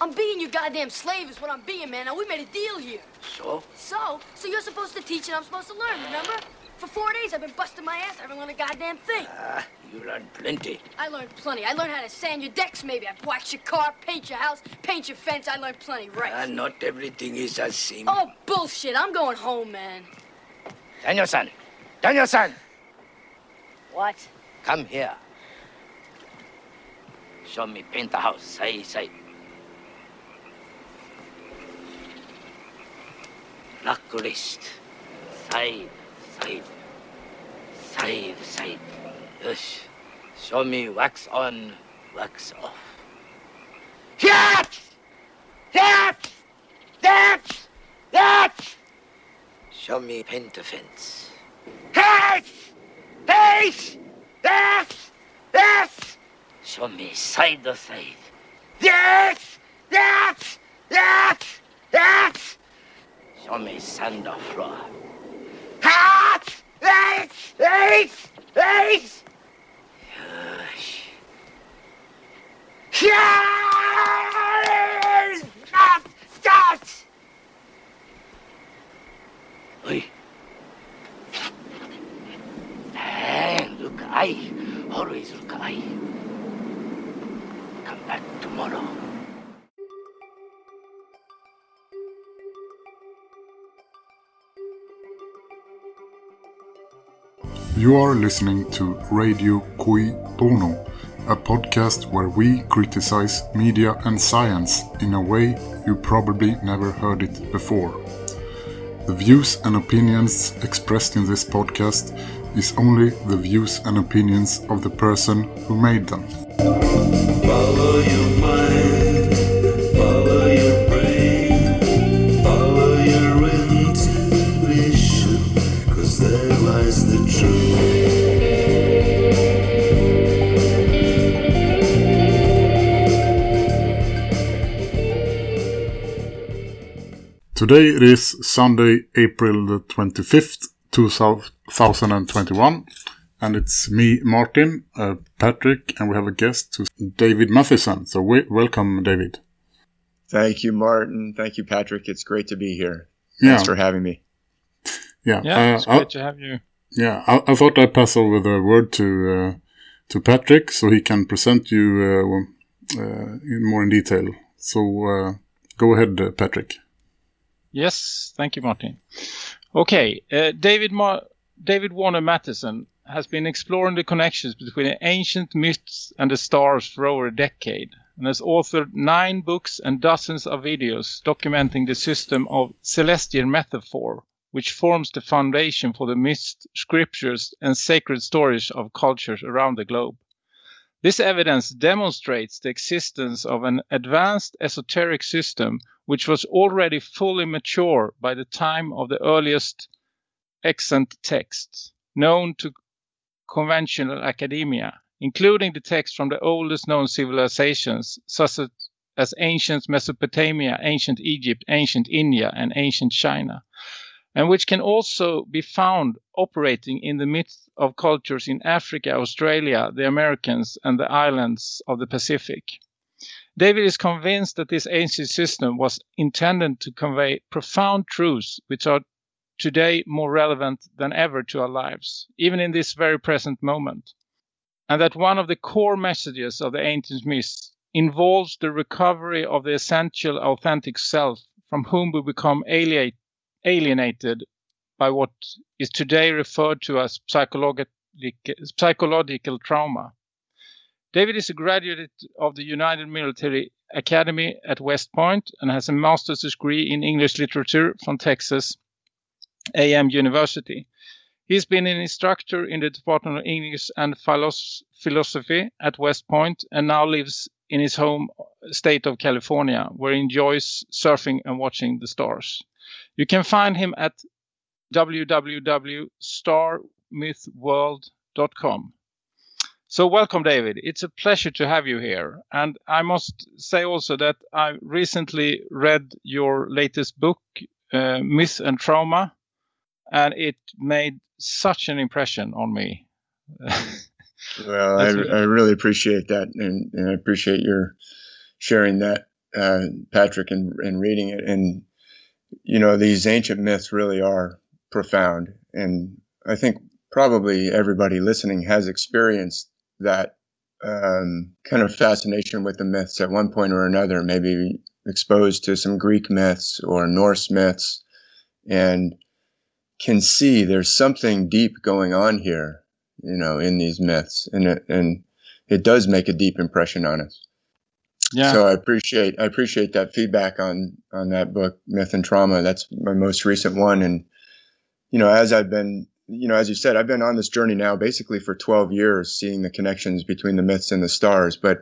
I'm being your goddamn slave is what I'm being, man. Now, we made a deal here. So? So? So you're supposed to teach and I'm supposed to learn, remember? For four days, I've been busting my ass. I haven't learned a goddamn thing. Ah, you learned plenty. I learned plenty. I learned how to sand your decks, maybe. I wax your car, paint your house, paint your fence. I learned plenty, right? Ah, not everything is as seems. Oh, bullshit. I'm going home, man. Daniel-san! Daniel-san! What? Come here. Show me paint the house, side, side. Black list. Side, side. Side, side. Yes. Show me wax on, wax off. That! That! That! That! Show me paint the fence. That! That! That! Show me side to side. Yes! Yes! Yes! Yes! Show me sand or floor. Yes! Yes! That! That! Oi. Hey, look, I always look, I. Come back tomorrow. You are listening to Radio Cui Bono, a podcast where we criticize media and science in a way you probably never heard it before. The views and opinions expressed in this podcast is only the views and opinions of the person who made them. Today it is Sunday, April the 25th, 2021, and it's me, Martin, uh, Patrik, and we have a guest, who's David Mathisen. So we- welcome, David. Thank you, Martin. Thank you, Patrik. It's great to be here. Yeah, Thanks for having me. yeah, Yeah, uh, it's I- great to have you. yeah. I, I thought I'd pass over the word to uh, to Patrik so he can present you uh, uh, in more in detail. So uh, go ahead, uh, Patrick. Yes, thank you, Martin. Okay, uh, David David Warner Mathisen has been exploring the connections between ancient myths and the stars for over a decade, and has authored nine books and dozens of videos documenting the system of celestial metaphor, which forms the foundation for the myths, scriptures, and sacred stories of cultures around the globe. This evidence demonstrates the existence of an advanced esoteric system which was already fully mature by the time of the earliest extant texts known to conventional academia, including the texts from the oldest known civilizations, such as, ancient Mesopotamia, ancient Egypt, ancient India, and ancient China, and which can also be found operating in the midst of cultures in Africa, Australia, the Americas, and the islands of the Pacific. David is convinced that this ancient system was intended to convey profound truths which are today more relevant than ever to our lives, even in this very present moment. And that one of the core messages of the ancient myths involves the recovery of the essential authentic self from whom we become alienate, alienated by what is today referred to as psychological, psychological trauma. David is a graduate of the United Military Academy at West Point and has a master's degree in English literature from Texas A&M University. He's been an instructor in the Department of English and Philosophy at West Point and now lives in his home state of California, where he enjoys surfing and watching the stars. You can find him at www.starmythworld.com. So, welcome, David. It's a pleasure to have you here. And I must say also that I recently read your latest book, uh, Myth and Trauma, and it made such an impression on me. Well, I, really- I really appreciate that, and, and I appreciate your sharing that uh, Patrik, and, in reading it. And, you know, these ancient myths really are profound. And I think probably everybody listening has experienced that um, kind of fascination with the myths at one point or another, maybe exposed to some Greek myths or Norse myths, and can see there's something deep going on here, you know, in these myths, and it, and it does make a deep impression on us. Yeah. So I appreciate I appreciate that feedback on on that book, Myth and Trauma. That's my most recent one, and you know, as I've been, you know, as you said, I've been on this journey now basically for 12 years, seeing the connections between the myths and the stars. But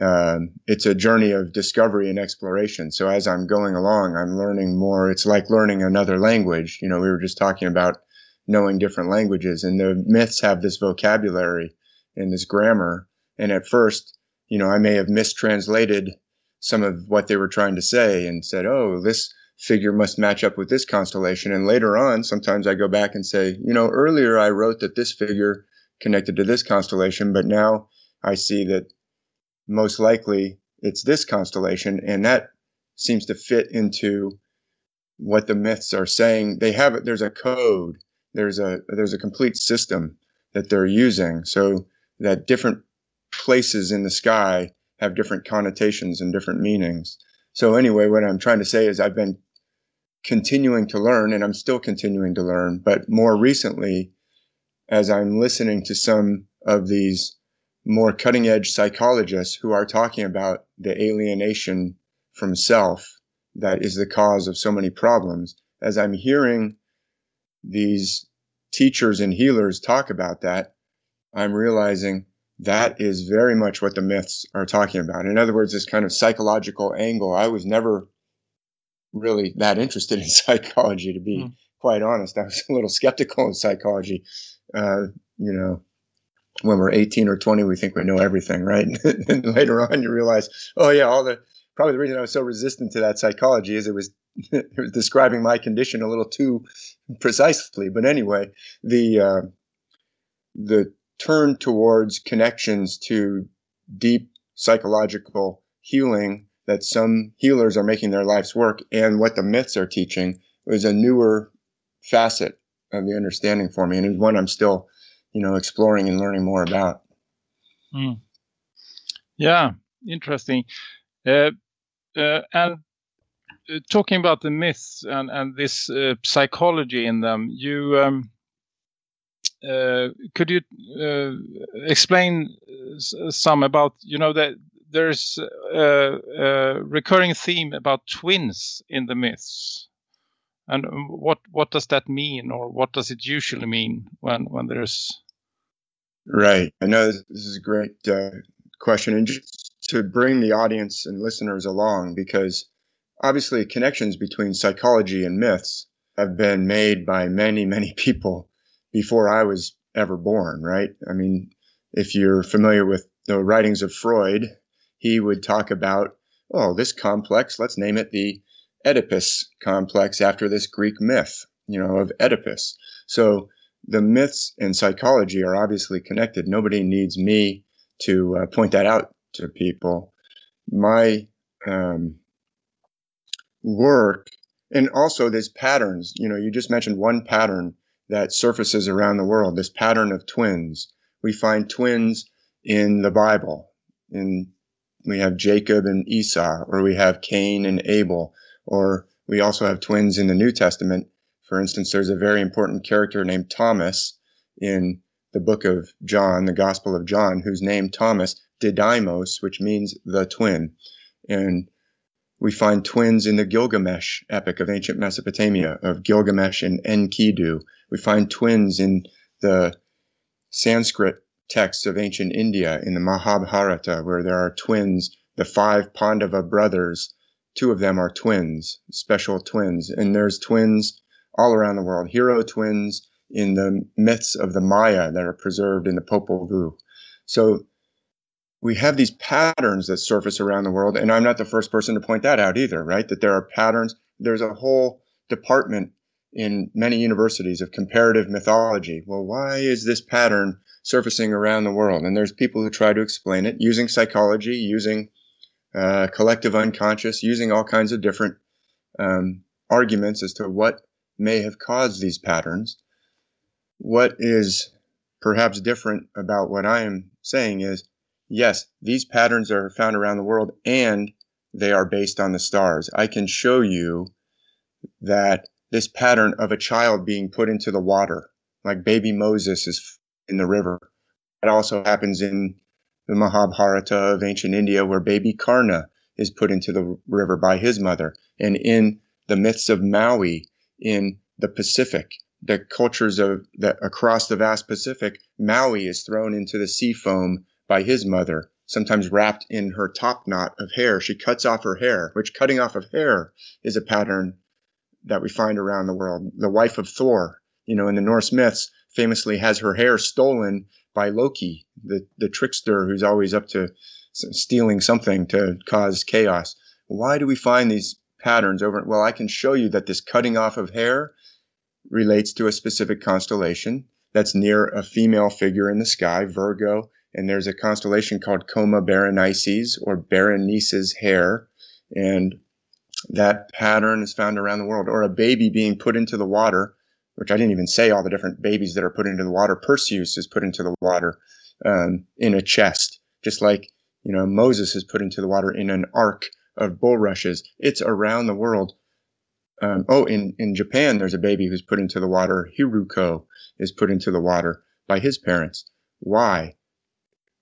um, it's a journey of discovery and exploration. So as I'm going along, I'm learning more. It's like learning another language. You know, we were just talking about knowing different languages, and the myths have this vocabulary and this grammar. And at first, you know, I may have mistranslated some of what they were trying to say and said, "Oh, this." figure must match up with this constellation. And later on, sometimes I go back and say, you know, earlier I wrote that this figure connected to this constellation, but now I see that most likely it's this constellation. And that seems to fit into what the myths are saying. They have it, there's a code, there's a there's a complete system that they're using. So that different places in the sky have different connotations and different meanings. So anyway, what I'm trying to say is I've been continuing to learn and I'm still continuing to learn. But more recently, as I'm listening to some of these more cutting edge psychologists who are talking about the alienation from self that is the cause of so many problems, as I'm hearing these teachers and healers talk about that, I'm realizing that is very much what the myths are talking about. In other words, this kind of psychological angle. I was never really that interested in psychology, to be mm. quite honest. I was a little skeptical in psychology. Uh, you know, when we're 18 or 20, we think we know everything, right? and later on, you realize, oh yeah, all the probably the reason I was so resistant to that psychology is it was it was describing my condition a little too precisely. But anyway, the uh, the turn towards connections to deep psychological healing that some healers are making their life's work and what the myths are teaching was a newer facet of the understanding for me and it's one I'm still, you know, exploring and learning more about. Mm. Yeah, interesting. Uh, and uh, talking about the myths and, and this uh, psychology in them, you um, uh, could you uh, explain some about you know that there's a, a, recurring theme about twins in the myths. And what what does that mean, or what does it usually mean when when there's? Right. I know this, this is a great uh, question, and just to bring the audience and listeners along, because obviously connections between psychology and myths have been made by many many people before I was ever born. Right. I mean, if you're familiar with the writings of Freud, he would talk about, oh, this complex, let's name it the Oedipus complex after this Greek myth, you know, of Oedipus. So the myths and psychology are obviously connected. Nobody needs me to uh, point that out to people. My um, work, and also there's patterns. You know, you just mentioned one pattern that surfaces around the world. This pattern of twins. We find twins in the Bible, in we have Jacob and Esau, or we have Cain and Abel, or we also have twins in the New Testament. For instance, there's a very important character named Thomas in the book of John, the Gospel of John, whose name Thomas Didymos, which means the twin. And we find twins in the Gilgamesh epic of ancient Mesopotamia, of Gilgamesh and Enkidu. We find twins in the Sanskrit texts of ancient India in the Mahabharata, where there are twins, the five Pandava brothers. Two of them are twins, special twins. And there's twins all around the world, hero twins in the myths of the Maya that are preserved in the Popol Vuh. So we have these patterns that surface around the world. And I'm not the first person to point that out either, right? That there are patterns. There's a whole department in many universities of comparative mythology. Well, why is this pattern surfacing around the world. And there's people who try to explain it using psychology, using uh, collective unconscious, using all kinds of different um, arguments as to what may have caused these patterns. What is perhaps different about what I am saying is yes, these patterns are found around the world and they are based on the stars. I can show you that this pattern of a child being put into the water, like baby Moses is in the river. It also happens in the Mahabharata of ancient India, where baby Karna is put into the river by his mother, and in the myths of Maui in the Pacific, the cultures of the, across the vast Pacific, Maui is thrown into the sea foam by his mother, sometimes wrapped in her top knot of hair. She cuts off her hair, which cutting off of hair is a pattern that we find around the world. The wife of Thor, you know, in the Norse myths, famously has her hair stolen by Loki, the, the trickster who's always up to stealing something to cause chaos. Why do we find these patterns over? Well, I can show you that this cutting off of hair relates to a specific constellation that's near a female figure in the sky, Virgo, and there's a constellation called Coma Berenices or Berenice's hair, and that pattern is found around the world. Or a baby being put into the water, which I didn't even say all the different babies that are put into the water. Perseus is put into the water um, in a chest, just like you know Moses is put into the water in an ark of bulrushes. It's around the world. Um, oh, in, in Japan, there's a baby who's put into the water. Hiruko is put into the water by his parents. Why?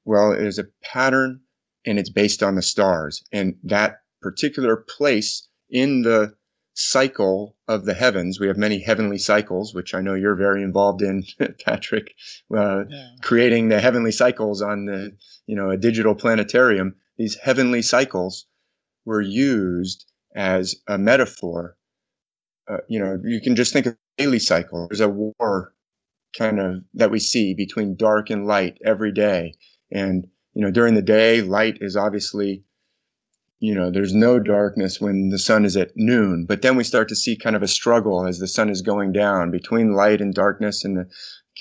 Well, it is a pattern and it's based on the stars. And that particular place in the cycle of the heavens, we have many heavenly cycles, which I know you're very involved in, Patrik, uh, yeah. creating the heavenly cycles on the, you know, a digital planetarium. These heavenly cycles were used as a metaphor. Uh, you know, you can just think of daily cycle. There's a war kind of that we see between dark and light every day. And, you know, during the day, light is obviously, you know, there's no darkness when the sun is at noon. But then we start to see kind of a struggle as the sun is going down between light and darkness and a,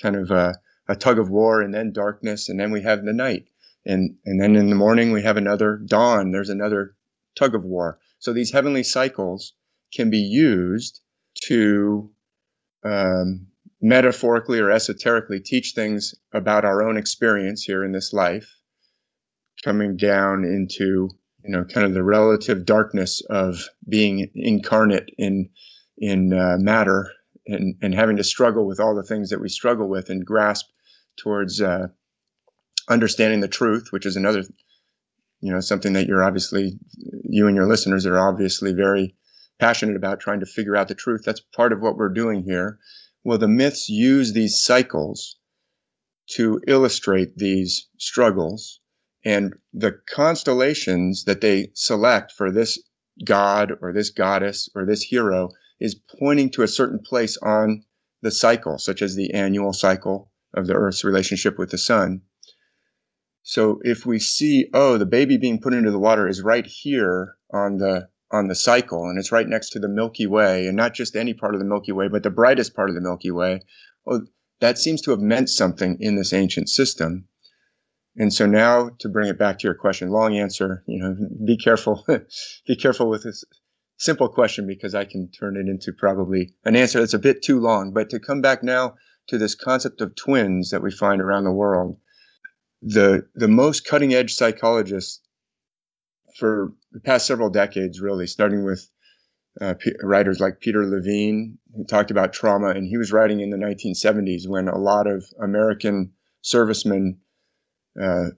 kind of a, a tug of war and then darkness. And then we have the night. And, and then in the morning, we have another dawn. There's another tug of war. So these heavenly cycles can be used to um, metaphorically or esoterically teach things about our own experience here in this life, coming down into you know kind of the relative darkness of being incarnate in in uh, matter and and having to struggle with all the things that we struggle with and grasp towards uh, understanding the truth, which is another you know something that you're obviously you and your listeners are obviously very passionate about trying to figure out the truth. That's part of what we're doing here well, the myths use these cycles to illustrate these struggles. And the constellations that they select for this god or this goddess or this hero is pointing to a certain place on the cycle, such as the annual cycle of the Earth's relationship with the sun. So if we see, oh, the baby being put into the water is right here on the on the cycle, and it's right next to the Milky Way, and not just any part of the Milky Way, but the brightest part of the Milky Way. Well, that seems to have meant something in this ancient system. And so now to bring it back to your question, long answer, you know, be careful, be careful with this simple question because I can turn it into probably an answer that's a bit too long. But to come back now to this concept of twins that we find around the world, the the most cutting edge psychologists for the past several decades, really, starting with uh, P- writers like Peter Levine, who talked about trauma, and he was writing in the 1970s when a lot of American servicemen uh,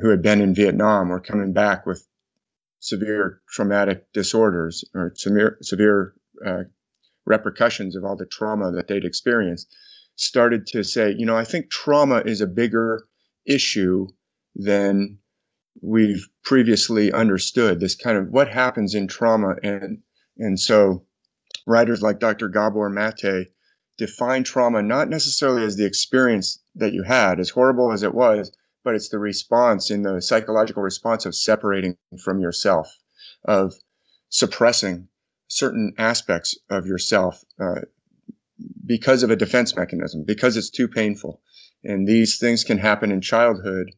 who had been in Vietnam were coming back with severe traumatic disorders or severe, severe uh, repercussions of all the trauma that they'd experienced, started to say, you know, I think trauma is a bigger issue than we've previously understood this kind of what happens in trauma and and so writers like Dr. Gabor Mate define trauma not necessarily as the experience that you had as horrible as it was but it's the response in the psychological response of separating from yourself of suppressing certain aspects of yourself uh, because of a defense mechanism because it's too painful and these things can happen in childhood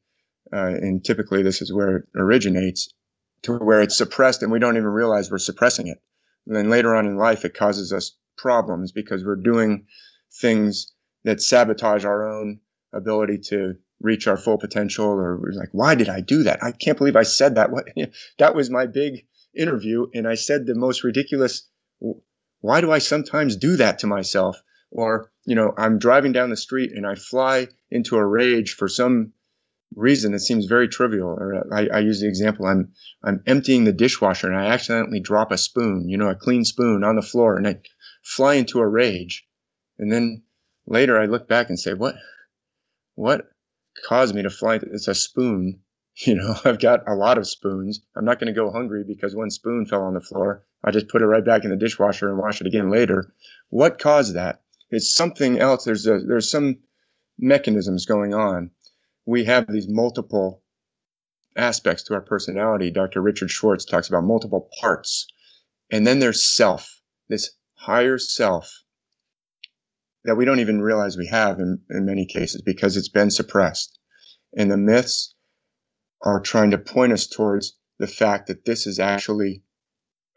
uh, and typically this is where it originates to where it's suppressed and we don't even realize we're suppressing it. And then later on in life, it causes us problems because we're doing things that sabotage our own ability to reach our full potential or we're like why did i do that? I can't believe i said that. What that was my big interview and i said the most ridiculous why do i sometimes do that to myself? Or you know i'm driving down the street and i fly into a rage for some reason it seems very trivial or I, I use the example i'm i'm emptying the dishwasher and i accidentally drop a spoon you know a clean spoon on the floor and i fly into a rage. And then later i look back and say what what caused me to fly it's a spoon you know i've got a lot of spoons. I'm not going to go hungry because one spoon fell on the floor. I just put it right back in the dishwasher and wash it again later. What caused that? It's something else. There's a there's some mechanisms going on we have these multiple aspects to our personality. Dr. Richard Schwartz talks about multiple parts. And then there's self, this higher self that we don't even realize we have in, in many cases because it's been suppressed. And the myths are trying to point us towards the fact that this is actually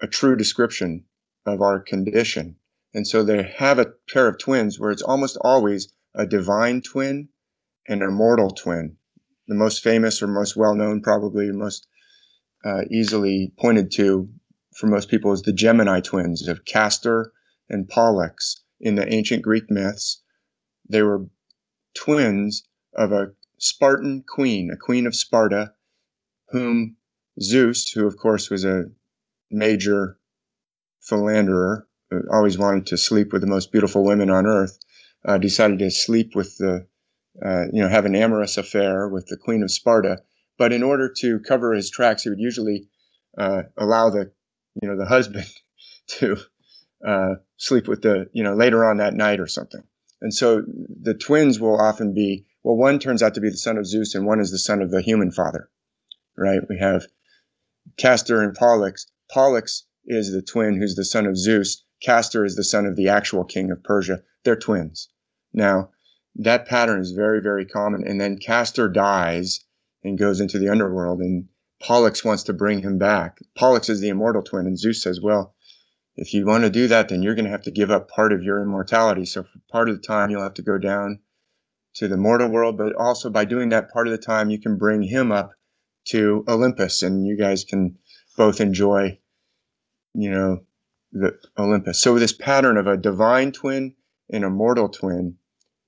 a true description of our condition. And so they have a pair of twins where it's almost always a divine twin an immortal twin. The most famous or most well known, probably most uh, easily pointed to for most people, is the Gemini twins of Castor and Pollux in the ancient Greek myths. They were twins of a Spartan queen, a queen of Sparta, whom Zeus, who of course was a major philanderer, always wanted to sleep with the most beautiful women on earth, uh, decided to sleep with the uh, you know, have an amorous affair with the Queen of Sparta. But in order to cover his tracks, he would usually uh, allow the, you know, the husband to uh, sleep with the, you know, later on that night or something. And so the twins will often be, well, one turns out to be the son of Zeus and one is the son of the human father, right? We have Castor and Pollux. Pollux is the twin who's the son of Zeus. Castor is the son of the actual king of Persia. They're twins. Now, that pattern is very, very common. And then Castor dies and goes into the underworld, and Pollux wants to bring him back. Pollux is the immortal twin, and Zeus says, Well, if you want to do that, then you're going to have to give up part of your immortality. So, for part of the time, you'll have to go down to the mortal world, but also by doing that part of the time, you can bring him up to Olympus, and you guys can both enjoy, you know, the Olympus. So, this pattern of a divine twin and a mortal twin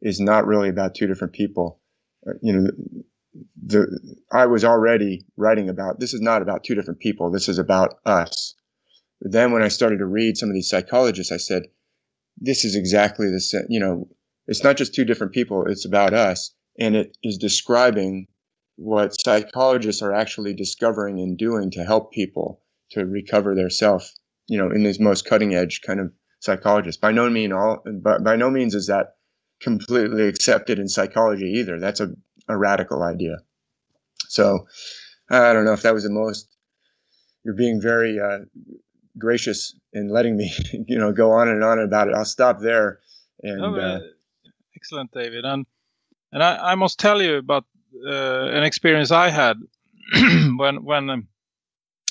is not really about two different people. Uh, you know, the I was already writing about this is not about two different people. This is about us. But then when I started to read some of these psychologists, I said, this is exactly the same. You know, it's not just two different people. It's about us, and it is describing what psychologists are actually discovering and doing to help people to recover their self. You know, in these most cutting edge kind of psychologists. By no means all, but by no means is that completely accepted in psychology either. That's a, a radical idea. So I don't know if that was the most. You're being very uh, gracious in letting me, you know, go on and on about it. I'll stop there. And Oh, uh, excellent, David. And and I, I must tell you about uh, an experience I had when when um,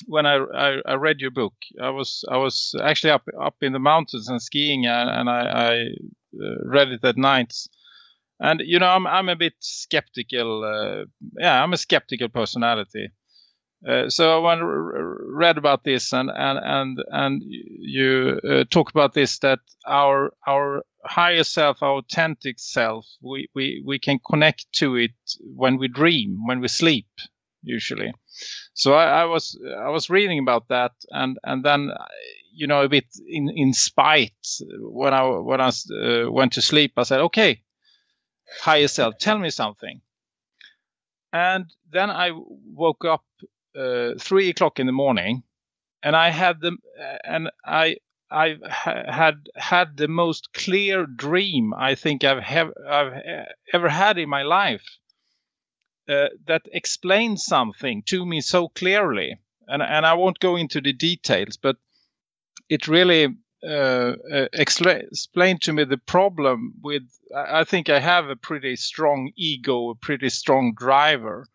when I, I I read your book. I was I was actually up up in the mountains and skiing, and, and I, I uh, read it at nights. And you know, I'm I'm a bit skeptical. Uh, yeah, I'm a skeptical personality. Uh, so I read about this and and and and you uh, talk about this that our our higher self, our authentic self, we, we we can connect to it when we dream, when we sleep, usually. So I, I was I was reading about that, and and then you know a bit in in spite when I when I uh, went to sleep, I said, okay, higher self, tell me something. And then I woke up uh, three o'clock in the morning, and I had the and I I ha- had had the most clear dream I think I've have I've uh, ever had in my life. Uh, that explains something to me so clearly, and and I won't go into the details, but it really uh, uh, to me the problem with. I think I have a pretty strong ego, a pretty strong driver,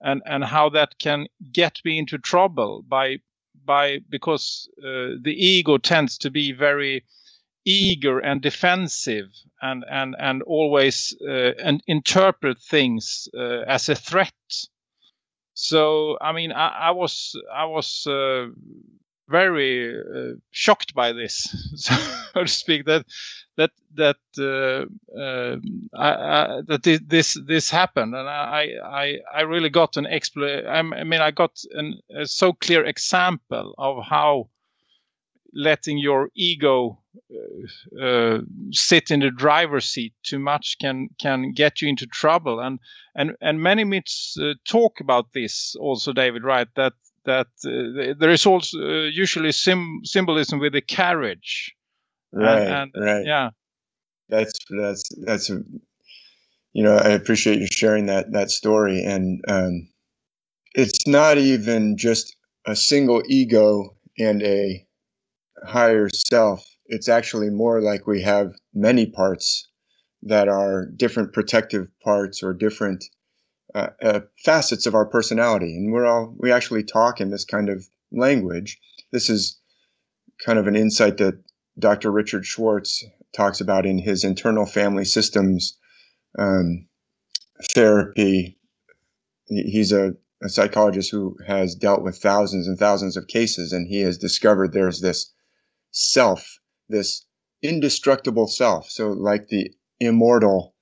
and and how that can get me into trouble by by because uh, the ego tends to be very eager and defensive and and and always uh, and interpret things uh, as a threat so i mean i, I was i was very uh, shocked by this so to speak that that that uh, uh, I, I, that this this happened. And i i i really got an expl- i mean i got an, a so clear example of how letting your ego uh, uh, sit in the driver's seat too much can can get you into trouble. And and and many myths uh, talk about this also david right? That that uh, there is also uh, usually sim- symbolism with the carriage. Right and, and right. yeah. That's that's that's a, you know i appreciate you sharing that that story. And um it's not even just a single ego and a higher self. It's actually more like we have many parts that are different protective parts or different uh, uh, facets of our personality. And we're all we actually talk in this kind of language. This is kind of an insight that dr richard schwartz talks about in his internal family systems um, therapy. He's a, a psychologist who has dealt with thousands and thousands of cases and he has discovered there's this self this indestructible self. So like the immortal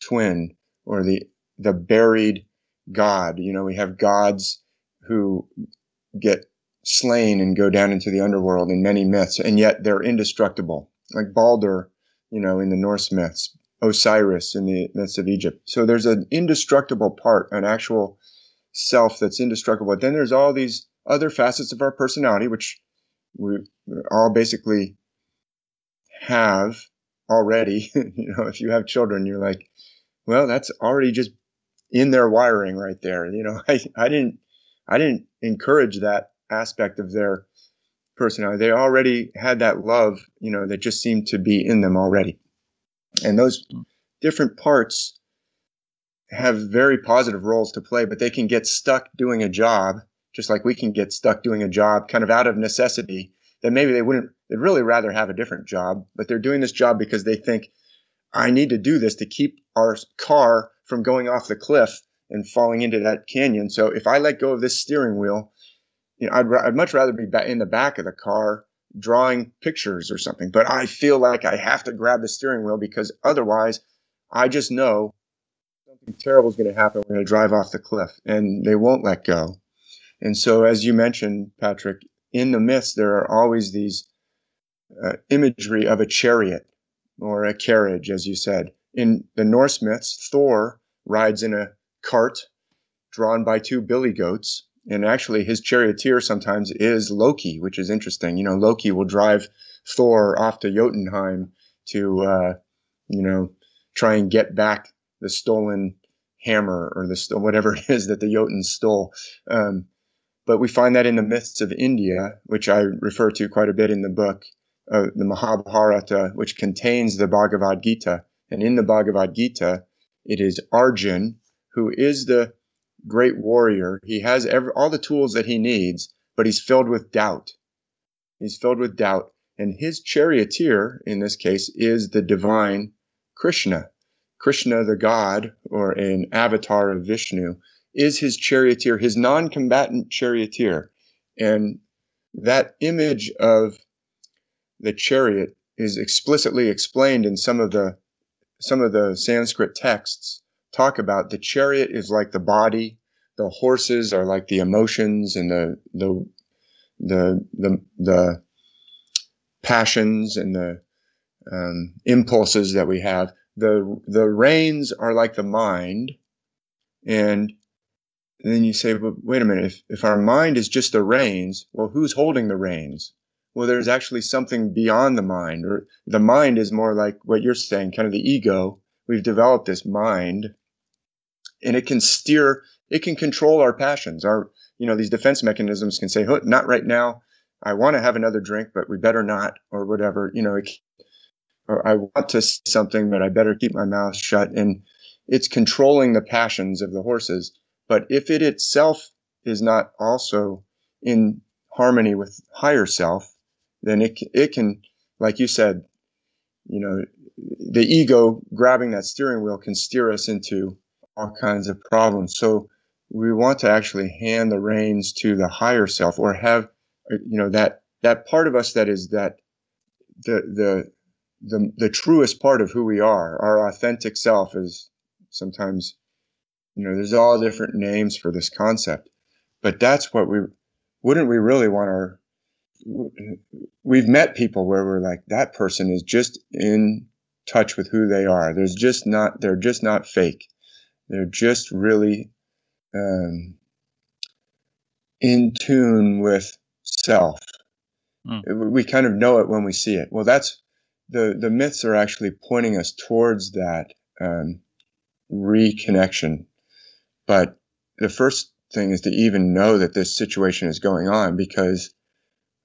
twin or the the buried god. You know we have gods who get slain and go down into the underworld in many myths and yet they're indestructible. Like balder you know in the norse myths osiris in the myths of egypt. So there's an indestructible part an actual self that's indestructible. But then there's all these other facets of our personality which we all basically have already. You know if you have children you're like well that's already just in their wiring right there you know i, I didn't i didn't encourage that aspect of their personality. They already had that love you know that just seemed to be in them already. And those different parts have very positive roles to play but they can get stuck doing a job just like we can get stuck doing a job kind of out of necessity that maybe they wouldn't they'd really rather have a different job but they're doing this job because they think i need to do this to keep our car from going off the cliff and falling into that canyon. So if i let go of this steering wheel you know i'd, I'd much rather be in the back of the car drawing pictures or something. But i feel like i have to grab the steering wheel because otherwise i just know something terrible is going to happen we're going to drive off the cliff and they won't let go. And so, as you mentioned, Patrik, in the myths, there are always these uh, imagery of a chariot or a carriage, as you said. In the Norse myths, Thor rides in a cart drawn by two billy goats. And actually, his charioteer sometimes is Loki, which is interesting. You know, Loki will drive Thor off to Jotunheim to, uh, you know, try and get back the stolen hammer or the st- whatever it is that the Jotuns stole. Um, but we find that in the myths of India, which I refer to quite a bit in the book, uh, the Mahabharata, which contains the Bhagavad Gita. And in the Bhagavad Gita, it is Arjun who is the great warrior. He has every, all the tools that he needs, but he's filled with doubt. He's filled with doubt. And his charioteer, in this case, is the divine Krishna. Krishna, the god, or an avatar of Vishnu, is his charioteer, his non combatant charioteer. And that image of the chariot is explicitly explained in some of the some of the Sanskrit texts talk about the chariot is like the body, the horses are like the emotions and the the the the, the passions and the um, impulses that we have. The the reins are like the mind, and then you say, wait a minute, if, if our mind is just the reins, well, who's holding the reins? Well, there's actually something beyond the mind, or the mind is more like what you're saying, kind of the ego. We've developed this mind, and it can steer, it can control our passions. Our, you know, these defense mechanisms can say, oh, not right now. I want to have another drink, but we better not, or whatever. You know, it, or I want to say something, but I better keep my mouth shut. And it's controlling the passions of the horses But if it itself is not also in harmony with higher self, then it it can, like you said, you know, the ego grabbing that steering wheel can steer us into all kinds of problems. So we want to actually hand the reins to the higher self, or have, you know, that that part of us that is that the the the the truest part of who we are, our authentic self, is sometimes, you know, there's all different names for this concept, but that's what we wouldn't we really want our we've met people where we're like that person is just in touch with who they are. There's just not they're just not fake. They're just really um, in tune with self. Mm. we kind of know it when we see it. Well that's the the myths are actually pointing us towards that um, reconnection. But the first thing is to even know that this situation is going on because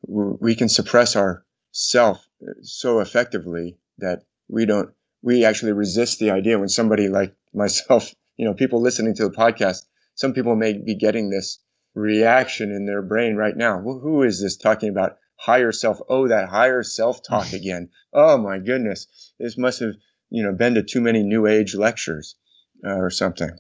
we can suppress our self so effectively that we don't we actually resist the idea when somebody like myself you know people listening to the podcast some people may be getting this reaction in their brain right now. Well, who is this talking about? Higher self. Oh that higher self talk again. Oh my goodness. This must have you know been to too many new age lectures uh, or something.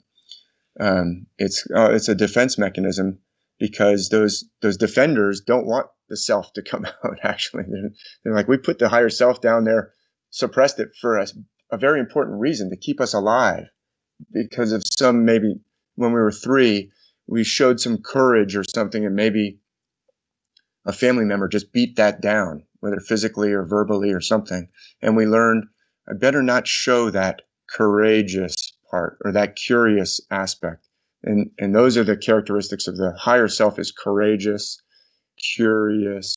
Um, it's uh, it's a defense mechanism because those those defenders don't want the self to come out. Actually, they're, they're like we put the higher self down there, suppressed it for us a very important reason to keep us alive, because of some maybe when we were three we showed some courage or something, and maybe a family member just beat that down, whether physically or verbally or something, and we learned I better not show that courageous part or that curious aspect. And, and those are the characteristics of the higher self is courageous, curious,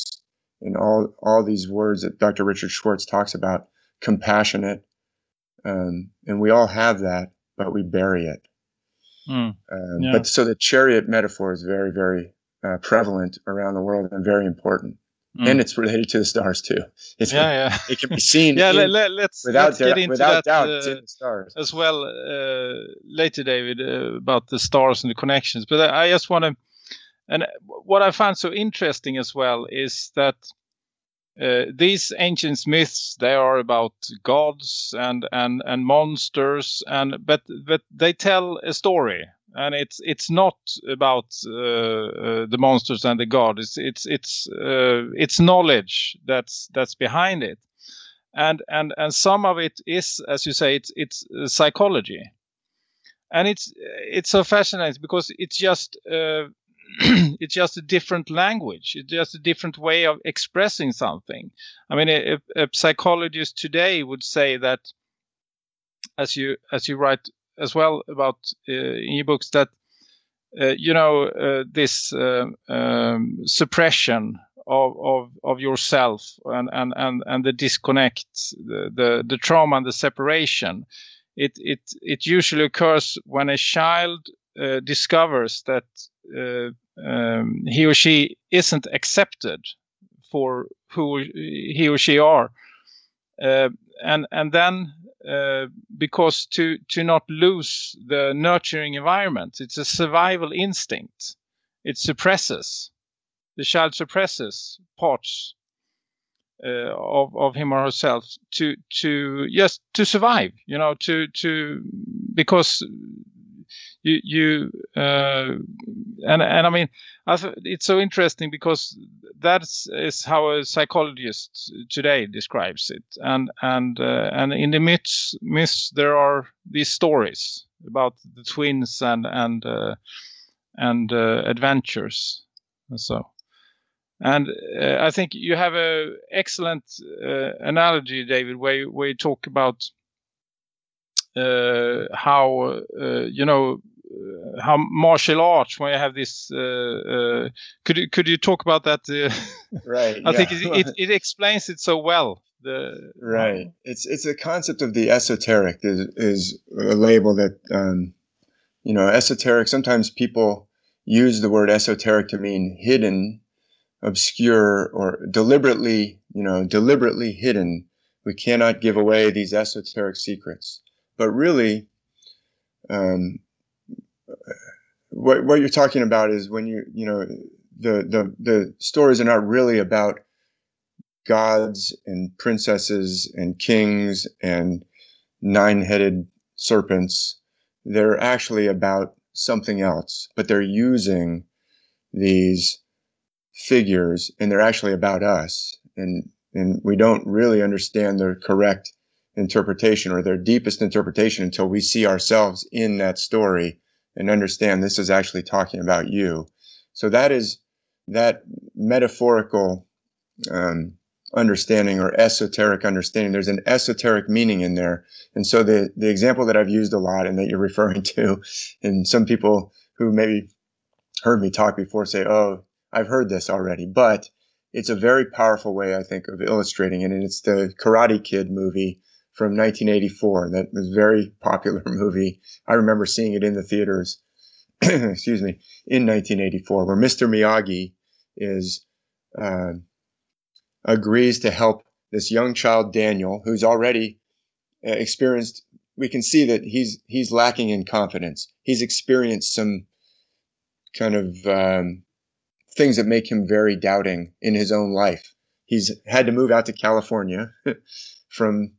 and all, all these words that Dr. Richard Schwartz talks about, compassionate. Um, and we all have that, but we bury it. Mm. Um, Yeah. But so the chariot metaphor is very, very uh, prevalent around the world and very important. Mm. And it's related to the stars too. It's, yeah, yeah. It can be seen yeah, in- let, us without, let's get doubt- into without that doubt. it's uh, in the stars. as well uh, later, David, uh, about the stars and the connections. But I, I just want to, and what I found so interesting as well is that uh, these ancient myths they are about gods and and and monsters, and but but they tell a story. And it's it's not about uh, uh, the monsters and the god. It's it's it's uh, it's knowledge that's that's behind it and and and some of it is as you say it's it's uh, psychology and it's it's so fascinating because it's just uh, it's just a different language. It's just a different way of expressing something. I mean a, a psychologist today would say that as you as you write as well about uh, in your books that uh, you know uh, this um, um, suppression of, of of yourself and and and, and the disconnect the, the the trauma and the separation it it it usually occurs when a child uh, discovers that um, he or she isn't accepted for who he or she are. Uh, and and then uh, because to to not lose the nurturing environment it's a survival instinct. It suppresses the child suppresses parts uh, of of him or herself to to just to survive you know to to because you you uh, and and I mean it's so interesting because that is how a psychologist today describes it. And and uh, and in the myths myths there are these stories about the twins and and uh, and uh, adventures and so. And uh, I think you have a excellent uh, analogy, David, where you, where you talk about how uh, you know uh, how martial arts when you have this. Uh, uh, could you could you talk about that? Uh, Right. I think it, it, it explains it so well. The Right. It's it's a concept of the esoteric is is a label that um, you know esoteric. Sometimes people use the word esoteric to mean hidden, obscure, or deliberately you know deliberately hidden. We cannot give away these esoteric secrets. But really, um, what what you're talking about is when you you know the the the stories are not really about gods and princesses and kings and nine-headed serpents. They're actually about something else, but they're using these figures and they're actually about us. And and we don't really understand the correct interpretation or their deepest interpretation until we see ourselves in that story and understand this is actually talking about you. So that is that metaphorical um, understanding or esoteric understanding. There's an esoteric meaning in there. And so the, the example that I've used a lot and that you're referring to, and some people who maybe heard me talk before say, oh, I've heard this already, but it's a very powerful way, I think, of illustrating it. And it's the Karate Kid movie from 1984. That was a very popular movie. I remember seeing it in the theaters, excuse me, in 1984, where Mr. Miyagi is uh, agrees to help this young child Daniel, who's already uh, experienced. We can see that he's he's lacking in confidence. He's experienced some kind of um, things that make him very doubting in his own life. He's had to move out to California from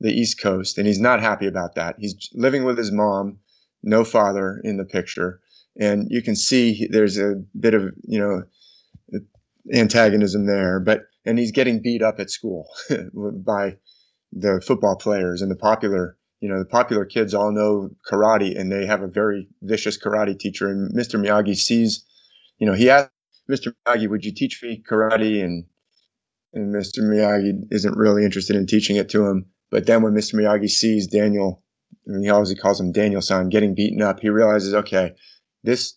the East Coast, and he's not happy about that. He's living with his mom, no father in the picture, and you can see there's a bit of you know antagonism there. But and he's getting beat up at school by the football players and the popular you know the popular kids all know karate and they have a very vicious karate teacher and mr miyagi sees you know he asked mr miyagi would you teach me karate and and mr miyagi isn't really interested in teaching it to him but then when mr miyagi sees daniel he always calls him daniel san getting beaten up he realizes okay this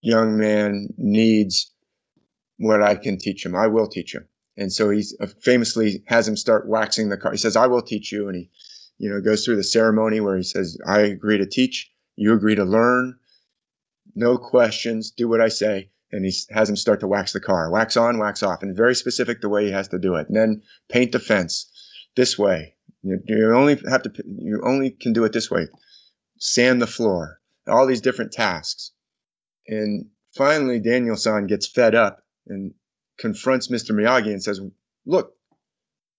young man needs what i can teach him i will teach him and so he uh, famously has him start waxing the car. He says, I will teach you. And he, you know, goes through the ceremony where he says, I agree to teach. You agree to learn. No questions. Do what I say. And he has him start to wax the car, wax on, wax off, and very specific the way he has to do it. And then paint the fence this way. You, you only have to, you only can do it this way. Sand the floor. All these different tasks. And finally, Daniel San gets fed up and confronts Mr. Miyagi and says, Look,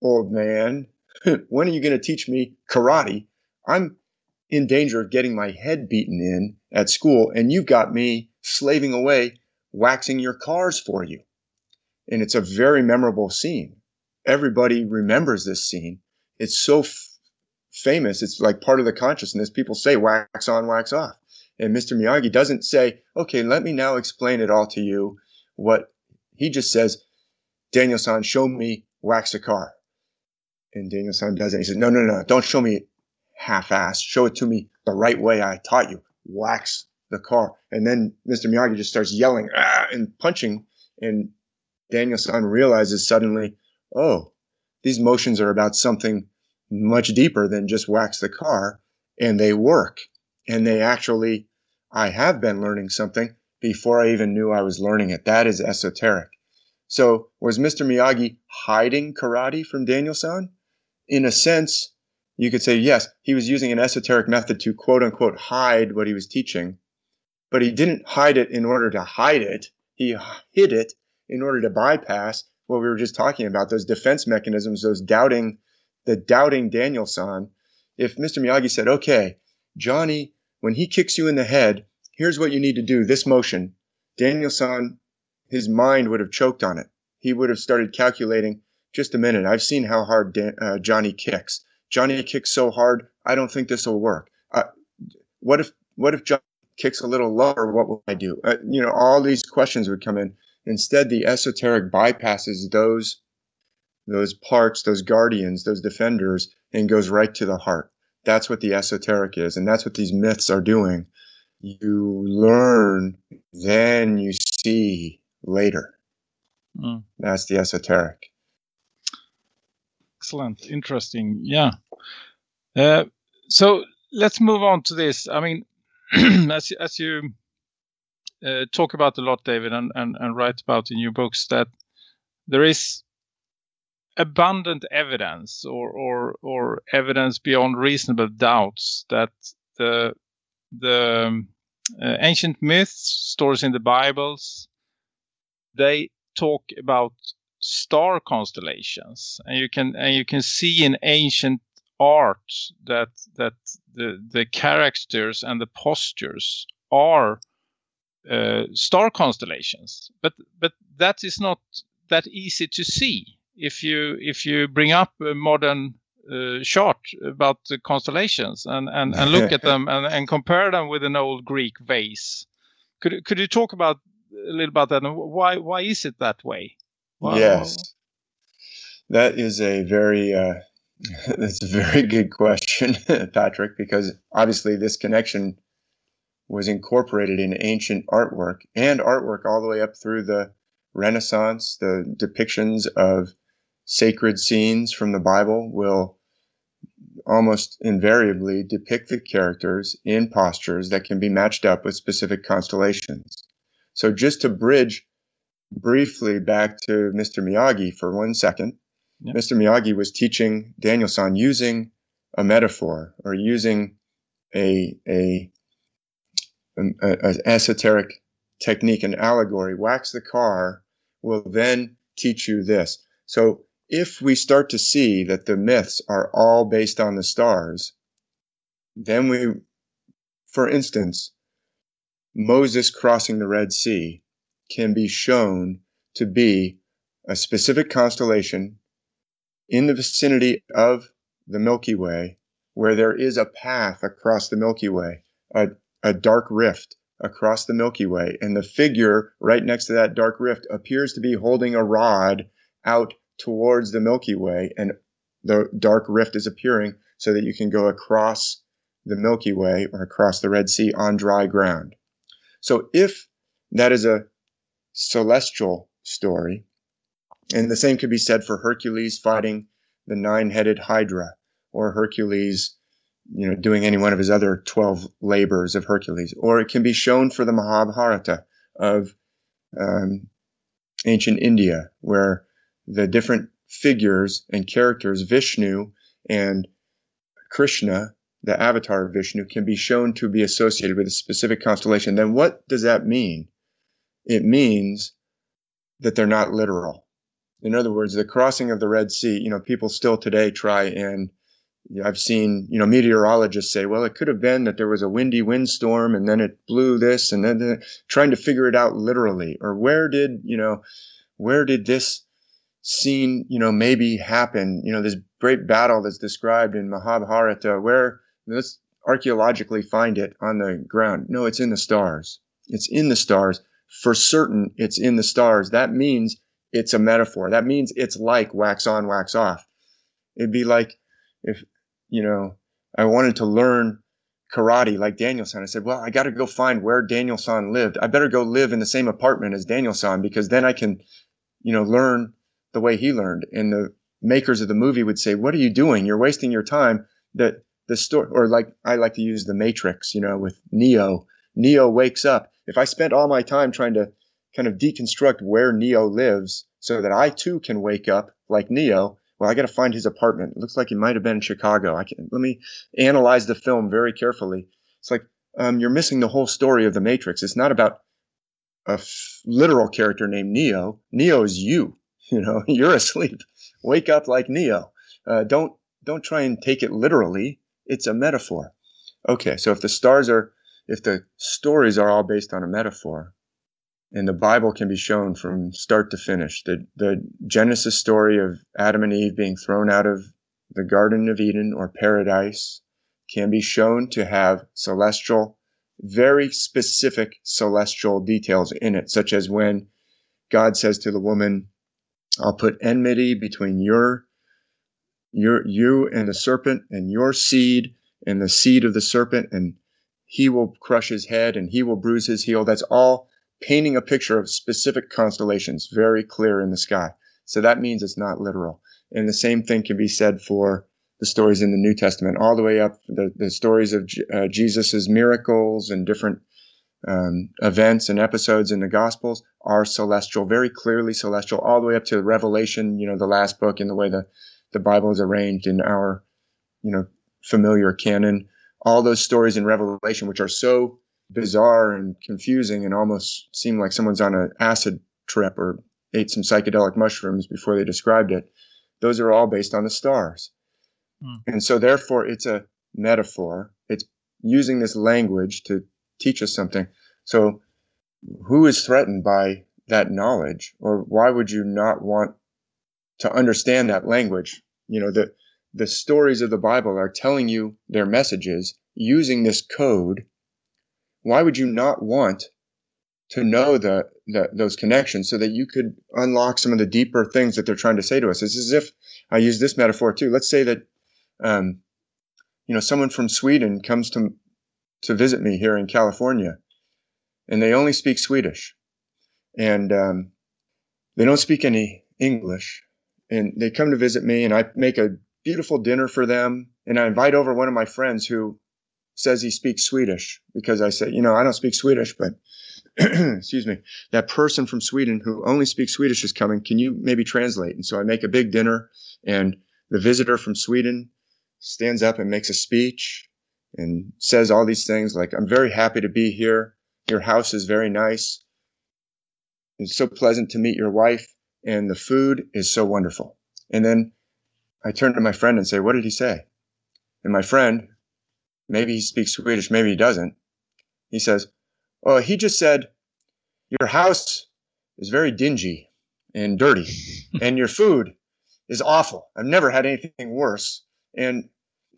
old man, when are you going to teach me karate? I'm in danger of getting my head beaten in at school, and you've got me slaving away waxing your cars for you. And it's a very memorable scene. Everybody remembers this scene. It's so f- famous. It's like part of the consciousness. People say wax on, wax off. And Mr. Miyagi doesn't say, okay, let me now explain it all to you what he just says, Daniel san, show me wax a car. And Daniel san does it. He says, no, no, no, don't show me half-assed. Show it to me the right way I taught you. Wax the car. And then Mr. Miyagi just starts yelling ah, and punching. And Daniel san realizes suddenly, oh, these motions are about something much deeper than just wax the car. And they work. And they actually, I have been learning something before I even knew I was learning it. That is esoteric. So was Mr. Miyagi hiding karate from Daniel san? In a sense, you could say yes, he was using an esoteric method to quote unquote hide what he was teaching, but he didn't hide it in order to hide it. He hid it in order to bypass what we were just talking about, those defense mechanisms, those doubting, the doubting Daniel san. If Mr. Miyagi said, okay, Johnny, when he kicks you in the head, here's what you need to do this motion. Daniel san, his mind would have choked on it. He would have started calculating just a minute. I've seen how hard Dan, uh, Johnny kicks. Johnny kicks so hard, I don't think this will work. Uh, what if what if Johnny kicks a little lower? What will I do? Uh, you know, all these questions would come in. Instead, the esoteric bypasses those those parts, those guardians, those defenders, and goes right to the heart. That's what the esoteric is, and that's what these myths are doing you learn, then you see later. Mm. That's the esoteric. Excellent, interesting. Yeah. Uh, so let's move on to this. I mean, as as you uh, talk about a lot, David, and, and and write about in your books that there is abundant evidence or or or evidence beyond reasonable doubts that the the uh, ancient myths, stories in the Bibles, they talk about star constellations, and you can and you can see in ancient art that that the the characters and the postures are uh, star constellations, but but that is not that easy to see if you if you bring up a modern uh, chart about the constellations and, and, and look at them and, and compare them with an old Greek vase. Could could you talk about a little about that and why why is it that way? Why, yes, that is a very uh, that's a very good question, Patrik, because obviously this connection was incorporated in ancient artwork and artwork all the way up through the Renaissance. The depictions of sacred scenes from the Bible will almost invariably depict the characters in postures that can be matched up with specific constellations. So, just to bridge briefly back to Mr. Miyagi for one second. Mr. Miyagi was teaching Daniel-san using a metaphor or using a, a, an a- a esoteric technique, an allegory. Wax the car will then teach you this. So if we start to see that the myths are all based on the stars, then we, for instance, Moses crossing the Red Sea can be shown to be a specific constellation in the vicinity of the Milky Way, where there is a path across the Milky Way, a, a dark rift across the Milky Way, and the figure right next to that dark rift appears to be holding a rod out towards the Milky Way, and the dark rift is appearing so that you can go across the Milky Way or across the Red Sea on dry ground. So if that is a celestial story, and the same could be said for Hercules fighting the nine-headed Hydra, or Hercules, you know, doing any one of his other 12 labors of Hercules, or it can be shown for the Mahabharata of um, ancient India, where the different figures and characters, Vishnu and Krishna, the avatar of Vishnu, can be shown to be associated with a specific constellation. Then what does that mean? It means that they're not literal. In other words, the crossing of the Red Sea, you know, people still today try and I've seen, you know, meteorologists say, well, it could have been that there was a windy windstorm and then it blew this and then the, trying to figure it out literally. Or where did, you know, where did this scene, you know, maybe happen? You know, this great battle that's described in Mahabharata, uh, where let's archaeologically find it on the ground. No, it's in the stars. It's in the stars. For certain, it's in the stars. That means it's a metaphor. That means it's like wax on, wax off. It'd be like if, you know, I wanted to learn karate like Daniel-san. I said, well, I got to go find where Daniel-san lived. I better go live in the same apartment as Daniel-san because then I can, you know, learn the way he learned. And the makers of the movie would say, what are you doing? You're wasting your time. That the story, or like I like to use the Matrix, you know, with Neo. Neo wakes up. If I spent all my time trying to kind of deconstruct where Neo lives so that I too can wake up like Neo, well, I got to find his apartment. It looks like he might have been in Chicago. I can let me analyze the film very carefully. It's like um, you're missing the whole story of the Matrix. It's not about a f- literal character named Neo. Neo is you. You know, you're asleep. Wake up like Neo. Uh, don't don't try and take it literally. It's a metaphor. Okay, so if the stars are, if the stories are all based on a metaphor, and the Bible can be shown from start to finish. The, the Genesis story of Adam and Eve being thrown out of the Garden of Eden or paradise can be shown to have celestial, very specific celestial details in it, such as when God says to the woman, I'll put enmity between your, your, you and the serpent and your seed and the seed of the serpent and he will crush his head and he will bruise his heel. That's all painting a picture of specific constellations, very clear in the sky. So that means it's not literal. And the same thing can be said for the stories in the New Testament, all the way up the, the stories of uh, Jesus's miracles and different um, events and episodes in the Gospels are celestial, very clearly celestial, all the way up to Revelation, you know, the last book and the way the, the Bible is arranged in our, you know, familiar canon. All those stories in Revelation, which are so bizarre and confusing and almost seem like someone's on an acid trip or ate some psychedelic mushrooms before they described it. Those are all based on the stars. Hmm. And so, therefore, it's a metaphor. It's using this language to teach us something. So, who is threatened by that knowledge? Or why would you not want to understand that language? You know, the, the stories of the Bible are telling you their messages using this code. Why would you not want to know the, the those connections so that you could unlock some of the deeper things that they're trying to say to us? It's as if I use this metaphor too. Let's say that um, you know someone from Sweden comes to to visit me here in California, and they only speak Swedish, and um, they don't speak any English, and they come to visit me, and I make a beautiful dinner for them, and I invite over one of my friends who says he speaks Swedish because I say, you know, I don't speak Swedish, but excuse me, that person from Sweden who only speaks Swedish is coming. Can you maybe translate? And so I make a big dinner, and the visitor from Sweden stands up and makes a speech and says all these things like, I'm very happy to be here. Your house is very nice. It's so pleasant to meet your wife, and the food is so wonderful. And then I turn to my friend and say, What did he say? And my friend, maybe he speaks Swedish, maybe he doesn't. He says, Oh, he just said, Your house is very dingy and dirty, and your food is awful. I've never had anything worse. And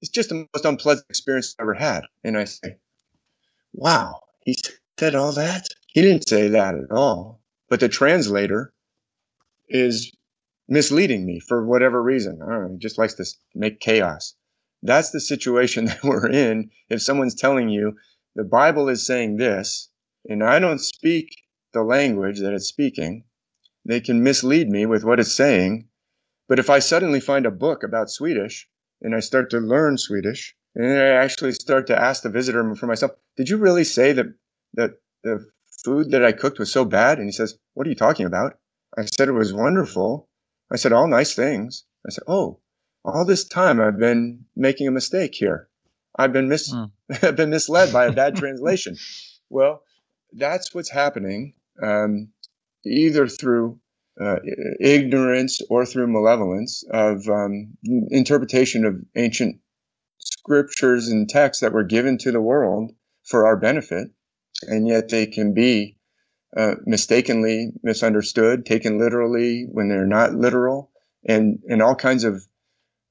it's just the most unpleasant experience I've ever had. And I say, Wow, he said all that? He didn't say that at all. But the translator is misleading me for whatever reason. I don't know, he just likes to make chaos. That's the situation that we're in. If someone's telling you the Bible is saying this, and I don't speak the language that it's speaking, they can mislead me with what it's saying. But if I suddenly find a book about Swedish and I start to learn Swedish, and I actually start to ask the visitor for myself, did you really say that that the food that I cooked was so bad? And he says, What are you talking about? I said it was wonderful. I said all nice things. I said, Oh, all this time I've been making a mistake here. I've been mis Mm. I've been misled by a bad translation. Well, that's what's happening, um, either through uh, ignorance or through malevolence of um, interpretation of ancient scriptures and texts that were given to the world for our benefit, and yet they can be uh, mistakenly misunderstood, taken literally when they're not literal, and and all kinds of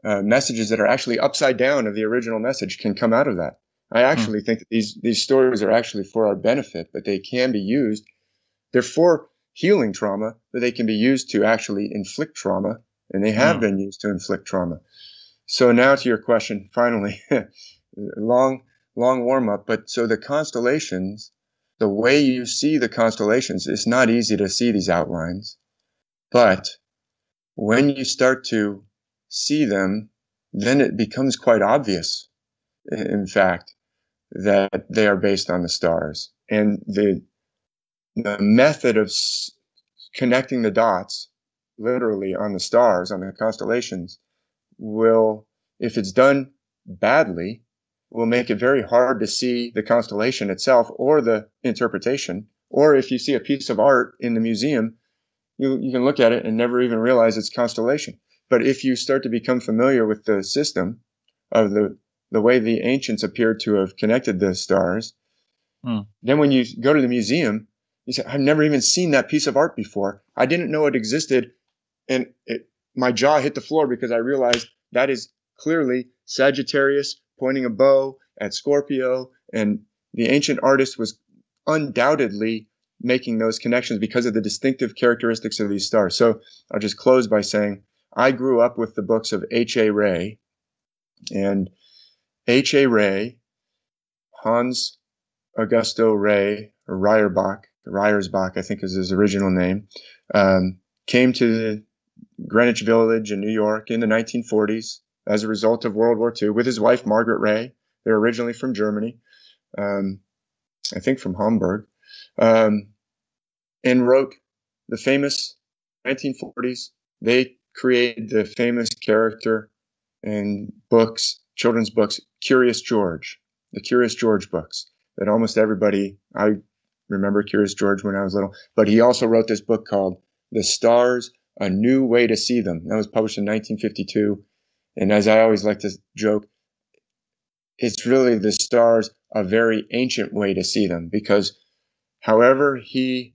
uh, messages that are actually upside down of the original message can come out of that. I actually think that these these stories are actually for our benefit, but they can be used. They're for healing trauma, but they can be used to actually inflict trauma, and they have Hmm. been used to inflict trauma. So now to your question, finally, long long warm up. But so the constellations, the way you see the constellations, it's not easy to see these outlines, but when you start to see them, then it becomes quite obvious, in fact, that they are based on the stars. And the, the method of s- connecting the dots, literally on the stars, on the constellations, will, if it's done badly, will make it very hard to see the constellation itself or the interpretation. Or if you see a piece of art in the museum, you, you can look at it and never even realize it's constellation. But if you start to become familiar with the system of the the way the ancients appear to have connected the stars, Hmm. then when you go to the museum, you say, "I've never even seen that piece of art before. I didn't know it existed," and it, my jaw hit the floor because I realized that is clearly Sagittarius pointing a bow at Scorpio, and the ancient artist was undoubtedly making those connections because of the distinctive characteristics of these stars. So I'll just close by saying I grew up with the books of H.A. Rey, and H.A. Rey, Hans Augusto Rey, or Reyersbach, I think is his original name, um, came to Greenwich Village in New York in the 1940s as a result of World War II with his wife, Margret Rey. They're originally from Germany, um, I think from Hamburg, um, and wrote the famous 1940s. They created the famous character in books, children's books, Curious George, the Curious George books. that almost everybody, I remember Curious George when I was little, but he also wrote this book called The Stars, A New Way to See Them. That was published in 1952. And as I always like to joke, it's really the stars a very ancient way to see them because however he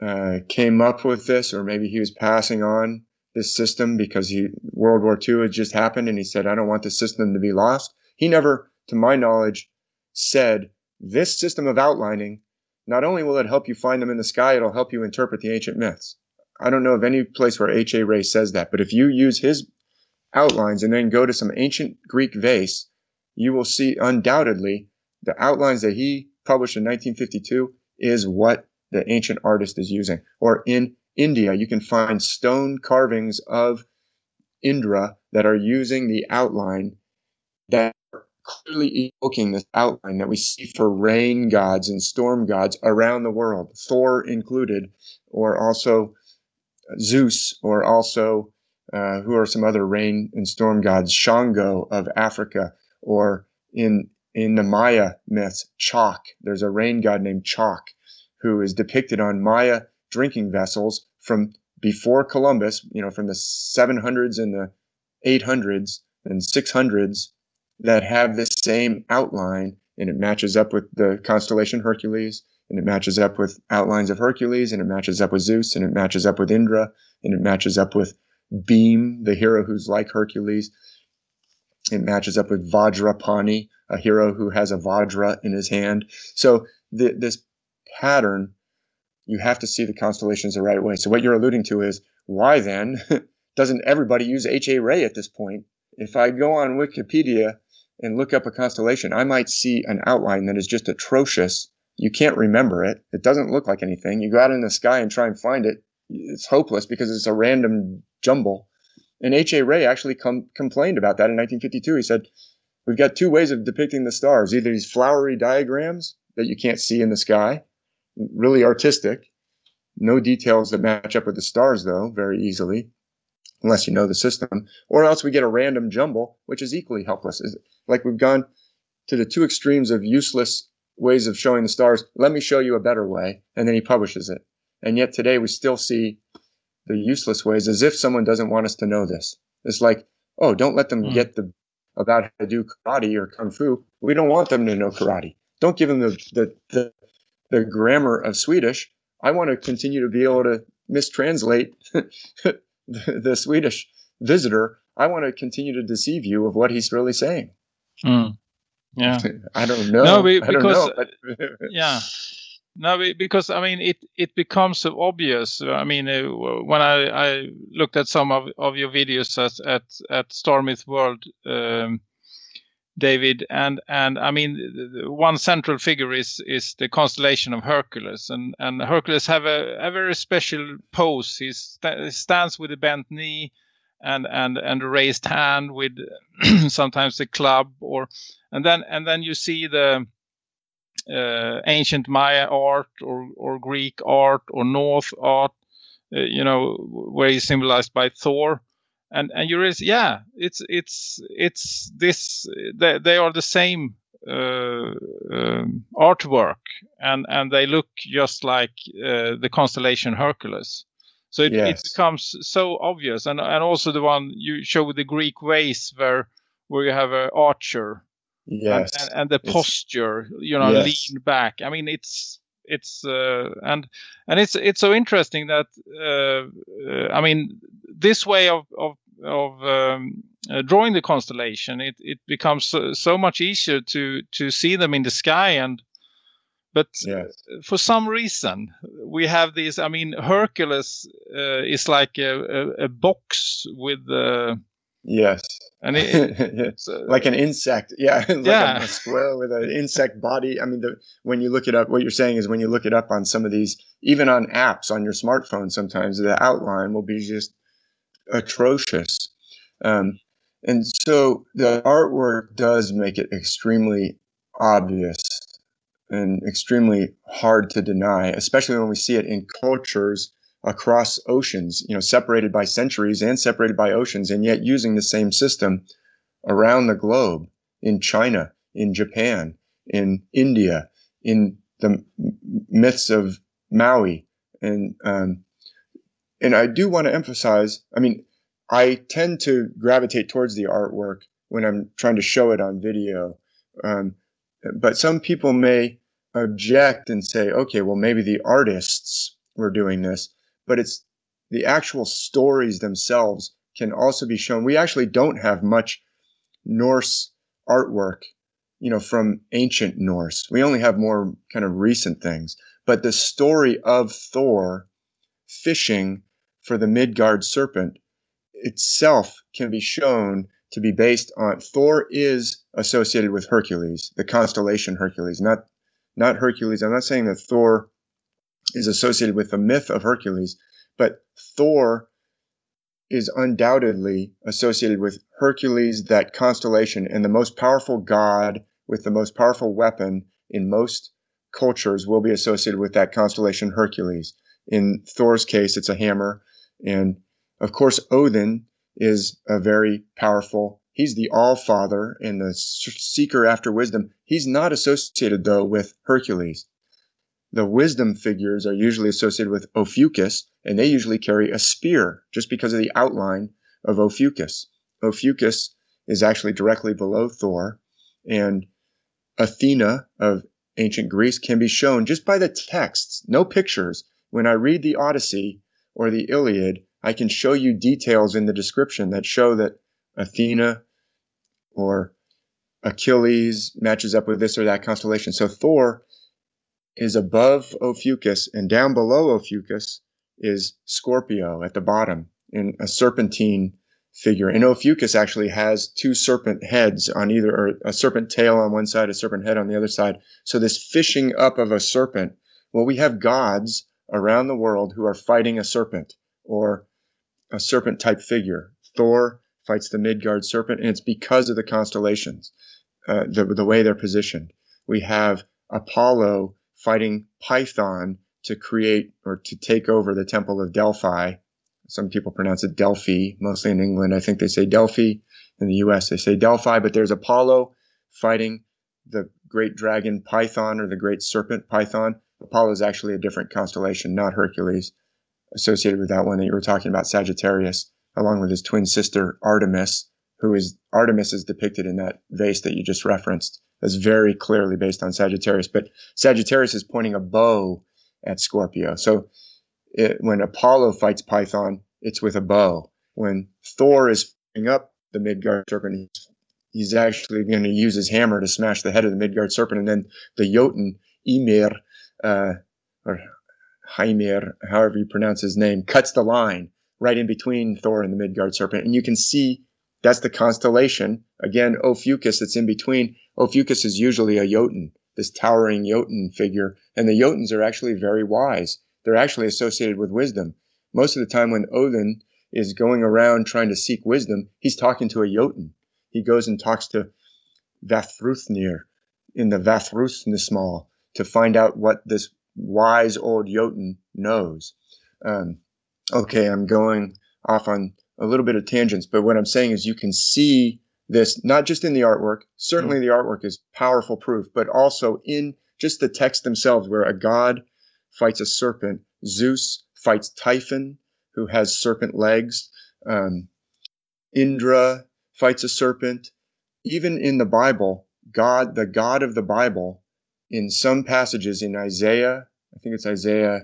uh, came up with this, or maybe he was passing on this system because he World War II had just happened and he said, I don't want the system to be lost. He never, to my knowledge, said this system of outlining, not only will it help you find them in the sky, it'll help you interpret the ancient myths. I don't know of any place where H.A. Rey says that, but if you use his outlines and then go to some ancient Greek vase, you will see undoubtedly the outlines that he published in 1952 is what the ancient artist is using. Or in India, you can find stone carvings of Indra that are using the outline that are clearly evoking this outline that we see for rain gods and storm gods around the world, Thor included, or also Zeus, or also uh, who are some other rain and storm gods, Shango of Africa, or in in the Maya myths, Chak. There's a rain god named Chak who is depicted on Maya drinking vessels from before Columbus, you know, from the 700s and the 800s and 600s that have this same outline and it matches up with the constellation Hercules and it matches up with outlines of Hercules and it matches up with Zeus and it matches up with Indra and it matches up with Bhima, the hero who's like Hercules. It matches up with Vajrapani, a hero who has a Vajra in his hand. So the, this pattern, you have to see the constellations the right way. So what you're alluding to is why then doesn't everybody use HA Rey at this point? If I go on Wikipedia and look up a constellation, I might see an outline that is just atrocious. You can't remember it. It doesn't look like anything. You go out in the sky and try and find it. It's hopeless because it's a random jumble. And H.A. Rey actually com- complained about that in 1952. He said, We've got two ways of depicting the stars either these flowery diagrams that you can't see in the sky, really artistic, no details that match up with the stars, though, very easily, unless you know the system, or else we get a random jumble, which is equally helpless. Like we've gone to the two extremes of useless ways of showing the stars. Let me show you a better way. And then he publishes it. And yet today we still see the useless ways as if someone doesn't want us to know this. It's like, oh, don't let them mm. get the about how to do karate or kung fu. We don't want them to know karate. Don't give them the the, the, the grammar of Swedish. I want to continue to be able to mistranslate the, the, Swedish visitor. I want to continue to deceive you of what he's really saying. Mm. Yeah. I don't know. No, because know, yeah. No, because I mean it. It becomes so obvious. I mean, uh, when I, I looked at some of, of your videos at at, at Star Myth World, um, David, and and I mean, one central figure is is the constellation of Hercules, and and Hercules have a, a very special pose. He st- stands with a bent knee, and and and a raised hand with sometimes a club, or and then and then you see the uh, ancient Maya art or, or Greek art or Norse art, uh, you know, where he's symbolized by Thor. And, and you realize, yeah, it's it's it's this. They, they are the same uh, um, artwork, and and they look just like uh, the constellation Hercules. So it, yes. it, becomes so obvious, and and also the one you show with the Greek vase where where you have an archer yes and, and, and the it's, posture you know yes. lean back i mean it's it's uh, and and it's it's so interesting that uh, uh, i mean this way of of of um, uh, drawing the constellation it it becomes so, so, much easier to to see them in the sky and but yes. for some reason we have these. i mean hercules uh, is like a, a, a box with uh, Yes. And it, uh, like an insect, yeah, like yeah. A, a, squirrel with an insect body. I mean, the, when you look it up, what you're saying is when you look it up on some of these, even on apps on your smartphone, sometimes the outline will be just atrocious. Um, and so the artwork does make it extremely obvious and extremely hard to deny, especially when we see it in cultures across oceans, you know, separated by centuries and separated by oceans, and yet using the same system around the globe in China, in Japan, in India, in the myths of Maui, and um, and I do want to emphasize. I mean, I tend to gravitate towards the artwork when I'm trying to show it on video, um, but some people may object and say, okay, well maybe the artists were doing this, but it's the actual stories themselves can also be shown. We actually don't have much Norse artwork, you know, from ancient Norse. We only have more kind of recent things. But the story of Thor fishing for the Midgard serpent itself can be shown to be based on Thor is associated with Hercules, the constellation Hercules, not not Hercules. I'm not saying that Thor is associated with the myth of Hercules, but Thor is undoubtedly associated with Hercules, that constellation, and the most powerful god with the most powerful weapon in most cultures will be associated with that constellation Hercules. In Thor's case, it's a hammer. And of course, Odin is a very powerful, he's the all father and the seeker after wisdom. He's not associated, though, with Hercules. The wisdom figures are usually associated with Ophiuchus, and they usually carry a spear just because of the outline of Ophiuchus. Ophiuchus is actually directly below Thor, and Athena of ancient Greece can be shown just by the texts, no pictures. When I read the Odyssey or the Iliad, I can show you details in the description that show that Athena or Achilles matches up with this or that constellation. So Thor is above Ophiuchus, and down below Ophiuchus is Scorpio at the bottom in a serpentine figure. And Ophiuchus actually has two serpent heads on either, or a serpent tail on one side, a serpent head on the other side. So this fishing up of a serpent, well, we have gods around the world who are fighting a serpent or a serpent type figure. Thor fights the Midgard serpent, and it's because of the constellations, uh, the, the way they're positioned. We have Apollo fighting Python to create or to take over the Temple of Delphi. Some people pronounce it Delphi, mostly in England. I think they say Delphi. In the US, they say Delphi, but there's Apollo fighting the great dragon Python or the great serpent Python. Apollo is actually a different constellation, not Hercules, associated with that one that you were talking about, Sagittarius, along with his twin sister Artemis, who is Artemis is depicted in that vase that you just referenced as very clearly based on Sagittarius. But Sagittarius is pointing a bow at Scorpio. So it, when Apollo fights Python, it's with a bow. When Thor is up the Midgard serpent, he's actually going to use his hammer to smash the head of the Midgard serpent. And then the Jotun, Ymir, uh, or Hymir, however you pronounce his name, cuts the line right in between Thor and the Midgard serpent. And you can see that's the constellation. Again, Ophiuchus that's in between. Ophiuchus is usually a Jotun, this towering Jotun figure. And the Jotuns are actually very wise. They're actually associated with wisdom. Most of the time when Odin is going around trying to seek wisdom, he's talking to a Jotun. He goes and talks to Vafthrûdnir in the Vafthrûdnismal to find out what this wise old Jotun knows. Um, okay, I'm going off on a little bit of tangents, but what I'm saying is you can see this not just in the artwork. Certainly, the artwork is powerful proof, but also in just the text themselves, where a god fights a serpent. Zeus fights Typhon, who has serpent legs. Um, Indra fights a serpent. Even in the Bible, God, the God of the Bible, in some passages in Isaiah, I think it's Isaiah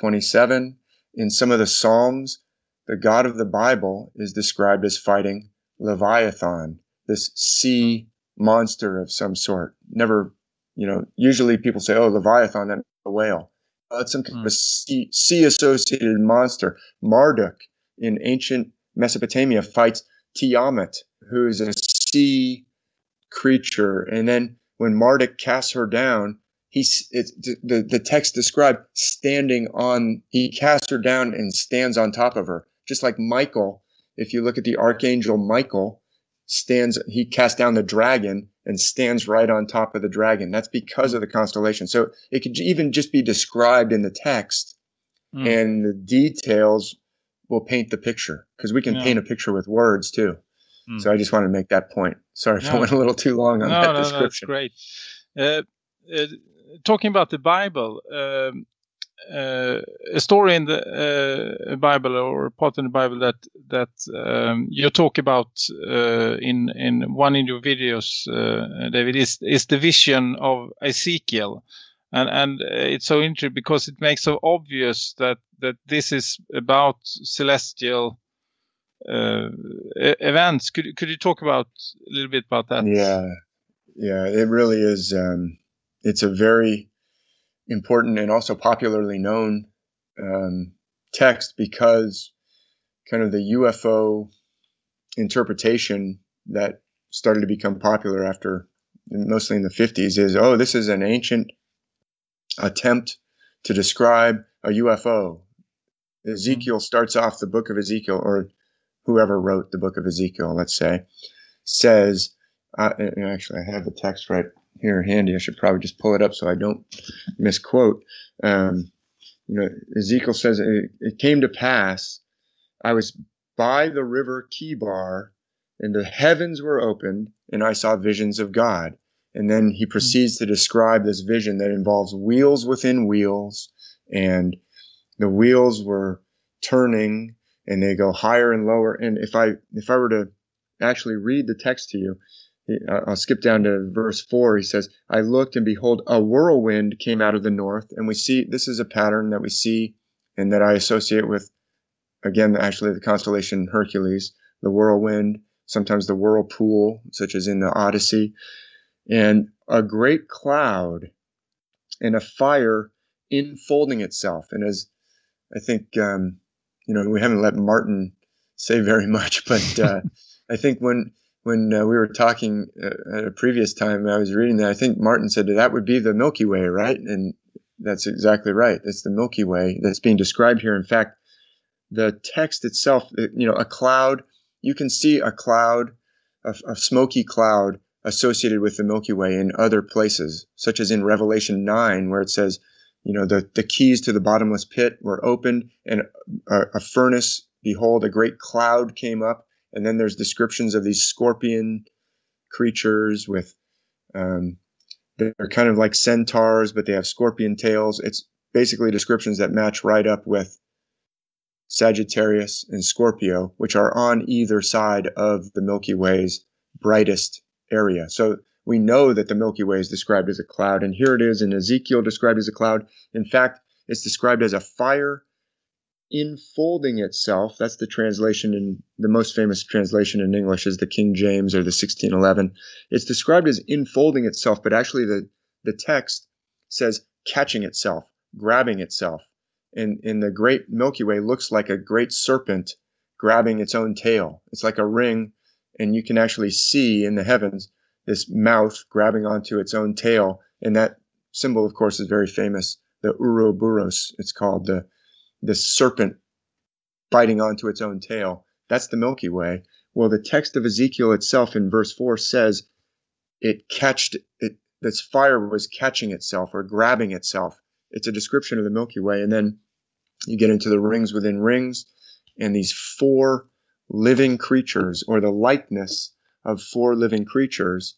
27, in some of the Psalms, the God of the Bible is described as fighting Leviathan, this sea monster of some sort. Never, you know, usually people say, oh, Leviathan, that's a whale. Uh, it's some kind mm. of a sea, sea associated monster. Marduk in ancient Mesopotamia fights Tiamat, who is a sea creature. And then when Marduk casts her down, he's it's the, the text described standing on he casts her down and stands on top of her just like michael if you look at the archangel michael stands he casts down the dragon and stands right on top of the dragon that's because of the constellation so it could even just be described in the text mm. and the details will paint the picture because we can yeah. paint a picture with words too mm. so i just wanted to make that point sorry if no. i went a little too long on no, that no, description no, that's great. Uh, uh, talking about the Bible, um, uh, a story in the uh, Bible or a part in the Bible that that um, you talk about uh, in in one of your videos, uh, David, is is the vision of Ezekiel, and and it's so interesting because it makes so obvious that that this is about celestial events. Could could you talk about a little bit about that? Yeah, yeah, it really is. Um, it's a very important and also popularly known um, text because kind of the UFO interpretation that started to become popular after mostly in the 50s is oh this is an ancient attempt to describe a UFO. Ezekiel starts off the book of Ezekiel or whoever wrote the book of Ezekiel let's say says uh, actually I have the text right here handy. I should probably just pull it up so I don't misquote. Um, you know, Ezekiel says, it, it came to pass, I was by the river Chebar, and the heavens were opened, and I saw visions of God. And then he proceeds to describe this vision that involves wheels within wheels, and the wheels were turning, and they go higher and lower. And if I if I were to actually read the text to you, I'll skip down to verse 4. He says, I looked and behold, a whirlwind came out of the north. And we see this is a pattern that we see and that I associate with, again, actually the constellation Hercules, the whirlwind, sometimes the whirlpool, such as in the Odyssey, and a great cloud and a fire enfolding itself. And as I think, um, you know, we haven't let Martin say very much, but uh, I think when when uh, we were talking uh, at a previous time, I was reading that. I think Martin said that, that would be the Milky Way, right? And that's exactly right. It's the Milky Way that's being described here. In fact, the text itself, you know, a cloud, you can see a cloud, a, a smoky cloud associated with the Milky Way in other places, such as in Revelation 9, where it says, you know, the, the keys to the bottomless pit were opened and a, a furnace, behold, a great cloud came up and then there's descriptions of these scorpion creatures with um, they're kind of like centaurs, but they have scorpion tails. It's basically descriptions that match right up with Sagittarius and Scorpio, which are on either side of the Milky Way's brightest area. So we know that the Milky Way is described as a cloud, and here it is in Ezekiel described as a cloud. In fact, it's described as a fire enfolding itself. That's the translation in the most famous translation in English is the King James or the 1611. It's described as enfolding itself, but actually the, the text says catching itself, grabbing itself. And in the great Milky Way looks like a great serpent grabbing its own tail. It's like a ring, and you can actually see in the heavens this mouth grabbing onto its own tail. And that symbol, of course, is very famous. The Uroboros, it's called the the serpent biting onto its own tail. That's the Milky Way. Well, the text of Ezekiel itself in verse 4 says it catched it this fire was catching itself or grabbing itself. It's a description of the Milky Way. And then you get into the rings within rings and these four living creatures or the likeness of four living creatures.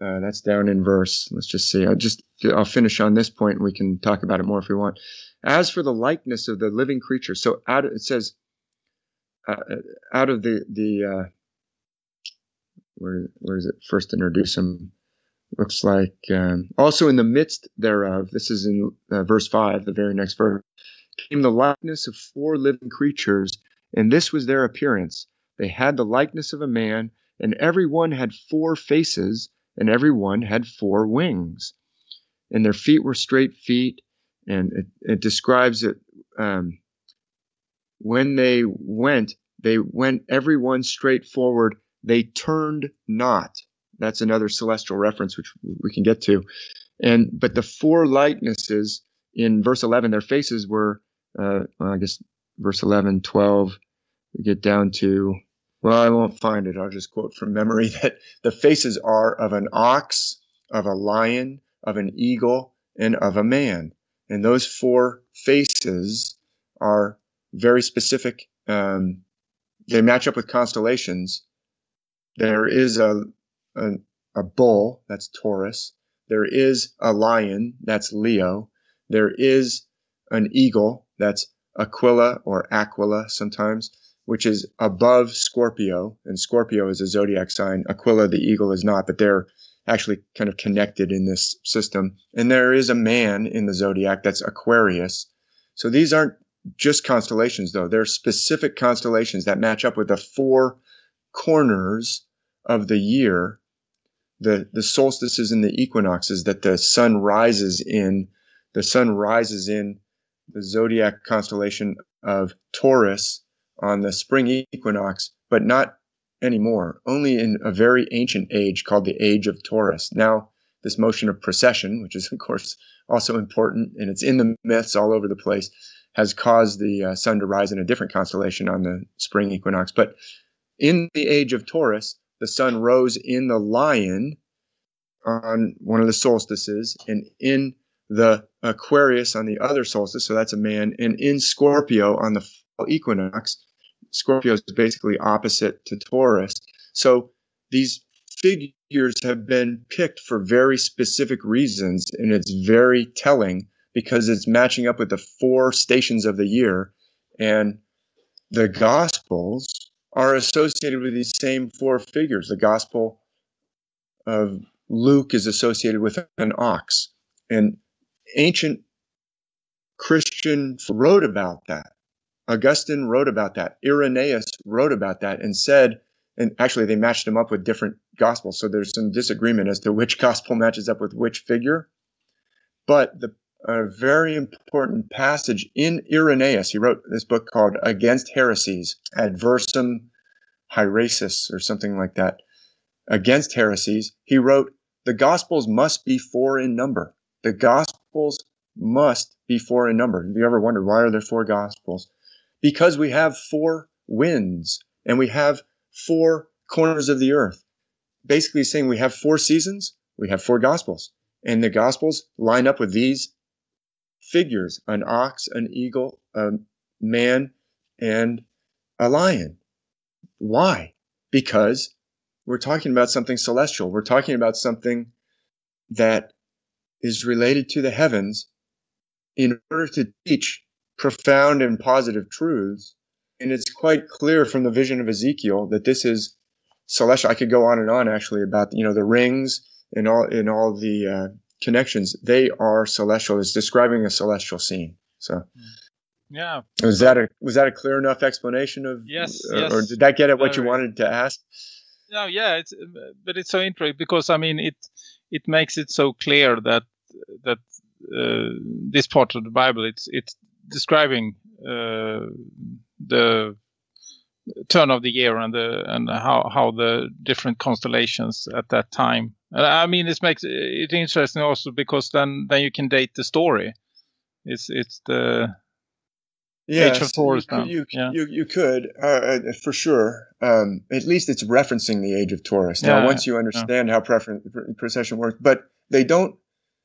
Uh, that's down in verse. Let's just see. I'll just I'll finish on this point and we can talk about it more if we want. As for the likeness of the living creature, so out it says, uh, uh, out of the the uh, where where is it first introduce him? Looks like um, also in the midst thereof. This is in uh, verse five, the very next verse. Came the likeness of four living creatures, and this was their appearance. They had the likeness of a man, and every one had four faces, and every one had four wings. And their feet were straight feet, and it, it describes it um, when they went they went everyone straight forward they turned not that's another celestial reference which we can get to and but the four likenesses in verse 11 their faces were uh, well, i guess verse 11 12 we get down to well i won't find it i'll just quote from memory that the faces are of an ox of a lion of an eagle and of a man and those four faces are very specific. Um, they match up with constellations. There is a, a, a bull, that's Taurus. there is a lion, that's Leo. There is an eagle, that's Aquila or Aquila sometimes, which is above Scorpio. And Scorpio is a zodiac sign. Aquila, the eagle, is not, but they're actually kind of connected in this system. And there is a man in the zodiac that's Aquarius. So these aren't just constellations, though. They're specific constellations that match up with the four corners of the year, the, the solstices and the equinoxes that the sun rises in. The sun rises in the zodiac constellation of Taurus on the spring equinox, but not anymore, only in a very ancient age called the Age of Taurus. Now, this motion of precession, which is, of course, also important, and it's in the myths all over the place, has caused the uh, sun to rise in a different constellation on the spring equinox. But in the Age of Taurus, the sun rose in the lion on one of the solstices, and in the Aquarius on the other solstice, so that's a man, and in Scorpio on the fall equinox. Scorpio is basically opposite to Taurus. So these figures have been picked for very specific reasons, and it's very telling because it's matching up with the four stations of the year. And the Gospels are associated with these same four figures. The Gospel of Luke is associated with an ox. And ancient Christian wrote about that. Augustine wrote about that. Irenaeus wrote about that and said, and actually they matched them up with different gospels. So there's some disagreement as to which gospel matches up with which figure. But the a very important passage in Irenaeus, he wrote this book called Against Heresies, Adversum Haeresis, or something like that. Against heresies, he wrote, The Gospels must be four in number. The Gospels must be four in number. Have you ever wondered why are there four Gospels? Because we have four winds and we have four corners of the earth. Basically saying we have four seasons, we have four Gospels. And the Gospels line up with these figures an ox, an eagle, a man, and a lion. Why? Because we're talking about something celestial. We're talking about something that is related to the heavens in order to teach profound and positive truths. And it's quite clear from the vision of Ezekiel that this is celestial. I could go on and on actually about you know the rings and all in all the uh, connections, they are celestial. It's describing a celestial scene. So, yeah, was that a was that a clear enough explanation of? Yes, uh, yes. Or did that get at what you wanted to ask? No, yeah, it's but it's so interesting because I mean it it makes it so clear that that uh, this part of the Bible it's it's describing uh, the turn of the year and the and how how the different constellations at that time. And I mean, this makes it interesting also because then then you can date the story. It's it's the Yes, of Taurus you, you, yeah. you, you could uh, uh, for sure. Um, at least it's referencing the age of Taurus. Now, Yeah, once you understand how prefer- pre- precession works, but they don't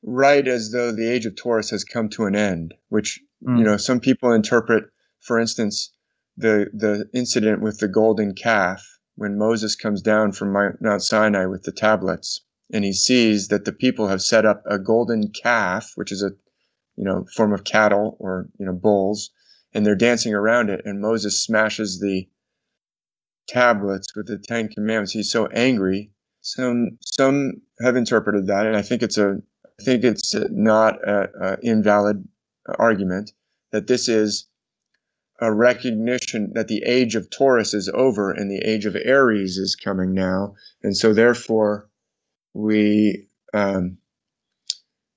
write as though the age of Taurus has come to an end. Which Mm. you know, some people interpret, for instance, the the incident with the golden calf when Moses comes down from Mount Sinai with the tablets, and he sees that the people have set up a golden calf, which is a you know form of cattle or you know bulls and they're dancing around it and moses smashes the tablets with the ten commandments he's so angry some some have interpreted that and i think it's a i think it's not a, a invalid argument that this is a recognition that the age of taurus is over and the age of aries is coming now. And so therefore we um,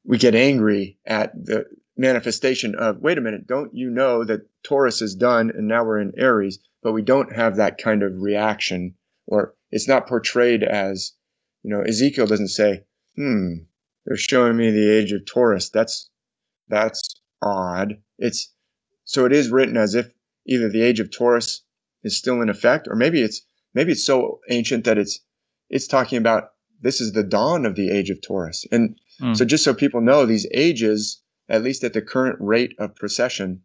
we get angry at the manifestation of wait a minute don't you know that taurus is done and now we're in aries but we don't have that kind of reaction? Or it's not portrayed as you know ezekiel doesn't say hmm they're showing me the age of taurus. That's that's odd. It's so it is written as if either the age of taurus is still in effect or maybe it's maybe it's so ancient that it's it's talking about this is the dawn of the age of taurus. And Mm. so just so people know, these ages, at least at the current rate of precession,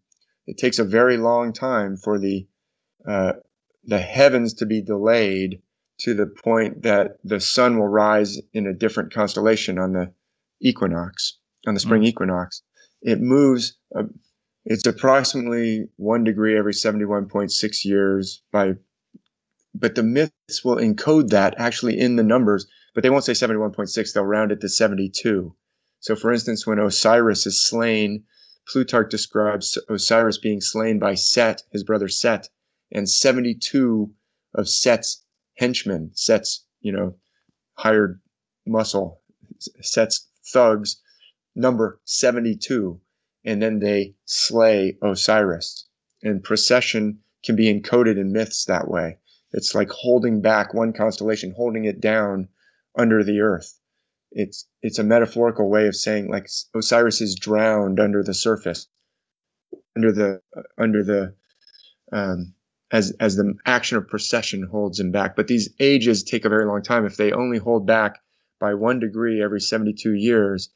it takes a very long time for the uh, the heavens to be delayed to the point that the sun will rise in a different constellation on the equinox, on the spring equinox, it moves. Uh, it's approximately one degree every 71.6 years by, but the myths will encode that actually in the numbers, but they won't say 71.6. They'll round it to 72. So, for instance, when Osiris is slain, Plutarch describes Osiris being slain by Set, his brother Set, and 72 of Set's henchmen, Set's, you know, hired muscle, Set's thugs, number 72. And then they slay Osiris. And precession can be encoded in myths that way. It's like holding back one constellation, holding it down under the earth. It's it's a metaphorical way of saying like Osiris is drowned under the surface, under the under the um, as as the action of precession holds him back. But these ages take a very long time. If they only hold back by one degree every 72 years,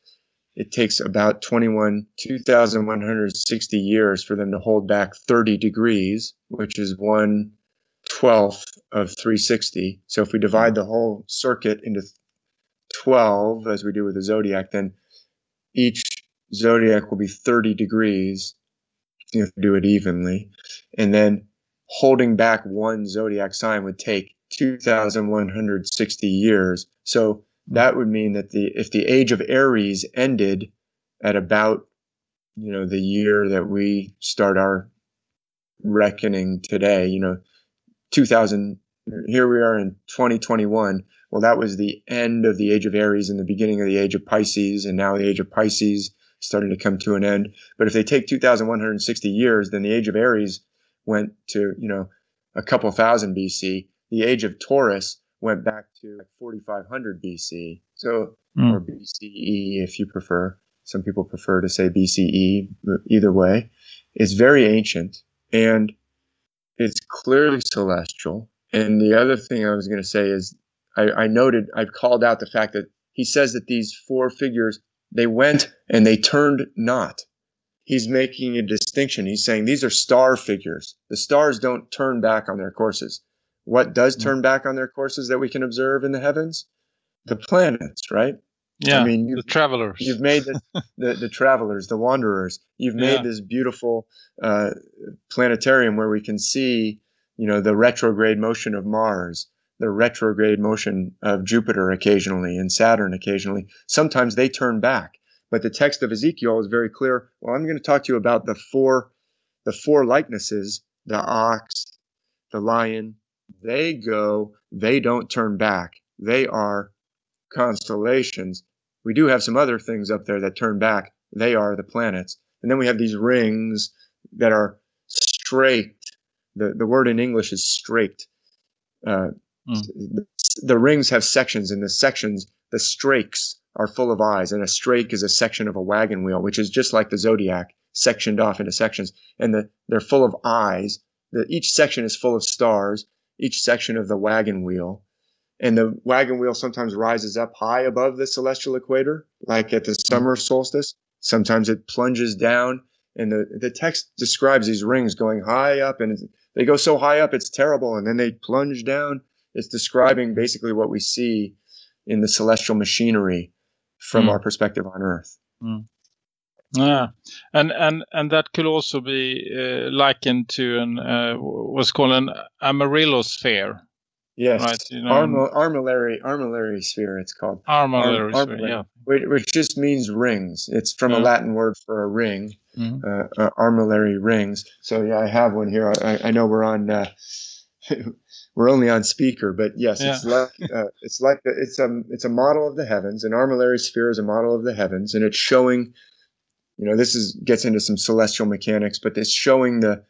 it takes about 21 2,160 years for them to hold back 30 degrees, which is one twelfth of 360. So if we divide the whole circuit into 12, as we do with the zodiac, then each zodiac will be 30 degrees. You to do it evenly. And then holding back one zodiac sign would take 2,160 years. So that would mean that the if the age of Aries ended at about you know the year that we start our reckoning today, you know, 2000 here we are in 2021 well, that was the end of the age of Aries and the beginning of the age of Pisces, and now the age of Pisces starting to come to an end. But if they take 2,160 years, then the age of Aries went to, you know, a couple thousand BC. The age of Taurus went back to like 4,500 BC. So, Mm. or BCE if you prefer. Some people prefer to say BCE, either way. It's very ancient and it's clearly celestial. And the other thing I was going to say is I, I noted, I've called out the fact that he says that these four figures, they went and they turned not. He's making a distinction. He's saying these are star figures. The stars don't turn back on their courses. What does Mm. turn back on their courses that we can observe in the heavens? The planets, right? Yeah, I mean, the travelers. You've made the, the, the travelers, the wanderers. You've made Yeah. this beautiful uh, planetarium where we can see, you know, the retrograde motion of Mars, the retrograde motion of Jupiter occasionally and Saturn occasionally. Sometimes they turn back, but the text of Ezekiel is very clear. Well, I'm going to talk to you about the four, the four likenesses: the ox, the lion. They go. They don't turn back. They are constellations. We do have some other things up there that turn back. They are the planets. And then we have these rings that are straked. The, the word in English is straked. Uh, Mm. the, the rings have sections, and the sections, the strakes, are full of eyes. And a strake is a section of a wagon wheel, which is just like the zodiac, sectioned off into sections. And the, they're full of eyes. The, each section is full of stars, each section of the wagon wheel and the wagon wheel sometimes rises up high above the celestial equator, like at the summer solstice. Sometimes it plunges down, and the, the text describes these rings going high up, and they go so high up it's terrible, and then they plunge down. It's describing basically what we see in the celestial machinery from Mm. our perspective on Earth. Yeah, and and and that could also be uh, likened to an uh, what's called an Amarillosphere, Yes, Right, you know, Armil- armillary armillary sphere. It's called. armillary Arm- sphere. Yeah. which, which just means rings. It's from a Latin word for a ring, Mhm. uh, uh, armillary rings. So yeah, I have one here. I, I know we're on, uh, we're only on speaker, but yes, it's like uh, it's like the, it's a it's a model of the heavens. An armillary sphere is a model of the heavens, and it's showing. You know, this is gets into some celestial mechanics, but it's showing the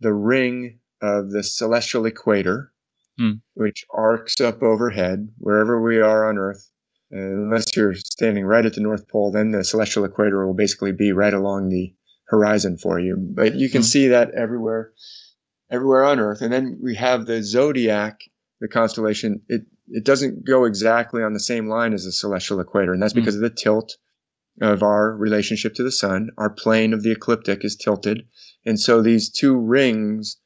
the ring of the celestial equator, Hmm. which arcs up overhead wherever we are on Earth. Uh, unless you're standing right at the North Pole, then the celestial equator will basically be right along the horizon for you. But you can Hmm. see that everywhere, everywhere on Earth. And then we have the zodiac, the constellation. It it doesn't go exactly on the same line as the celestial equator, and that's Hmm. because of the tilt of our relationship to the sun. Our plane of the ecliptic is tilted, and so these two rings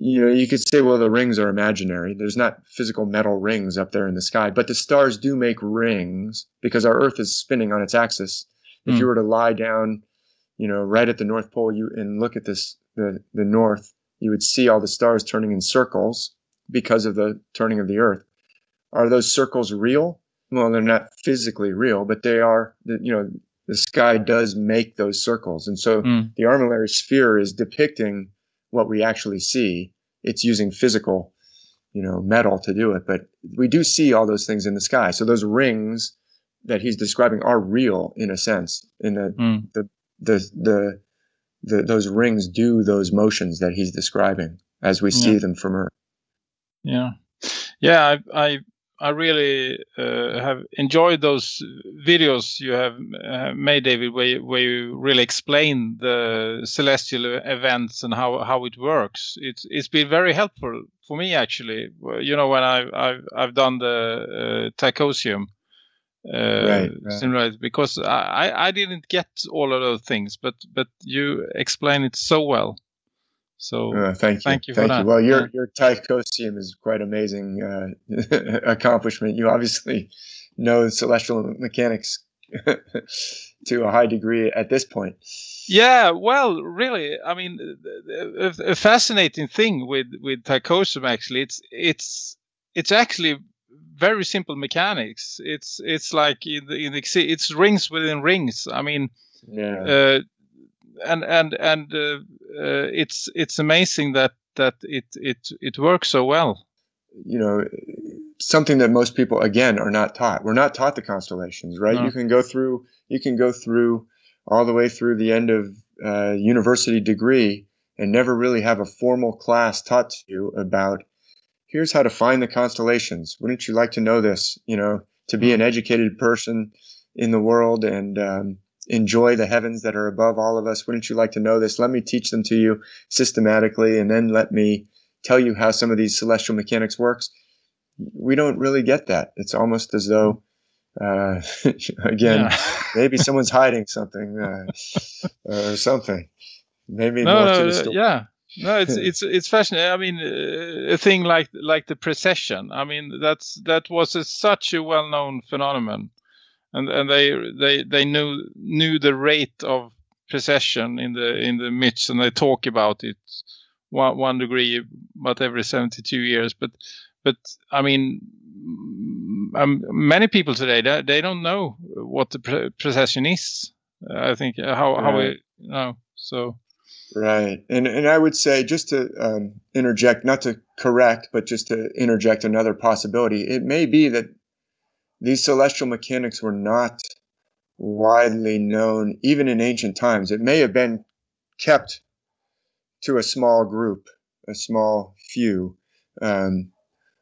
you know, you could say, well, the rings are imaginary. There's not physical metal rings up there in the sky, but the stars do make rings because our Earth is spinning on its axis. If Mm. you were to lie down, you know, right at the North Pole, you and look at this the the North, you would see all the stars turning in circles because of the turning of the Earth. Are those circles real? Well, they're not physically real, but they are. the- You know, the sky does make those circles, and so Mm. the armillary sphere is depicting what we actually see. It's using physical, you know, metal to do it, but we do see all those things in the sky. So those rings that he's describing are real in a sense. In the Mm. the the the, the those rings do those motions that he's describing as we see Yeah. them from Earth. Yeah, yeah. I I, I really uh, have enjoyed those videos you have uh, made, David, where you, where you really explain the celestial events and how, how it works. It's it's been very helpful for me actually. You know, when I've I've, I've done the uh, Tychosium. Uh, Right, right. because I, I I didn't get all of those things, but but you explain it so well. So Uh, thank you. Thank you for that. Well, your your Tychosium is quite amazing uh, accomplishment. You obviously know celestial mechanics to a high degree at this point. Yeah, well, really, I mean, a, a- a fascinating thing with with Tychosium actually, it's it's it's actually very simple mechanics. It's it's like in the, in the it's rings within rings. I mean, Yeah. uh, and and and uh, uh, it's it's amazing that that it it it works so well. you know something that most people again are not taught. We're not taught the constellations right? No. you can go through you can go through all the way through the end of uh, university degree and never really have a formal class taught to you about here's how to find the constellations. Wouldn't you like to know this? You know to be an educated person in the world and um, enjoy the heavens that are above all of us. Wouldn't you like to know this? Let me teach them to you systematically and then let me tell you how some of these celestial mechanics works. We don't really get that. It's almost as though uh, again maybe someone's hiding something uh, or something. Maybe no, more no, to the uh, story. yeah. No, it's it's it's fascinating. I mean, uh, a thing like like the precession. I mean, that's that was a, such a well-known phenomenon, and and they they they knew knew the rate of precession in the in the midst, and they talk about it one one degree, but every seventy-two years. But but I mean, mm, um, many people today they, they don't know what the pre- precession is. I think uh, how how Right. it you know so. Right. And and I would say just to um, interject, not to correct, but just to interject another possibility. It may be that these celestial mechanics were not widely known even in ancient times. It may have been kept to a small group, a small few. Um,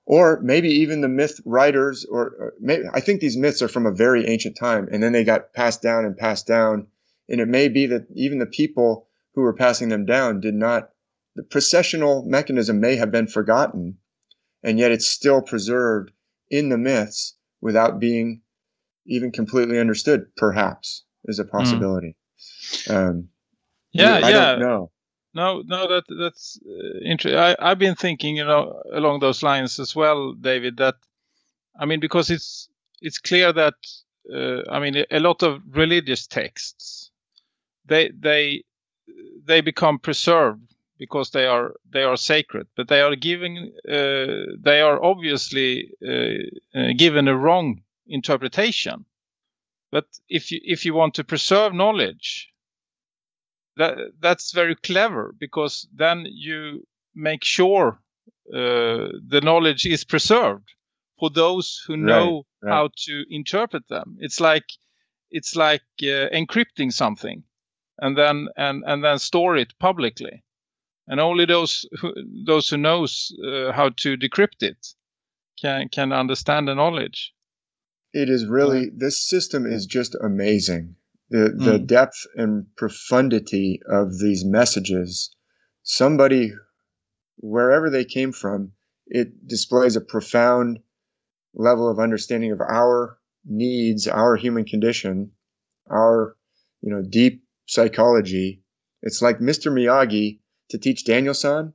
or maybe even the myth writers, or, or maybe, I think these myths are from a very ancient time, and then they got passed down and passed down. And it may be that even the people who were passing them down did not, the precessional mechanism may have been forgotten, and yet it's still preserved in the myths without being even completely understood, perhaps, is a possibility. Um, Yeah, I yeah. No, no, that that's uh, interesting. I I've been thinking, you know, along those lines as well, David. That I mean, because it's it's clear that uh, I mean, a, a lot of religious texts they they they become preserved because they are they are sacred, but they are giving uh, they are obviously uh, uh, given a wrong interpretation. But if you if you want to preserve knowledge, that that's very clever because then you make sure uh, the knowledge is preserved for those who know right. how to interpret them. It's like it's like uh, encrypting something and then and and then store it publicly, and only those who those who knows uh, how to decrypt it can can understand the knowledge. It is really this system is just amazing. The the Mm. depth and profundity of these messages. Somebody, wherever they came from, it displays a profound level of understanding of our needs, our human condition, our you know deep psychology. It's like Mr. Miyagi to teach Daniel-san.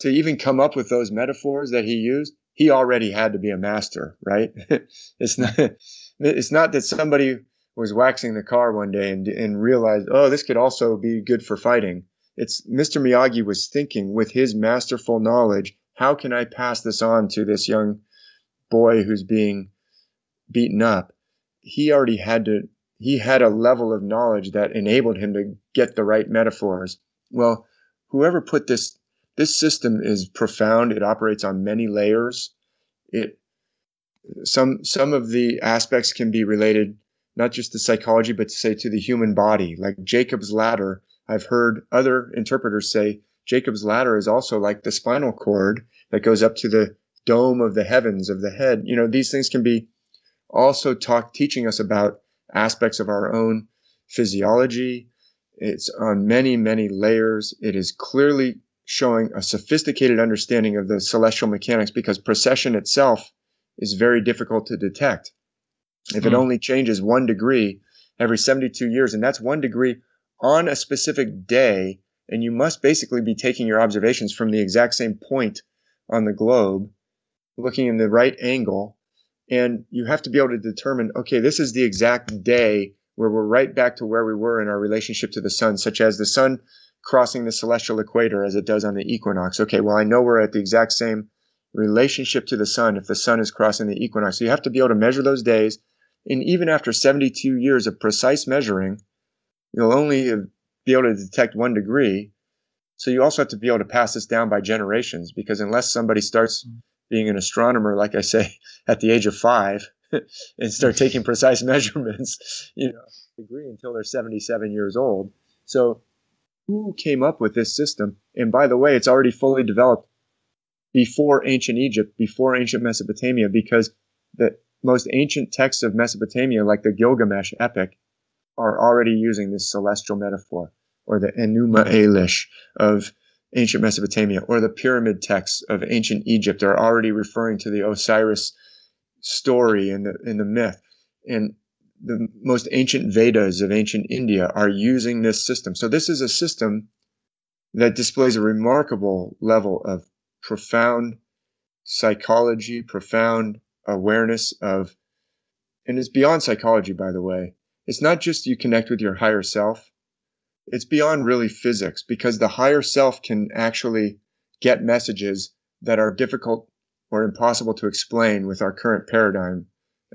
to even come up with those metaphors that he used, he already had to be a master, right? it's not it's not that somebody was waxing the car one day and, and realized, oh, this could also be good for fighting. It's Mr. Miyagi was thinking with his masterful knowledge, how can I pass this on to this young boy who's being beaten up? He already had to he had a level of knowledge that enabled him to get the right metaphors. Well, whoever put this this system is profound. It operates on many layers. It some some of the aspects can be related not just to psychology, but say to the human body. Like Jacob's ladder, I've heard other interpreters say Jacob's ladder is also like the spinal cord that goes up to the dome of the heavens of the head. You know, these things can be also talk teaching us about aspects of our own physiology. It's on many, many layers. It is clearly showing a sophisticated understanding of the celestial mechanics because precession itself is very difficult to detect. If it Mm. only changes one degree every 72 years, and that's one degree on a specific day, and you must basically be taking your observations from the exact same point on the globe, looking in the right angle, and you have to be able to determine okay, this is the exact day where we're right back to where we were in our relationship to the sun, such as the sun crossing the celestial equator as it does on the equinox. Okay, well, I know we're at the exact same relationship to the sun if the sun is crossing the equinox. So you have to be able to measure those days. And even after 72 years of precise measuring, you'll only be able to detect one degree. So you also have to be able to pass this down by generations because unless somebody starts mm. being an astronomer, like I say, at the age of five and start taking precise measurements, you know, degree until they're 77 years old. So who came up with this system? And by the way, it's already fully developed before ancient Egypt, before ancient Mesopotamia, because the most ancient texts of Mesopotamia, like the Gilgamesh epic, are already using this celestial metaphor, or the Enuma Elish of ancient Mesopotamia, or the pyramid texts of ancient Egypt are already referring to the Osiris story in the in the myth. And the most ancient Vedas of ancient India are using this system. So this is a system that displays a remarkable level of profound psychology, profound awareness of, and it's beyond psychology, by the way. It's not just you connect with your higher self. It's beyond really physics because the higher self can actually get messages that are difficult or impossible to explain with our current paradigm.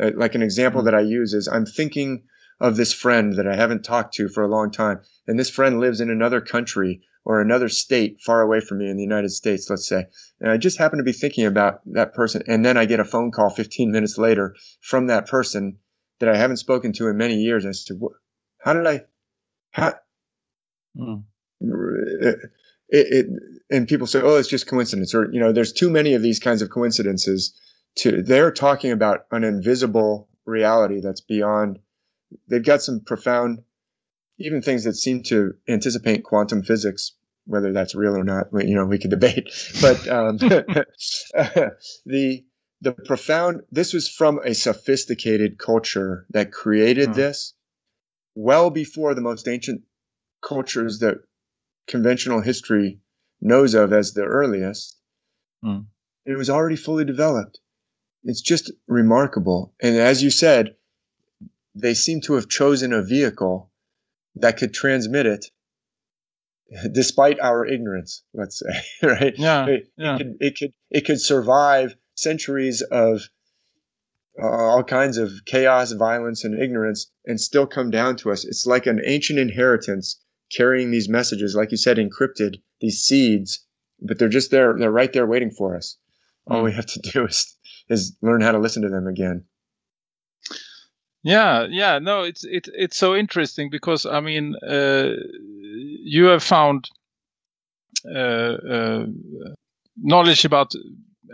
Uh, like an example that I use is I'm thinking of this friend that I haven't talked to for a long time, and this friend lives in another country or another state far away from me in the United States, let's say. And I just happen to be thinking about that person, and then I get a phone call 15 minutes later from that person that I haven't spoken to in many years. I said, "What? How did I? How?" Mm. It, it, and people say, "Oh, it's just coincidence," or you know, there's too many of these kinds of coincidences. To they're talking about an invisible reality that's beyond. They've got some profound, even things that seem to anticipate quantum physics. Whether that's real or not, you know, we could debate. But um, the the profound. This was from a sophisticated culture that created Hmm. this, well before the most ancient cultures that conventional history knows of as the earliest. Hmm. It was already fully developed. It's just remarkable. And as you said, they seem to have chosen a vehicle that could transmit it despite our ignorance, let's say, right? Yeah, It, yeah. it, could, it could it could survive centuries of uh, all kinds of chaos, violence, and ignorance, and still come down to us. It's like an ancient inheritance carrying these messages, like you said, encrypted, these seeds, but they're just there. They're right there waiting for us. All we have to do is is learn how to listen to them again. Yeah, yeah, no, it's it, it's so interesting because I mean, uh, you have found uh, uh, knowledge about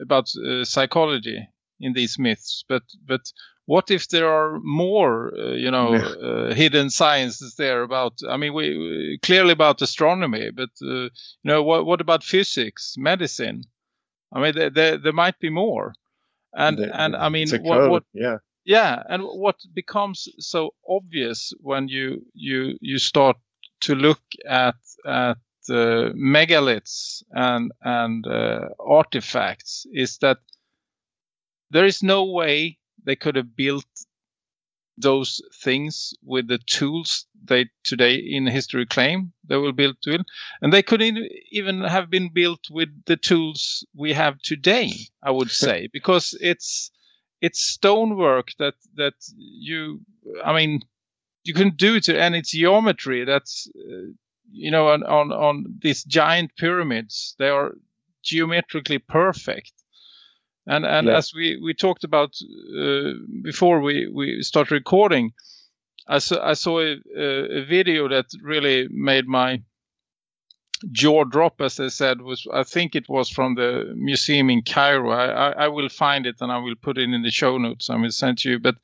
about uh, psychology in these myths, but but what if there are more, uh, you know, uh, hidden sciences there about? I mean, we- we clearly about astronomy, but uh, you know, what what about physics, medicine? I mean, there there, there might be more, and The- and I mean, what what yeah. yeah and what becomes so obvious when you you you start to look at at uh, megaliths and and uh, artifacts is that there is no way they could have built those things with the tools they today in history claim they will build with and they could even have been built with the tools we have today i would say because it's it's stonework that that you i mean you can do it and it's geometry that's uh, you know on, on on these giant pyramids they are geometrically perfect and and Yeah. as we we talked about uh, before we we start recording i saw i saw a, a, a video that really made my jaw drop as i said was i think it was from the museum in cairo. I i, I will find it and i will put it in the show notes i will send to you. But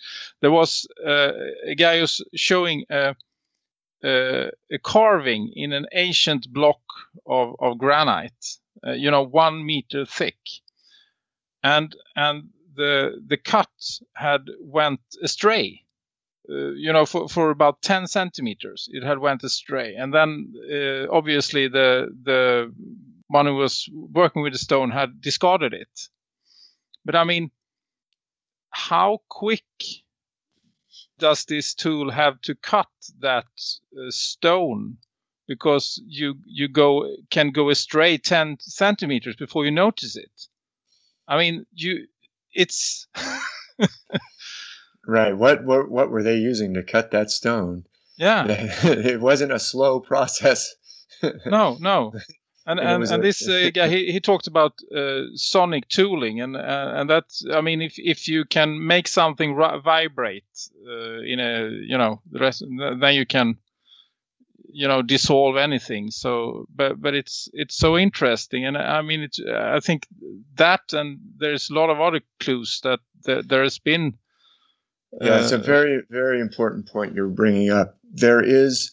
there was uh, a guy who's showing a, a, a carving in an ancient block of, of granite uh, you know one meter thick and and the the cut had went astray. Uh, you know for, for about 10 centimeters it had went astray. And then uh, obviously the the one who was working with the stone had discarded it. But i mean how quick does this tool have to cut that uh, stone? Because you you go can go astray 10 centimeters before you notice it i mean you it's Right. What what what were they using to cut that stone? yeah it wasn't a slow process. no no and And and, and a- this uh, guy he, he talked about uh, sonic tooling and uh, and that's i mean if if you can make something vibrate uh, in a you know the rest then you can you know dissolve anything so but but it's it's so interesting and i mean it's i think that and there's a lot of other clues that there, there has been Yeah, it's a uh, very, very important point you're bringing up. There is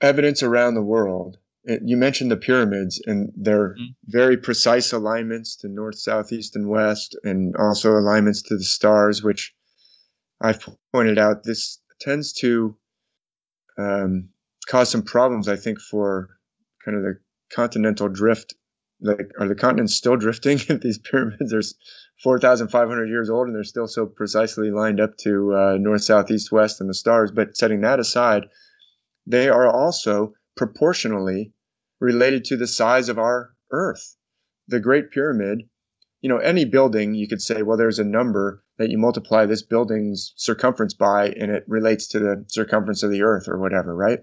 evidence around the world. You mentioned the pyramids and their Mhm. very precise alignments to north, south, east, and west, and also alignments to the stars, which I've pointed out. This tends to um, cause some problems, I think, for kind of the continental drift. Like, are the continents still drifting if these pyramids are 4,500 years old and they're still so precisely lined up to uh, north, south, east, west, and the stars. But setting that aside, they are also proportionally related to the size of our Earth. The Great Pyramid, you know, any building, you could say, well, there's a number that you multiply this building's circumference by, and it relates to the circumference of the Earth or whatever, right?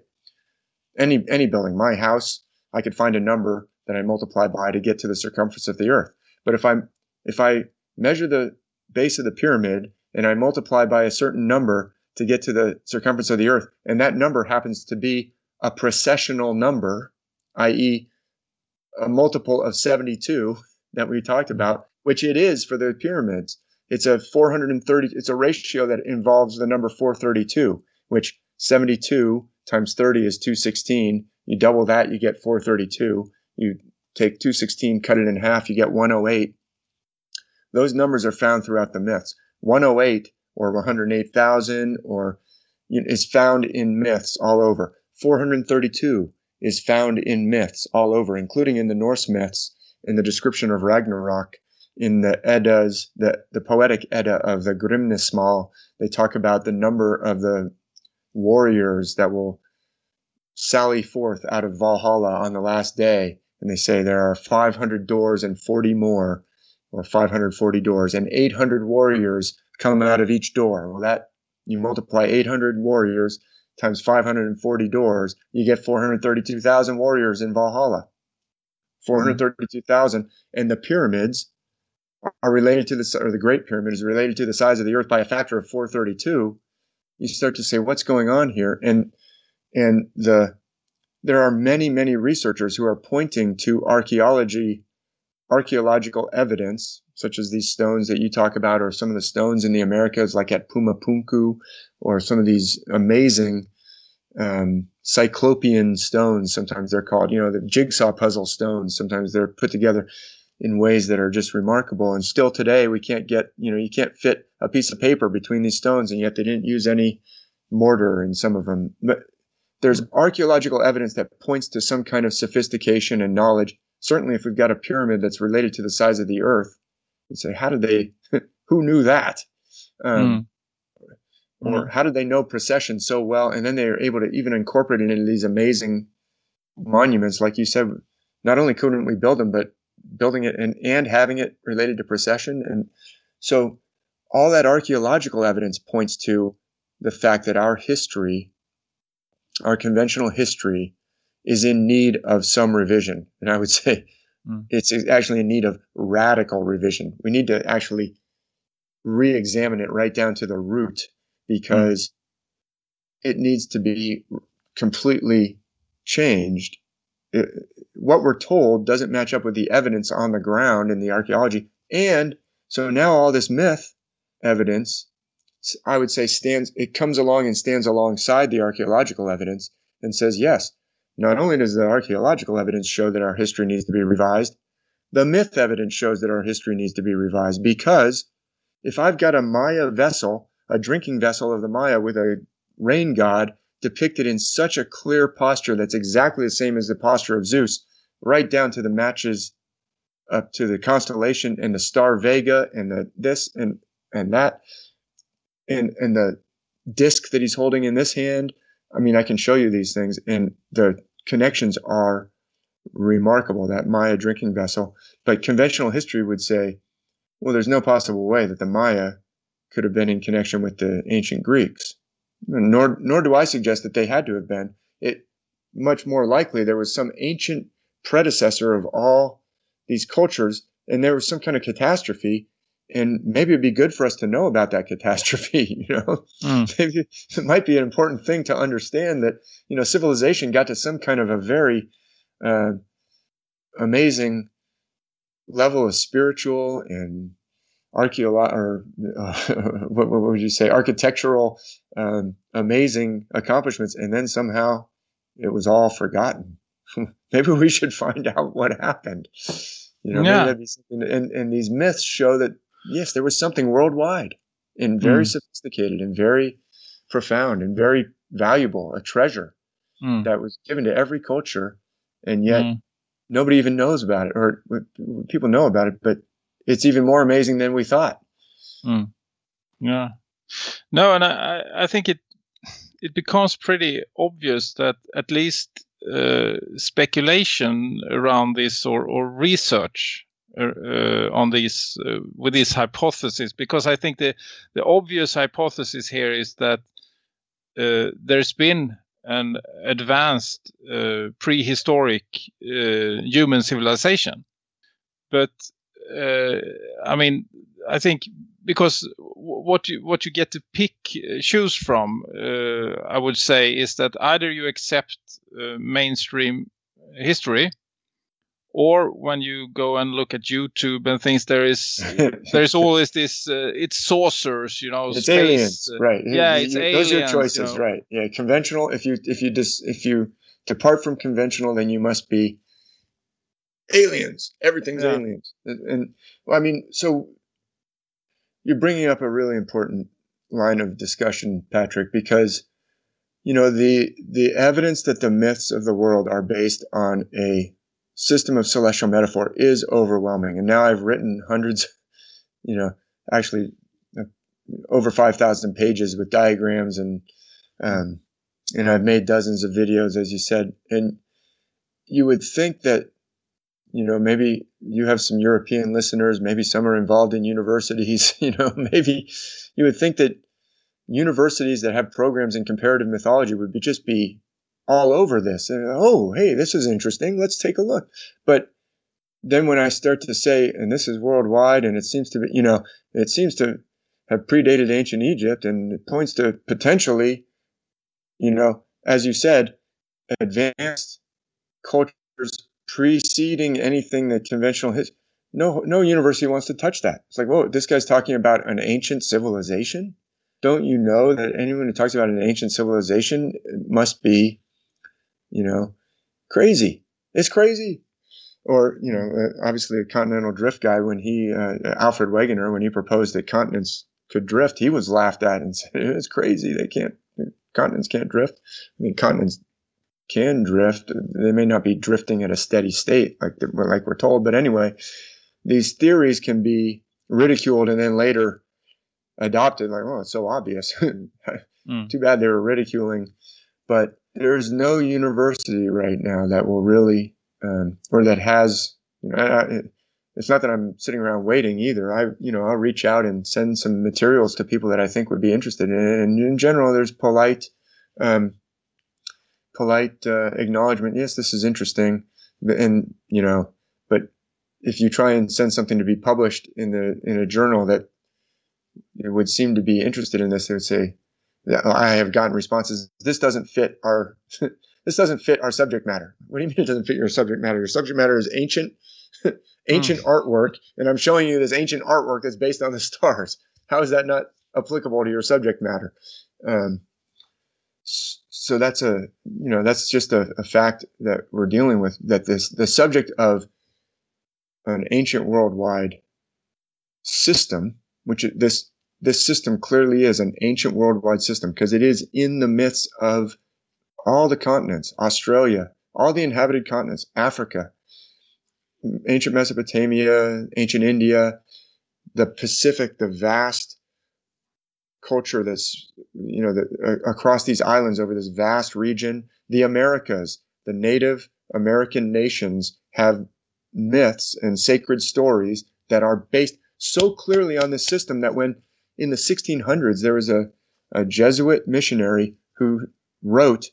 Any any building, my house, I could find a number that I multiply by to get to the circumference of the Earth. But if I'm if I measure the base of the pyramid and I multiply by a certain number to get to the circumference of the earth, and that number happens to be a precessional number, i.e., a multiple of 72 that we talked mm-hmm. about, which it is for the pyramids. It's a 430, it's a ratio that involves the number 432, which 72 times 30 is 216. You double that, you get 432. You take 216, cut it in half, you get 108 those numbers are found throughout the myths. 108 or 108,000 or you know, is found in myths all over. 432 is found in myths all over, including in the Norse myths, in the description of Ragnarok, in the Eddas, the, the poetic Edda of the Grimnismal. They talk about the number of the warriors that will sally forth out of Valhalla on the last day. And they say there are 500 doors and 40 more or 540 doors, and 800 warriors come out of each door. Well, that you multiply 800 warriors times 540 doors, you get 432,000 warriors in Valhalla. 432,000, and the pyramids are related to the or the Great Pyramid is related to the size of the Earth by a factor of 432. You start to say, what's going on here? And and the there are many many researchers who are pointing to archaeology archaeological evidence, such as these stones that you talk about, or some of the stones in the Americas, like at Pumapunku, or some of these amazing um, cyclopean stones. Sometimes they're called, you know, the jigsaw puzzle stones. Sometimes they're put together in ways that are just remarkable. And still today, we can't get, you know, you can't fit a piece of paper between these stones, and yet they didn't use any mortar in some of them. But there's archaeological evidence that points to some kind of sophistication and knowledge. Certainly, if we've got a pyramid that's related to the size of the Earth, you say, how did they? who knew that? Um, Or how did they know precession so well? And then they are able to even incorporate it into these amazing monuments, like you said. Not only couldn't we build them, but building it and, and having it related to precession. And so all that archaeological evidence points to the fact that our history, our conventional history, is in need of some revision. And I would say Mm. it's actually in need of radical revision. We need to actually re examine it right down to the root because it needs to be completely changed. What we're told doesn't match up with the evidence on the ground in the archaeology. And so now all this myth evidence, I would say, stands, it comes along and stands alongside the archaeological evidence and says, yes, not only does the archaeological evidence show that our history needs to be revised, the myth evidence shows that our history needs to be revised because if I've got a Maya vessel, a drinking vessel of the Maya with a rain god depicted in such a clear posture that's exactly the same as the posture of Zeus, right down to the matches up to the constellation and the star Vega and the this and and that and and the disc that he's holding in this hand. I mean, I can show you these things, and the connections are remarkable. That Maya drinking vessel, but conventional history would say, well, there's no possible way that the Maya could have been in connection with the ancient Greeks. Nor nor do I suggest that they had to have been. It much more likely there was some ancient predecessor of all these cultures, and there was some kind of catastrophe. And maybe it'd be good for us to know about that catastrophe. You know, Mm. maybe it might be an important thing to understand that you know civilization got to some kind of a very uh, amazing level of spiritual and archaeological or uh, what, what would you say architectural um, amazing accomplishments and then somehow it was all forgotten maybe we should find out what happened you know maybe Yeah. that'd be something and, and these myths show that yes there was something worldwide and very Mm. sophisticated and very profound and very valuable a treasure Mm. that was given to every culture and yet Mm. nobody even knows about it or people know about it but it's even more amazing than we thought. Yeah. No, and I, I- think it it becomes pretty obvious that at least uh, speculation around this or, or research uh, uh, on these uh, with this hypothesis, because I think the the obvious hypothesis here is that uh, there's been an advanced uh, prehistoric human civilization, but I mean, I think because what you what you get to pick uh, choose from, uh, I would say, is that either you accept uh, mainstream history, or when you go and look at YouTube and things, there is there's always this uh, it's saucers, you know, it's space, aliens uh, right yeah, You- it's you- those are your choices you know. right yeah conventional if you if you just if you depart from conventional then you must be aliens. Everything's Yeah. aliens. And, and well, i mean so you're bringing up a really important line of discussion Patrik because you know the the evidence that the myths of the world are based on a system of celestial metaphor is overwhelming. And now i've written hundreds you know actually uh, over 5000 pages with diagrams and um, and i've made dozens of videos as you said. And you would think that you know maybe you have some european listeners maybe some are involved in universities you know maybe you would think that universities that have programs in comparative mythology would be just be all over this. And oh hey this is interesting. Let's take a look. But then when i start to say and this is worldwide and it seems to be you know it seems to have predated ancient egypt and it points to potentially you know as you said advanced cultures preceding anything that conventional history. no no university wants to touch that. It's like whoa this guy's talking about an ancient civilization? Don't you know that anyone who talks about an ancient civilization must be you know crazy? It's crazy. Or you know uh, obviously a continental drift guy when he uh, alfred wegener when he proposed that continents could drift he was laughed at and said it's crazy. They can't continents can't drift. I mean continents can drift. They may not be drifting at a steady state like the, like we're told, but anyway, these theories can be ridiculed and then later adopted. Like, oh, it's so obvious. Mm. Too bad they were ridiculing. But there's no university right now that will really, um, or that has, you know, I, it's not that I'm sitting around waiting either. I, you know, I'll reach out and send some materials to people that I think would be interested in it. And in general, there's polite, um, polite uh, acknowledgement. Yes, this is interesting, and you know, but if you try and send something to be published in the in a journal that would seem to be interested in this, they would say, I have gotten responses. This doesn't fit our this doesn't fit our subject matter. What do you mean it doesn't fit your subject matter? Your subject matter is ancient ancient artwork, and I'm showing you this ancient artwork that's based on the stars. How is that not applicable to your subject matter? Um, so that's a you know that's just a, a fact that we're dealing with. That this the subject of an ancient worldwide system, which this this system clearly is an ancient worldwide system because it is in the midst of all the continents, Australia, all the inhabited continents, Africa, ancient Mesopotamia, ancient India, the Pacific, the vast culture that's you know uh, across these islands over this vast region, the Americas, the Native American nations have myths and sacred stories that are based so clearly on this system that when in the 1600s, there was a, a Jesuit missionary who wrote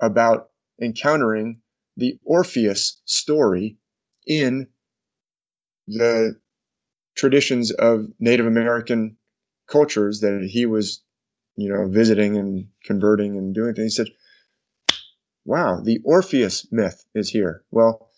about encountering the Orpheus story in the traditions of Native American cultures that he was, you know, visiting and converting and doing things. He said, wow, the Orpheus myth is here. Well,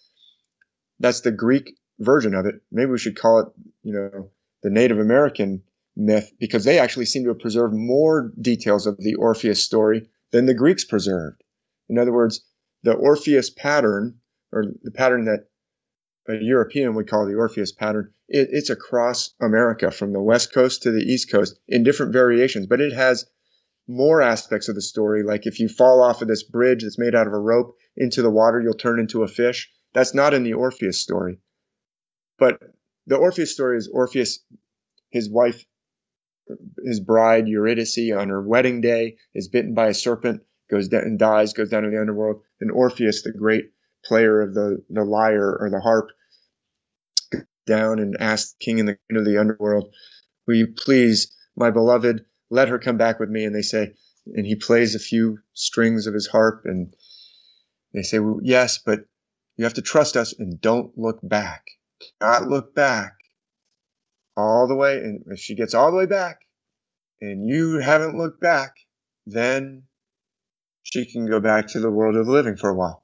that's the Greek version of it. Maybe we should call it, you know, the Native American myth because they actually seem to have preserved more details of the Orpheus story than the Greeks preserved. In other words, the Orpheus pattern, or the pattern that a European would call the Orpheus pattern, it, it's across America from the West Coast to the East Coast in different variations, but it has more aspects of the story. Like if you fall off of this bridge that's made out of a rope into the water, you'll turn into a fish. That's not in the Orpheus story. But the Orpheus story is Orpheus, his wife his bride Eurydice on her wedding day is bitten by a serpent, goes down and dies, goes down to the underworld. And Orpheus, the great player of the, the lyre or the harp, down and asks the king and the queen of the underworld, Will you please, my beloved, let her come back with me? And they say, and he plays a few strings of his harp and they say, well, Yes, but you have to trust us and don't look back. Not look back all the way, and if she gets all the way back and you haven't looked back, then she can go back to the world of the living for a while.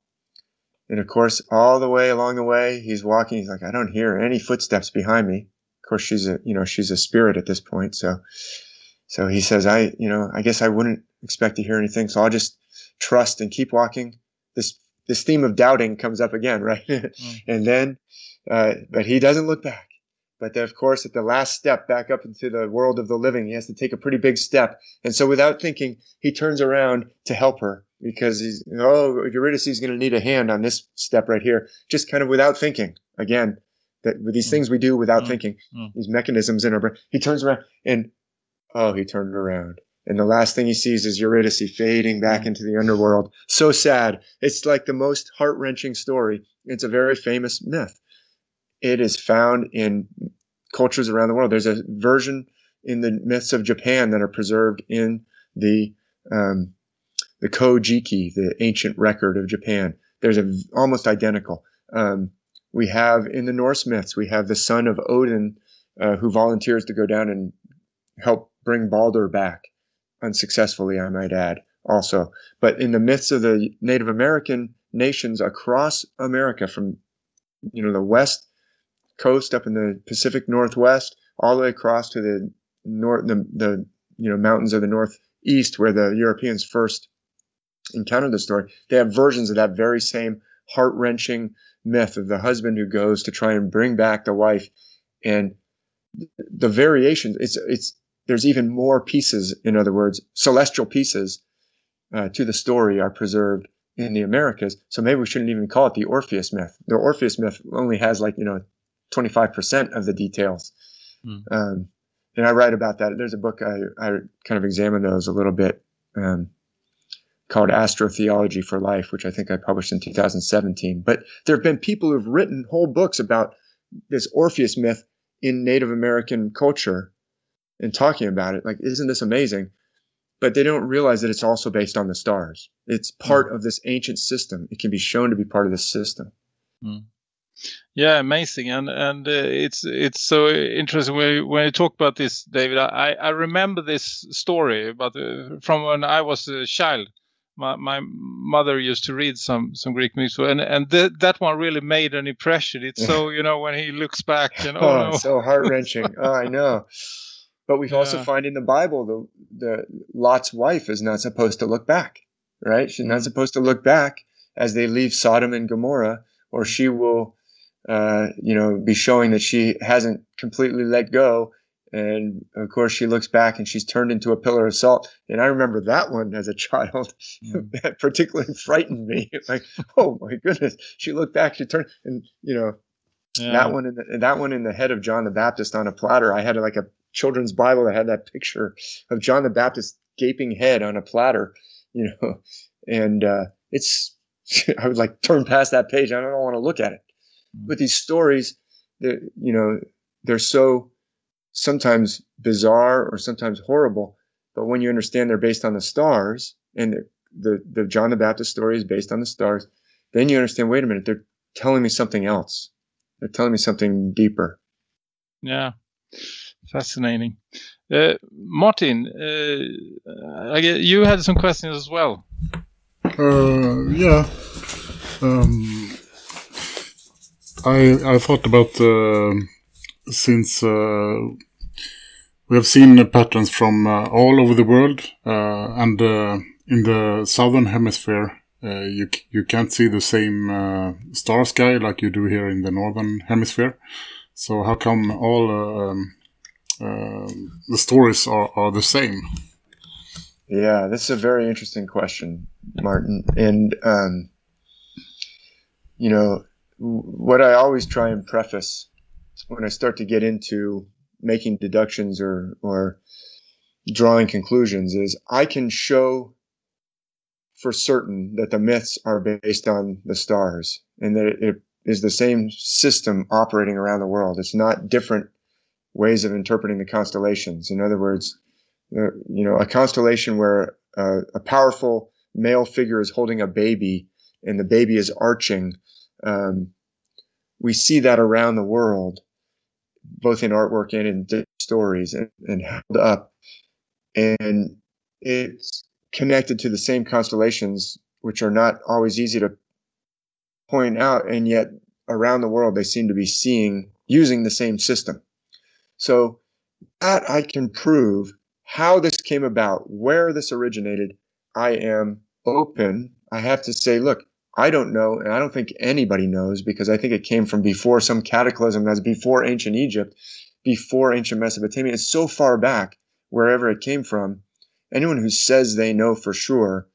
And of course, all the way along the way, he's walking. He's like, I don't hear any footsteps behind me. Of course, she's a, you know, she's a spirit at this point. So, so he says, I, you know, I guess I wouldn't expect to hear anything. So I'll just trust and keep walking. This, this theme of doubting comes up again, right? mm. and then, uh, but he doesn't look back. But then, of course, at the last step back up into the world of the living, he has to take a pretty big step. And so without thinking, he turns around to help her because he's, oh, Eurydice is going to need a hand on this step right here. Just kind of without thinking. Again, that with these mm. things we do without mm. thinking, mm. these mechanisms in our brain. He turns around and, oh, he turned around. And the last thing he sees is Eurydice fading back into the underworld. So sad. It's like the most heart wrenching story. It's a very famous myth it is found in cultures around the world. There's a version in the myths of Japan that are preserved in the um, the Kojiki, the ancient record of Japan. There's a almost identical. Um, we have in the Norse myths, we have the son of Odin uh, who volunteers to go down and help bring Balder back, unsuccessfully, I might add. Also, but in the myths of the Native American nations across America, from you know the west coast up in the Pacific Northwest, all the way across to the north, the, the you know mountains of the northeast, where the Europeans first encountered the story. They have versions of that very same heart wrenching myth of the husband who goes to try and bring back the wife, and the variations. It's it's there's even more pieces. In other words, celestial pieces uh, to the story are preserved in the Americas. So maybe we shouldn't even call it the Orpheus myth. The Orpheus myth only has like, you know, 25% of the details. Hmm. Um, and I write about that. There's a book I, I kind of examine those a little bit um, called Astrotheology for Life, which I think I published in 2017. But there have been people who've written whole books about this Orpheus myth in Native American culture and talking about it. Like, isn't this amazing? But they don't realize that it's also based on the stars. It's part of this ancient system. It can be shown to be part of this system. Yeah, amazing, and and uh, it's it's so interesting when you, when you talk about this, David. I I remember this story, but uh, from when I was a child, my my mother used to read some some Greek myths, and and th- that one really made an impression. It's so you know when he looks back, you know, Oh, no. it's so heart wrenching. oh, I know. But we also find in the Bible the the Lot's wife is not supposed to look back, right? She's not supposed to look back as they leave Sodom and Gomorrah, or she will, uh, you know, be showing that she hasn't completely let go. And of course, she looks back and she's turned into a pillar of salt. And I remember that one as a child. that particularly frightened me. Like, oh my goodness, she looked back, she turned, and you know, Yeah. that one in the, that one in the head of John the Baptist on a platter. I had like a children's Bible that had that picture of John the Baptist gaping head on a platter, you know, and uh, it's I would like turn past that page. I don't want to look at it. But these stories, that you know, they're so sometimes bizarre or sometimes horrible. But when you understand they're based on the stars, and the the, the John the Baptist story is based on the stars, then you understand. Wait a minute, they're telling me something else. They're telling me something deeper. Yeah, fascinating. Uh, Martin, uh, I guess you had some questions as well. Uh, yeah. Um, I I thought about uh, since uh, we have seen uh, patterns from uh, all over the world, uh, and in the southern hemisphere, you you can't see the same star sky like you do here in the northern hemisphere. So how come all um, the stories are, are the same? Yeah, this is a very interesting question, Martin. And, um, you know, what I always try and preface when I start to get into making deductions or, or drawing conclusions is I can show for certain that the myths are based on the stars and that it is the same system operating around the world. It's not different ways of interpreting the constellations. In other words, you know, a constellation where a powerful male figure is holding a baby and the baby is arching. Um, we see that around the world, both in artwork and in stories, and, and held up. And it's connected to the same constellations, which are not always easy to point out, and yet around the world they seem to be seeing using the same system. So that I can prove how this came about, where this originated. I am open. I have to say, look, I don't know, and I don't think anybody knows because I think it came from before some cataclysm that's before ancient Egypt, before ancient Mesopotamia. It's so far back, wherever it came from. Anyone who says they know for sure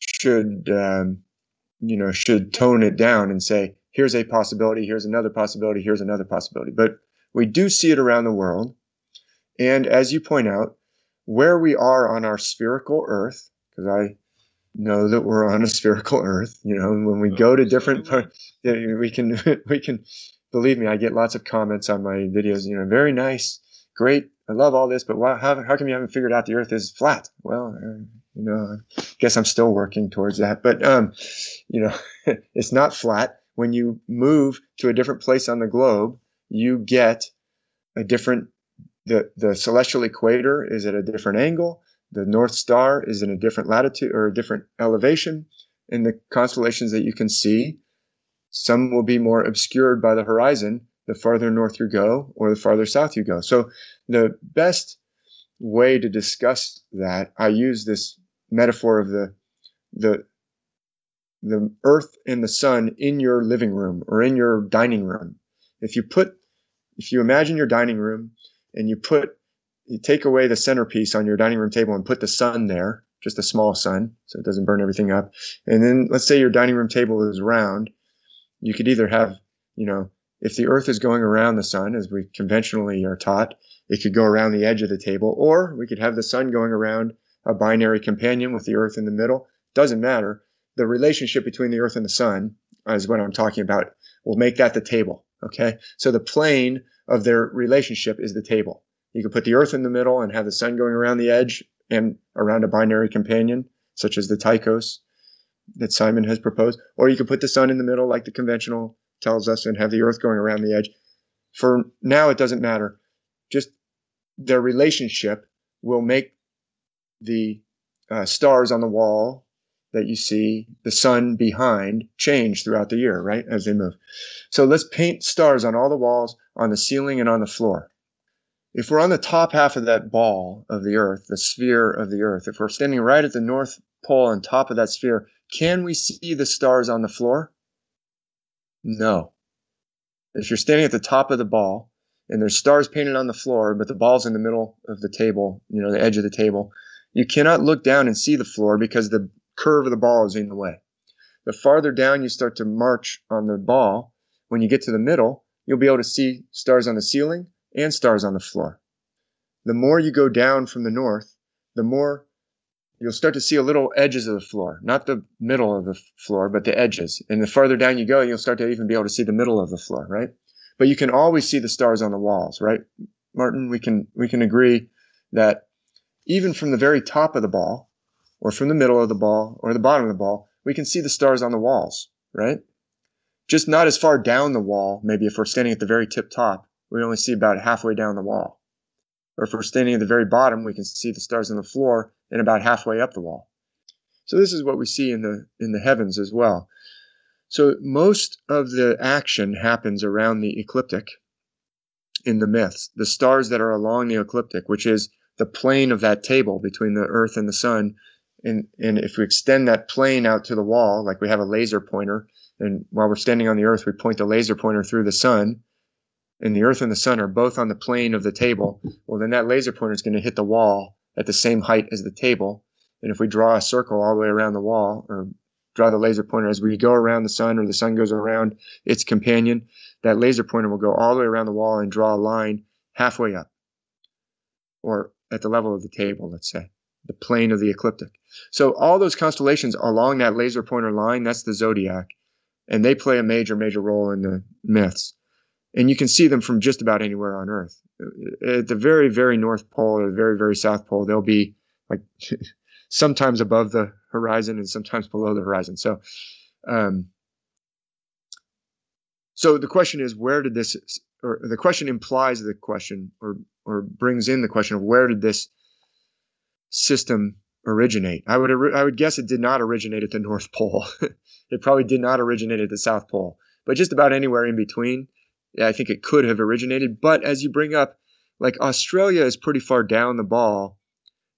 should, um, you know, should tone it down and say, here's a possibility, here's another possibility, here's another possibility. But we do see it around the world. And as you point out, where we are on our spherical Earth, because I know that we're on a spherical Earth. You know, when we go to different parts, we can we can believe me. I get lots of comments on my videos. You know, very nice, great. I love all this, but why, how how come you haven't figured out the Earth is flat? Well, uh, you know, I guess I'm still working towards that. But um, you know, it's not flat. When you move to a different place on the globe, you get a different the the celestial equator is at a different angle the north star is in a different latitude or a different elevation in the constellations that you can see. Some will be more obscured by the horizon. The farther north you go or the farther south you go. So the best way to discuss that i use this metaphor of the the the earth and the sun in your living room or in your dining room. If you put if you imagine your dining room and you put you take away the centerpiece on your dining room table and put the sun there just a small sun, so it doesn't burn everything up. And then let's say your dining room table is round. You could either have, you know, if the Earth is going around the sun, as we conventionally are taught, it could go around the edge of the table, or we could have the sun going around a binary companion with the Earth in the middle. Doesn't matter. The relationship between the Earth and the sun is what I'm talking about. We'll make that the table. Okay. So the plane of their relationship is the table. You could put the Earth in the middle and have the sun going around the edge and around a binary companion, such as the Tychos that Simon has proposed. Or you could put the sun in the middle, like the conventional tells us, and have the Earth going around the edge. For now, it doesn't matter. Just their relationship will make the uh, stars on the wall that you see, the sun behind, change throughout the year, right, as they move. So let's paint stars on all the walls, on the ceiling, and on the floor. If we're on the top half of that ball of the Earth, the sphere of the Earth, if we're standing right at the North Pole on top of that sphere, can we see the stars on the floor? No. If you're standing at the top of the ball and there's stars painted on the floor, but the ball's in the middle of the table, you know, the edge of the table, you cannot look down and see the floor because the curve of the ball is in the way. The farther down you start to march on the ball, when you get to the middle, you'll be able to see stars on the ceiling and stars on the floor. The more you go down from the north, the more you'll start to see a little edges of the floor, not the middle of the floor, but the edges. And the farther down you go, you'll start to even be able to see the middle of the floor, right? But you can always see the stars on the walls, right? Martin, we can we can agree that even from the very top of the ball, or from the middle of the ball, or the bottom of the ball, we can see the stars on the walls, right? Just not as far down the wall, maybe if we're standing at the very tip top, we only see about halfway down the wall. Or if we're standing at the very bottom, we can see the stars on the floor and about halfway up the wall. So this is what we see in the in the heavens as well. So most of the action happens around the ecliptic in the myths. The stars that are along the ecliptic, which is the plane of that table between the earth and the sun. And, and if we extend that plane out to the wall, like we have a laser pointer, and while we're standing on the earth, we point the laser pointer through the sun, and the earth and the sun are both on the plane of the table, well, then that laser pointer is going to hit the wall at the same height as the table. And if we draw a circle all the way around the wall, or draw the laser pointer as we go around the sun, or the sun goes around its companion, that laser pointer will go all the way around the wall and draw a line halfway up, or at the level of the table, let's say, the plane of the ecliptic. So all those constellations along that laser pointer line, that's the zodiac, and they play a major, major role in the myths and you can see them from just about anywhere on Earth. At the very, very North Pole or the very, very South Pole, they'll be like sometimes above the horizon and sometimes below the horizon. So, um, so the question is, where did this, or the question implies the question, or or brings in the question of where did this system originate? I would I would guess it did not originate at the North Pole. it probably did not originate at the South Pole, but just about anywhere in between I think it could have originated. But as you bring up, like Australia is pretty far down the ball.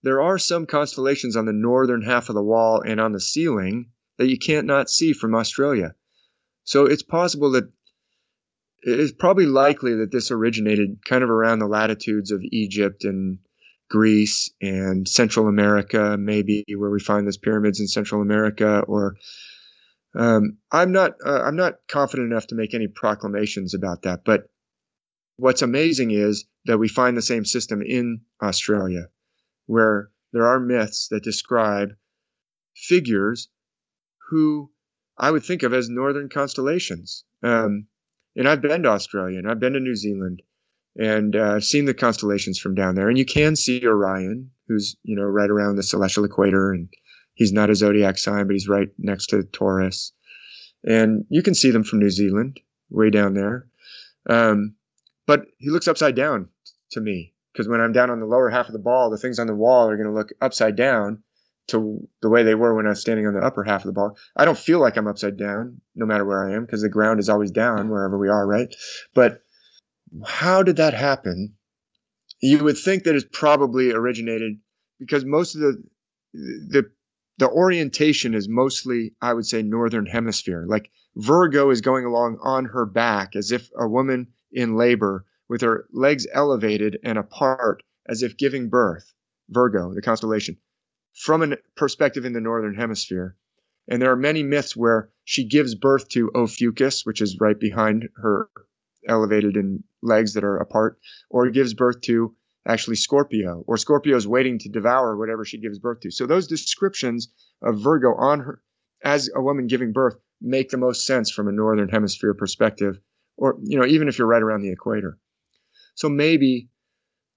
There are some constellations on the northern half of the wall and on the ceiling that you can't not see from Australia. So it's possible that it's probably likely that this originated kind of around the latitudes of Egypt and Greece and Central America, maybe where we find those pyramids in Central America, or um, I'm not uh, I'm not confident enough to make any proclamations about that. But what's amazing is that we find the same system in Australia, where there are myths that describe figures who I would think of as northern constellations. Um, and I've been to Australia and I've been to New Zealand and uh, I've seen the constellations from down there. And you can see Orion, who's you know right around the celestial equator, and He's not a zodiac sign, but he's right next to Taurus. And you can see them from New Zealand, way down there. Um, but he looks upside down to me because when I'm down on the lower half of the ball, the things on the wall are going to look upside down to the way they were when I was standing on the upper half of the ball. I don't feel like I'm upside down no matter where I am because the ground is always down wherever we are, right? But how did that happen? You would think that it's probably originated because most of the the the orientation is mostly, I would say, northern hemisphere. Like Virgo is going along on her back as if a woman in labor with her legs elevated and apart as if giving birth. Virgo, the constellation. from a perspective in the northern hemisphere. And there are many myths where she gives birth to Ophiuchus, which is right behind her elevated in legs that are apart, or gives birth to actually Scorpio, or Scorpio is waiting to devour whatever she gives birth to. So those descriptions of Virgo on her as a woman giving birth make the most sense from a northern hemisphere perspective, or you know, even if you're right around the equator. So maybe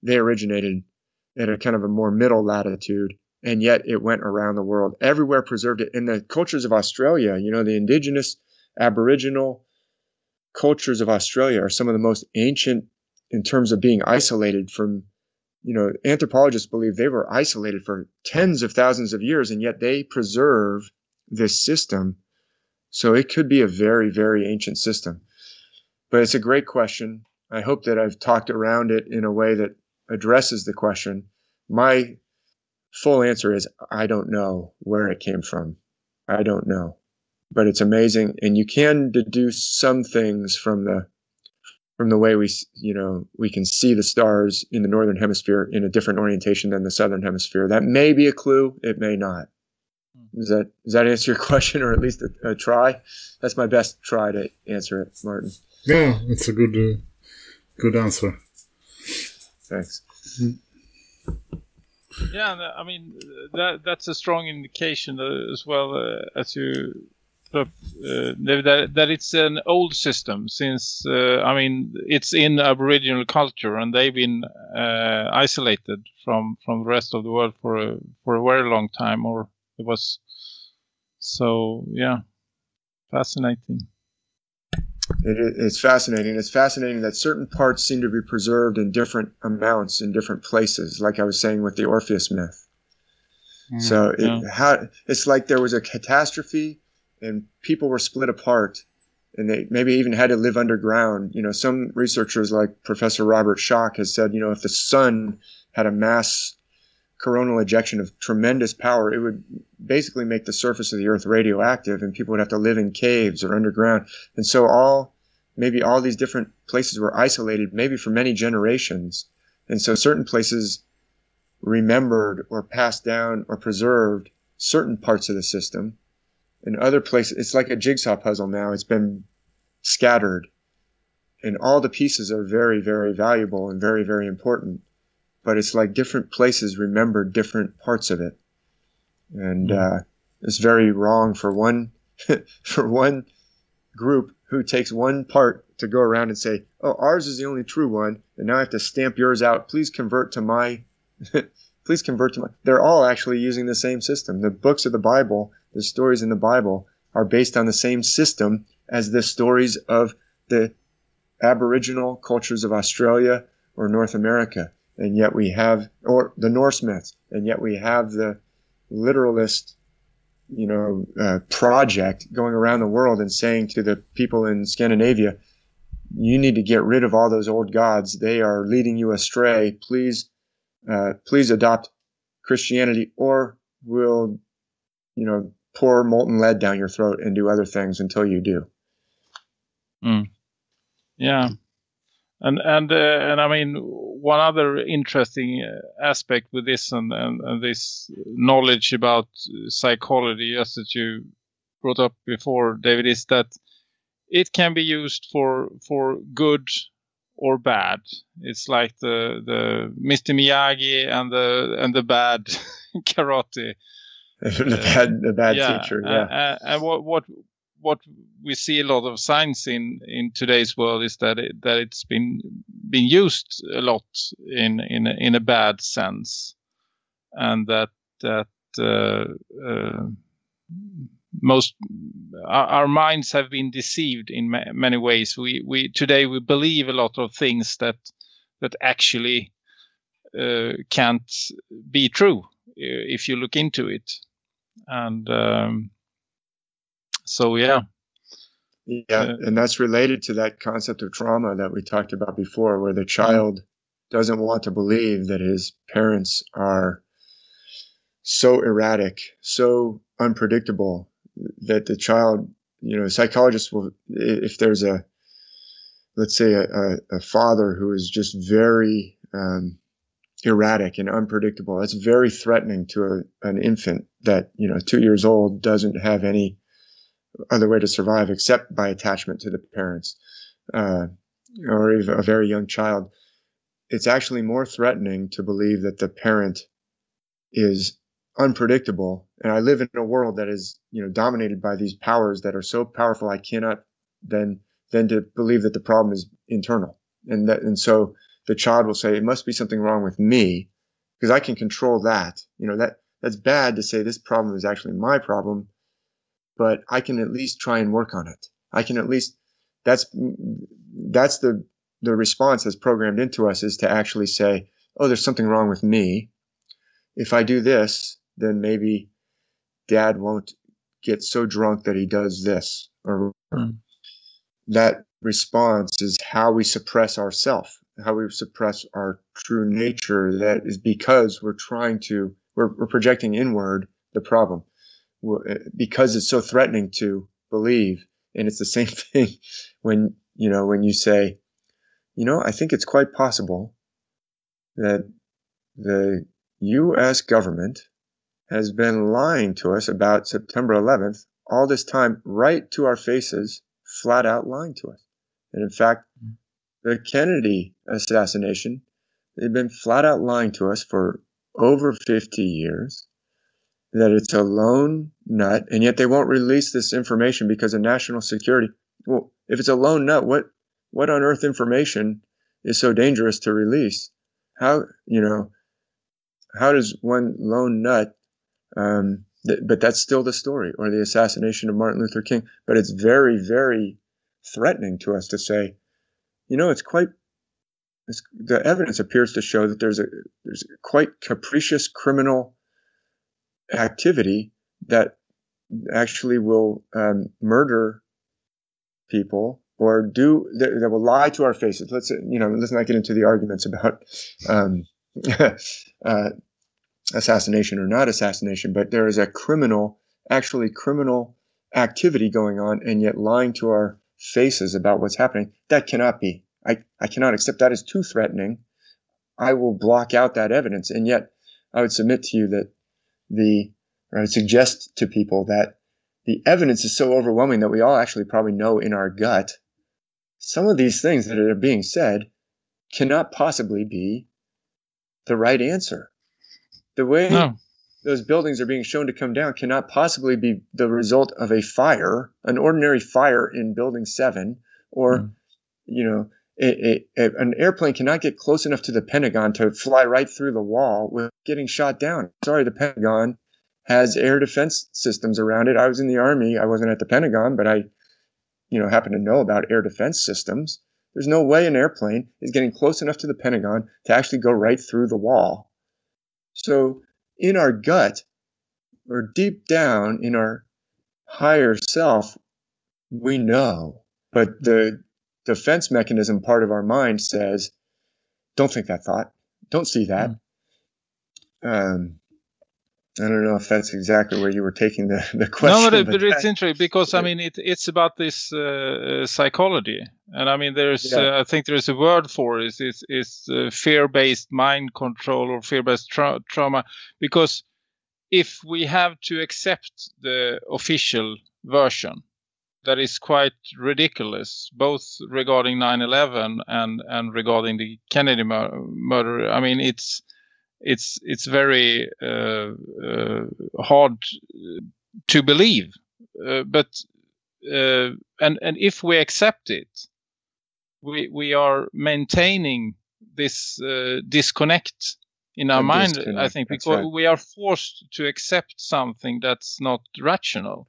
they originated at a kind of a more middle latitude and yet it went around the world. Everywhere preserved it. In the cultures of Australia, you know, the indigenous Aboriginal cultures of Australia are some of the most ancient in terms of being isolated from, you know, anthropologists believe they were isolated for tens of thousands of years, and yet they preserve this system. So it could be a very, very ancient system. But it's a great question. I hope that I've talked around it in a way that addresses the question. My full answer is I don't know where it came from. I don't know. But it's amazing and you can deduce some things from the from the way we you know we can see the stars in the northern hemisphere in a different orientation than the southern hemisphere. That may be a clue, it may not. Does that does that answer your question or at least a, a try? That's my best try to answer it, Martin. Yeah, it's a good uh, good answer. Thanks. Yeah, uh, I mean that that's a strong indication uh, as well uh, as you put up, uh, that that it's an old system since uh, I mean it's in Aboriginal culture and they've been uh, isolated from from the rest of the world for a for a very long time, or it was so yeah, fascinating. It, it's fascinating. It's fascinating that certain parts seem to be preserved in different amounts in different places, like I was saying with the Orpheus myth. Mm, so it, yeah. how, it's like there was a catastrophe and people were split apart and they maybe even had to live underground. You know, some researchers like Professor Robert Schoch has said, you know, if the sun had a mass coronal ejection of tremendous power, it would basically make the surface of the earth radioactive and people would have to live in caves or underground. And so all maybe all these different places were isolated maybe for many generations. And so certain places remembered or passed down or preserved certain parts of the system. And other places, it's like a jigsaw puzzle now. It's been scattered. And all the pieces are very, very valuable and very, very important but it's like different places remember different parts of it, and mm. uh, it's very wrong for one for one group who takes one part to go around and say, "Oh, ours is the only true one," and now I have to stamp yours out. Please convert to my. please convert to my. They're all actually using the same system. The books of the Bible, the stories in the Bible, are based on the same system as the stories of the Aboriginal cultures of Australia or North America and yet we have, or the Norse myths, and yet we have the literalist, you know, uh, project going around the world and saying to the people in Scandinavia, you need to get rid of all those old gods. They are leading you astray. Please, uh, please adopt Christianity, or we'll, you know, pour molten lead down your throat and do other things until you do. Mm. Yeah, and and uh, and I mean one other interesting uh, aspect with this and, and, and this knowledge about psychology, as that you brought up before, David, is that it can be used for for good or bad. It's like the the Mr. Miyagi and the and the bad karate. The bad the bad yeah, teacher. Yeah. And what what what we see a lot of signs in in today's world is that it, that it's been been used a lot in in a, in a bad sense, and that that uh, uh, most our, our, minds have been deceived in ma many ways. We we today we believe a lot of things that that actually uh, can't be true if you look into it, and um, so yeah. Yeah, and that's related to that concept of trauma that we talked about before, where the child doesn't want to believe that his parents are so erratic, so unpredictable that the child, you know, psychologists will, if there's a, let's say a, a, a father who is just very um, erratic and unpredictable. That's very threatening to a, an infant that you know two years old doesn't have any other way to survive except by attachment to the parents, uh, or a very young child. It's actually more threatening to believe that the parent is unpredictable. And I live in a world that is, you know, dominated by these powers that are so powerful I cannot then then to believe that the problem is internal. And that and so the child will say it must be something wrong with me because I can control that. You know, that that's bad to say this problem is actually my problem, but I can at least try and work on it. I can at least that's that's the the response that's programmed into us is to actually say, "Oh, there's something wrong with me. If I do this, then maybe dad won't get so drunk that he does this or Mm. that response is how we suppress ourself how we suppress our true nature that is because we're trying to we're, we're projecting inward the problem We're- eh, because it's so threatening to believe and it's the same thing when you know when you say you know i think it's quite possible that the us government has been lying to us about September 11th all this time, right to our faces, flat out lying to us. And in fact, mm. The Kennedy assassination, they've been flat out lying to us for over 50 years that it's a lone nut, and yet they won't release this information because of national security. Well, if it's a lone nut, what what on earth information is so dangerous to release? How you know? How does one lone nut um, th- but that's still the story, or the assassination of Martin Luther King. But it's very, very threatening to us to say, you know, it's quite. It's, the evidence appears to show that there's a there's quite capricious criminal activity that actually will um, murder people or do that, that will lie to our faces. Let's you know, let's not get into the arguments about um, uh, assassination or not assassination, but there is a criminal, actually criminal activity going on, and yet lying to our faces about what's happening. That cannot be. I, I cannot accept that as too threatening. I will block out that evidence. And yet, I would submit to you that the, or I would suggest to people that the evidence is so overwhelming that we all actually probably know in our gut some of these things that are being said cannot possibly be the right answer. The way No. Those buildings are being shown to come down cannot possibly be the result of a fire, an ordinary fire in Building 7, or, Mm. you know, a, a, a- an airplane cannot get close enough to the Pentagon to fly right through the wall with getting shot down. Sorry, the Pentagon has air defense systems around it. I was in the Army. I wasn't at the Pentagon, but I, you know, happen to know about air defense systems. There's no way an airplane is getting close enough to the Pentagon to actually go right through the wall. So, in our gut, or deep down in our higher self, we know. But the defense mechanism part of our mind says, don't think that thought. Don't see that. Um, I don't know if that's exactly where you were taking the, the question. no, but, but but it's interesting because I mean it, it's about this uh, uh, psychology, and I mean there's Yeah. uh, I think there's a word for it. It's it's uh, fear-based mind control or fear-based tra- trauma because if we have to accept the official version that is quite ridiculous both regarding 9/11 and and regarding the Kennedy mur- murder I mean it's it's it's very uh, uh, hard to believe. Uh, but uh, and and if we accept it we we are maintaining this uh, disconnect in our A mind i think because right. we are forced to accept something that's not rational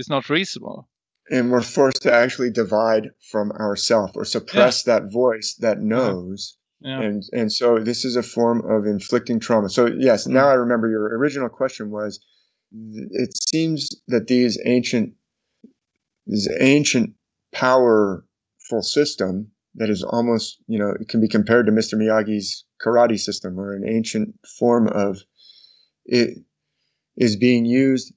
it's not reasonable. And we're forced to actually divide from ourself or suppress that voice that knows yeah. And and so this is a form of inflicting trauma. So yes hmm. now i remember your original question was it seems that these ancient this ancient powerful system that is almost you know it can be compared to mr miyagi's karate system or an ancient form of it is being used.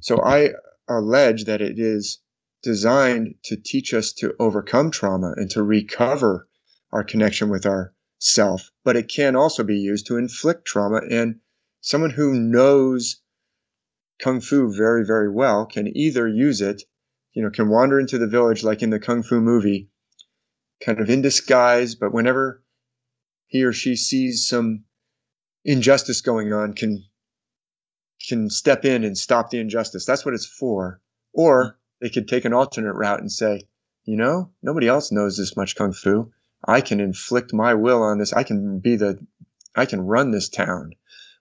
So i allege that it is designed to teach us to overcome trauma and to recover our connection with our self, but it can also be used to inflict trauma. And someone who knows kung fu very, very well can either use it, you know, can wander into the village like in the kung fu movie, kind of in disguise, but whenever he or she sees some injustice going on, can can step in and stop the injustice. That's what it's for. Or they could take an alternate route and say, you know, nobody else knows this much kung fu. I can inflict my will on this. I can be the, I can run this town.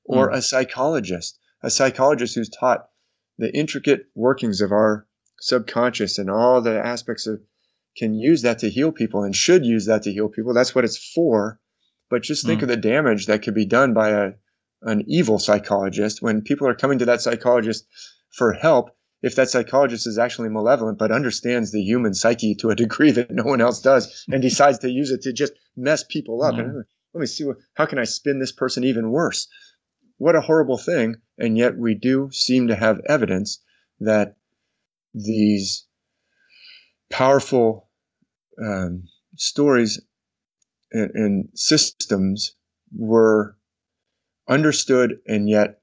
Or Mm. a psychologist, a psychologist who's taught the intricate workings of our subconscious and all the aspects of, can use that to heal people and should use that to heal people. That's what it's for. But just think Mm. of the damage that could be done by a, an evil psychologist when people are coming to that psychologist for help if that psychologist is actually malevolent but understands the human psyche to a degree that no one else does and decides to use it to just mess people up. Mhm. and let me see what, how can i spin this person even worse? What a horrible thing. And yet we do seem to have evidence that these powerful um, stories and, and systems were understood and yet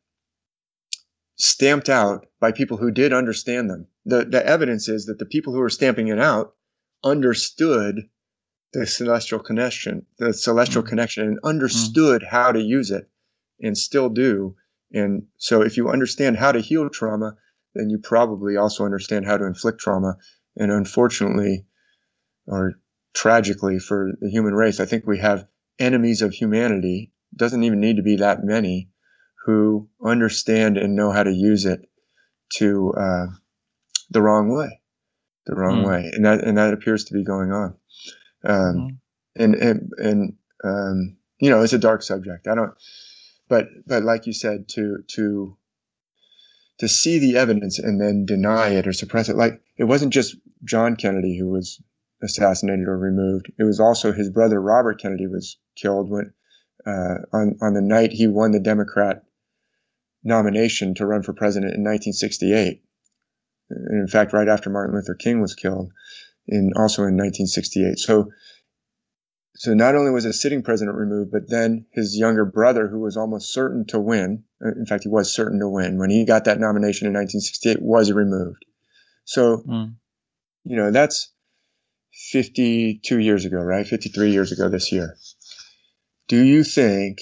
stamped out by people who did understand them. The, the evidence is that the people who were stamping it out understood the celestial connection, the celestial Mm. connection, and understood how to use it and still do. And so if you understand how to heal trauma, then you probably also understand how to inflict trauma. And unfortunately, or tragically for the human race, I think we have enemies of humanity. Doesn't even need to be that many who understand and know how to use it to uh, the wrong way, the wrong Mm. way, and that and that appears to be going on. Um, Mm. And and and um, you know, it's a dark subject. I don't, but but like you said, to to to see the evidence and then deny it or suppress it, like it wasn't just John Kennedy who was assassinated or removed. It was also his brother Robert Kennedy was killed when uh, on on the night he won the Democrat nomination to run for president in 1968. And in fact, right after Martin Luther King was killed, in also in 1968. So, so not only was a sitting president removed, but then his younger brother, who was almost certain to win, uh, in fact, he was certain to win when he got that nomination in 1968, was removed. So, Mm. you know, that's 52 years ago, right? 53 years ago this year. Do you think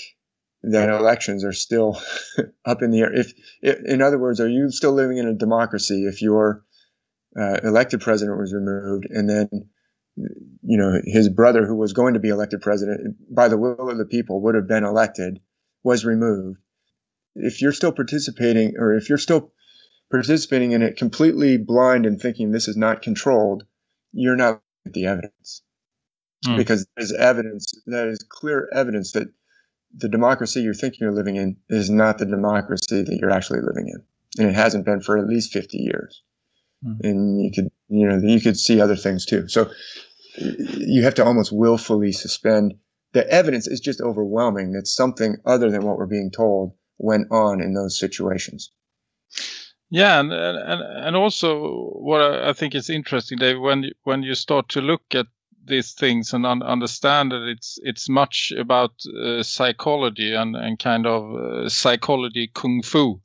that elections are still up in the air? If, if, in other words, are you still living in a democracy if your uh, elected president was removed and then, you know, his brother, who was going to be elected president by the will of the people, would have been elected, was removed? If you're still participating, or if you're still participating in it completely blind and thinking this is not controlled, you're not the evidence. Mm. Because there's evidence, that is clear evidence that the democracy you're thinking you're living in is not the democracy that you're actually living in. And it hasn't been for at least 50 years. Mm. And you could, you know, you could see other things too. So you have to almost willfully suspend. The evidence is just overwhelming that something other than what we're being told went on in those situations. Yeah, and and and also what I I think is interesting, Dave, when you, when you start to look at these things and un- understand that it's it's much about uh, psychology and and kind of uh, psychology kung fu,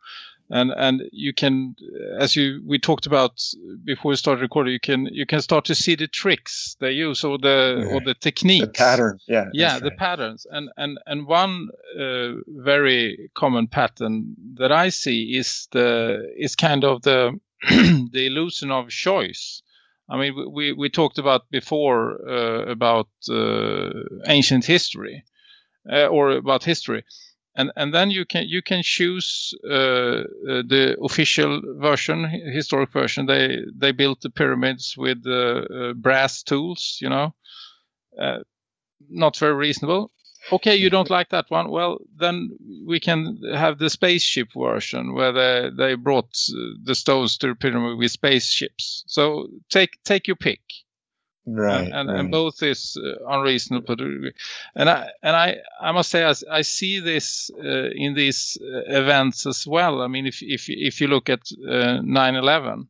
and and you can, as you we talked about before we started recording, you can you can start to see the tricks they use or the or the techniques, The pattern. Yeah. yeah the right. patterns and and and one uh, very common pattern that i see is the is kind of the the illusion of choice i mean we we, talked about before uh, about uh, ancient history uh, or about history. And and then you can you can choose uh, uh, the official version historic version. They they built the pyramids with uh, brass tools you know. Not very reasonable. Okay, you don't like that one. Well, then we can have the spaceship version where they, they brought uh, the stones to the pyramid with spaceships. So take take your pick. Right. and, and, right. and both is uh, unreasonable. And I and I I must say I see this uh, in these uh, events as well. I mean, if if if you look at uh, 9/11,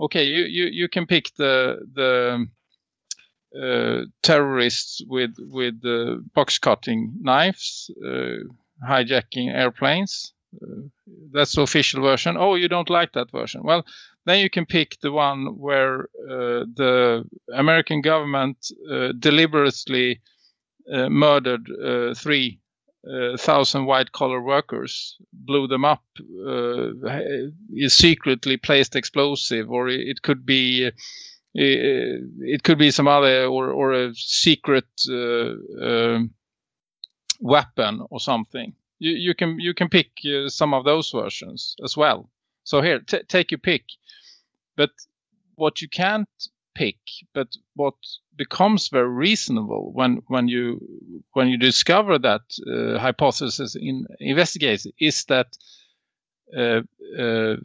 okay, you, you you can pick the the terrorists with with uh, box cutting knives uh, hijacking airplanes. Uh, that's the official version. Oh, you don't like that version? Well, then you can pick the one where uh, the American government uh, deliberately uh, murdered uh, three uh, thousand white collar workers, blew them up, uh, secretly placed explosive, or it could be. It could be some other or, or a secret um, weapon or something. You, you can you can pick some of those versions as well. So here, take your pick. But what you can't pick, but what becomes very reasonable when when you when you discover that uh, hypothesis in investigates is that uh, uh,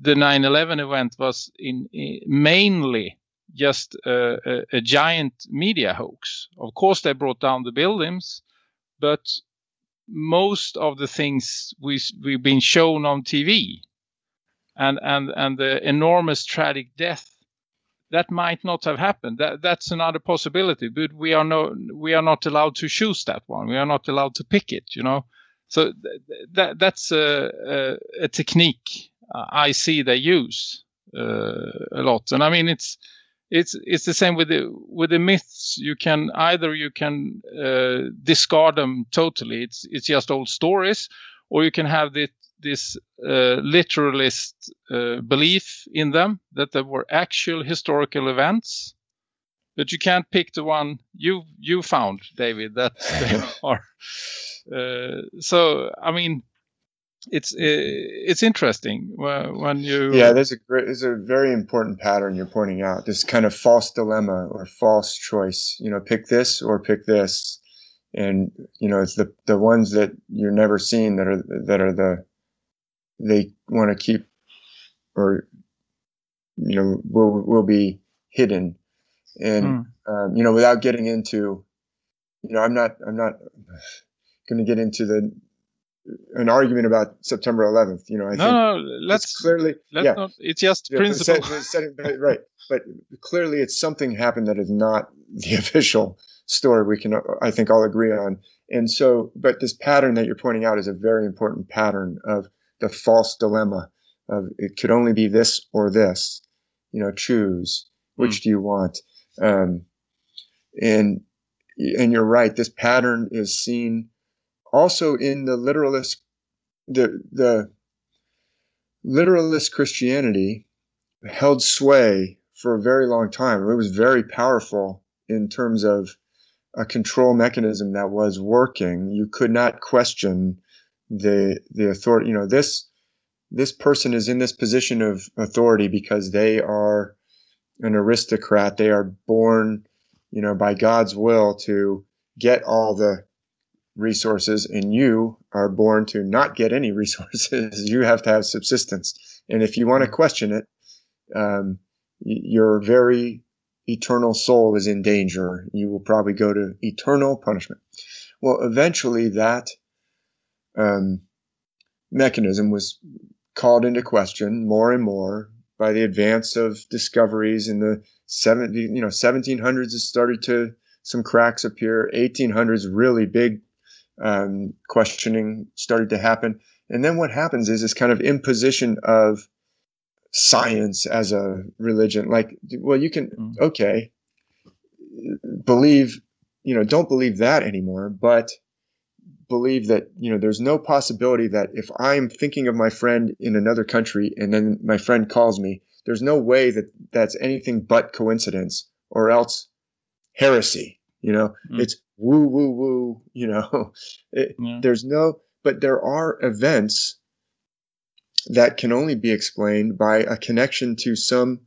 the 9/11 event was in, in mainly just a, a, a, giant media hoax. Of course, they brought down the buildings, but most of the things we we've been shown on TV and and and the enormous tragic death that might not have happened. That that's another possibility but we are no we are not allowed to choose that one. We are not allowed to pick it you know? So th- that that's a, a, a, technique i see they use uh, a lot. And i mean it's it's it's the same with the with the myths. You can either you can uh, discard them totally. It's it's just old stories or you can have the this uh, literalist uh, belief in them that there were actual historical events. But you can't pick the one you you found david that they are. Uh, so i mean it's it's interesting when you yeah there's a great there's a very important pattern you're pointing out this kind of false dilemma or false choice you know pick this or pick this and you know it's the the ones that you're never seeing that are that are the they want to keep or you know will will be hidden and mm. um, you know without getting into you know i'm not i'm not going to get into the an argument about september 11th you know i no, think no let's clearly let's yeah not, it's just yeah, principle right but clearly it's something happened that is not the official story we can i think all agree on and so but this pattern that you're pointing out is a very important pattern of the false dilemma of it could only be this or this. You know, choose which mm. do you want. Um, and and you're right. This pattern is seen also in the literalist the the literalist Christianity held sway for a very long time. It was very powerful in terms of a control mechanism that was working. You could not question the the authority you know this this person is in this position of authority because they are an aristocrat they are born you know by god's will to get all the resources and you are born to not get any resources you have to have subsistence and if you want to question it um, your very eternal soul is in danger you will probably go to eternal punishment well eventually that um, mechanism was called into question more and more by the advance of discoveries in the 70, you know, 1700s. It started to some cracks appear. 1800s, really big um, questioning started to happen. And then what happens is this kind of imposition of science as a religion. Like, well, you can, mm. okay, believe, you know, don't believe that anymore, but believe that you know there's no possibility that if I'm thinking of my friend in another country and then my friend calls me, there's no way that that's anything but coincidence or else heresy. You know, mm. it's woo woo woo. You know, it, yeah. there's no, but there are events that can only be explained by a connection to some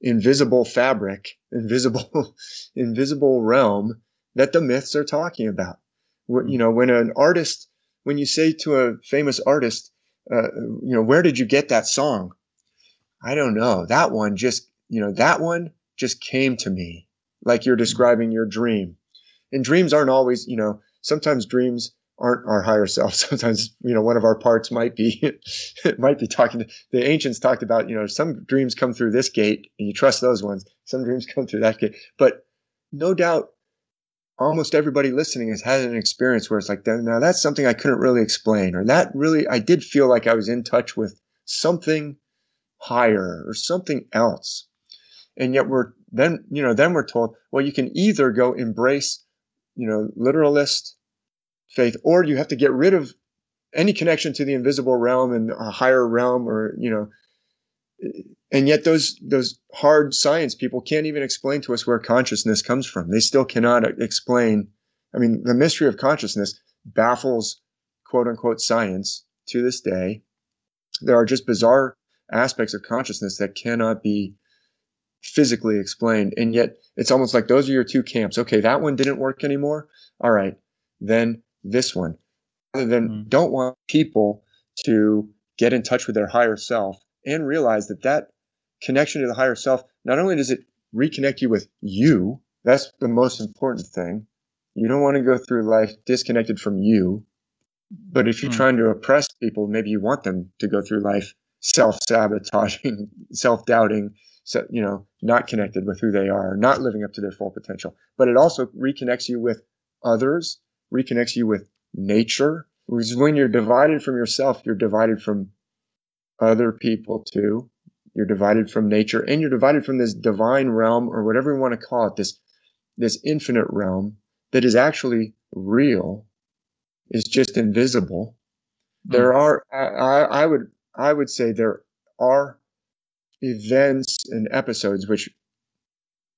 invisible fabric, invisible, invisible realm that the myths are talking about you know, when an artist, when you say to a famous artist, uh, you know, where did you get that song? I don't know. That one just, you know, that one just came to me like you're describing your dream. And dreams aren't always, you know, sometimes dreams aren't our higher self. Sometimes, you know, one of our parts might be, might be talking to, the ancients talked about, you know, some dreams come through this gate and you trust those ones. Some dreams come through that gate. But no doubt almost everybody listening has had an experience where it's like, now that's something I couldn't really explain, or that really, I did feel like I was in touch with something higher or something else. And yet we're then, you know, then we're told, well, you can either go embrace, you know, literalist faith, or you have to get rid of any connection to the invisible realm and a higher realm, or, you know, and yet those those hard science people can't even explain to us where consciousness comes from. They still cannot explain i mean the mystery of consciousness baffles quote unquote science to this day. There are just bizarre aspects of consciousness that cannot be physically explained. And yet it's almost like those are your two camps. Okay that one didn't work anymore. All right then this one. Rather than Mm. don't want people to get in touch with their higher self and realize that that connection to the higher self not only does it reconnect you with you that's the most important thing. You don't want to go through life disconnected from you. But if you're Hmm. trying to oppress people maybe you want them to go through life self-sabotaging self-doubting so, you know not connected with who they are not living up to their full potential but it also reconnects you with others reconnects you with nature because when you're divided from yourself you're divided from other people too. You're divided from nature and you're divided from this divine realm or whatever you want to call it, this, this infinite realm that is actually real, is just invisible. Hmm. There are, I I would, I would say there are events and episodes which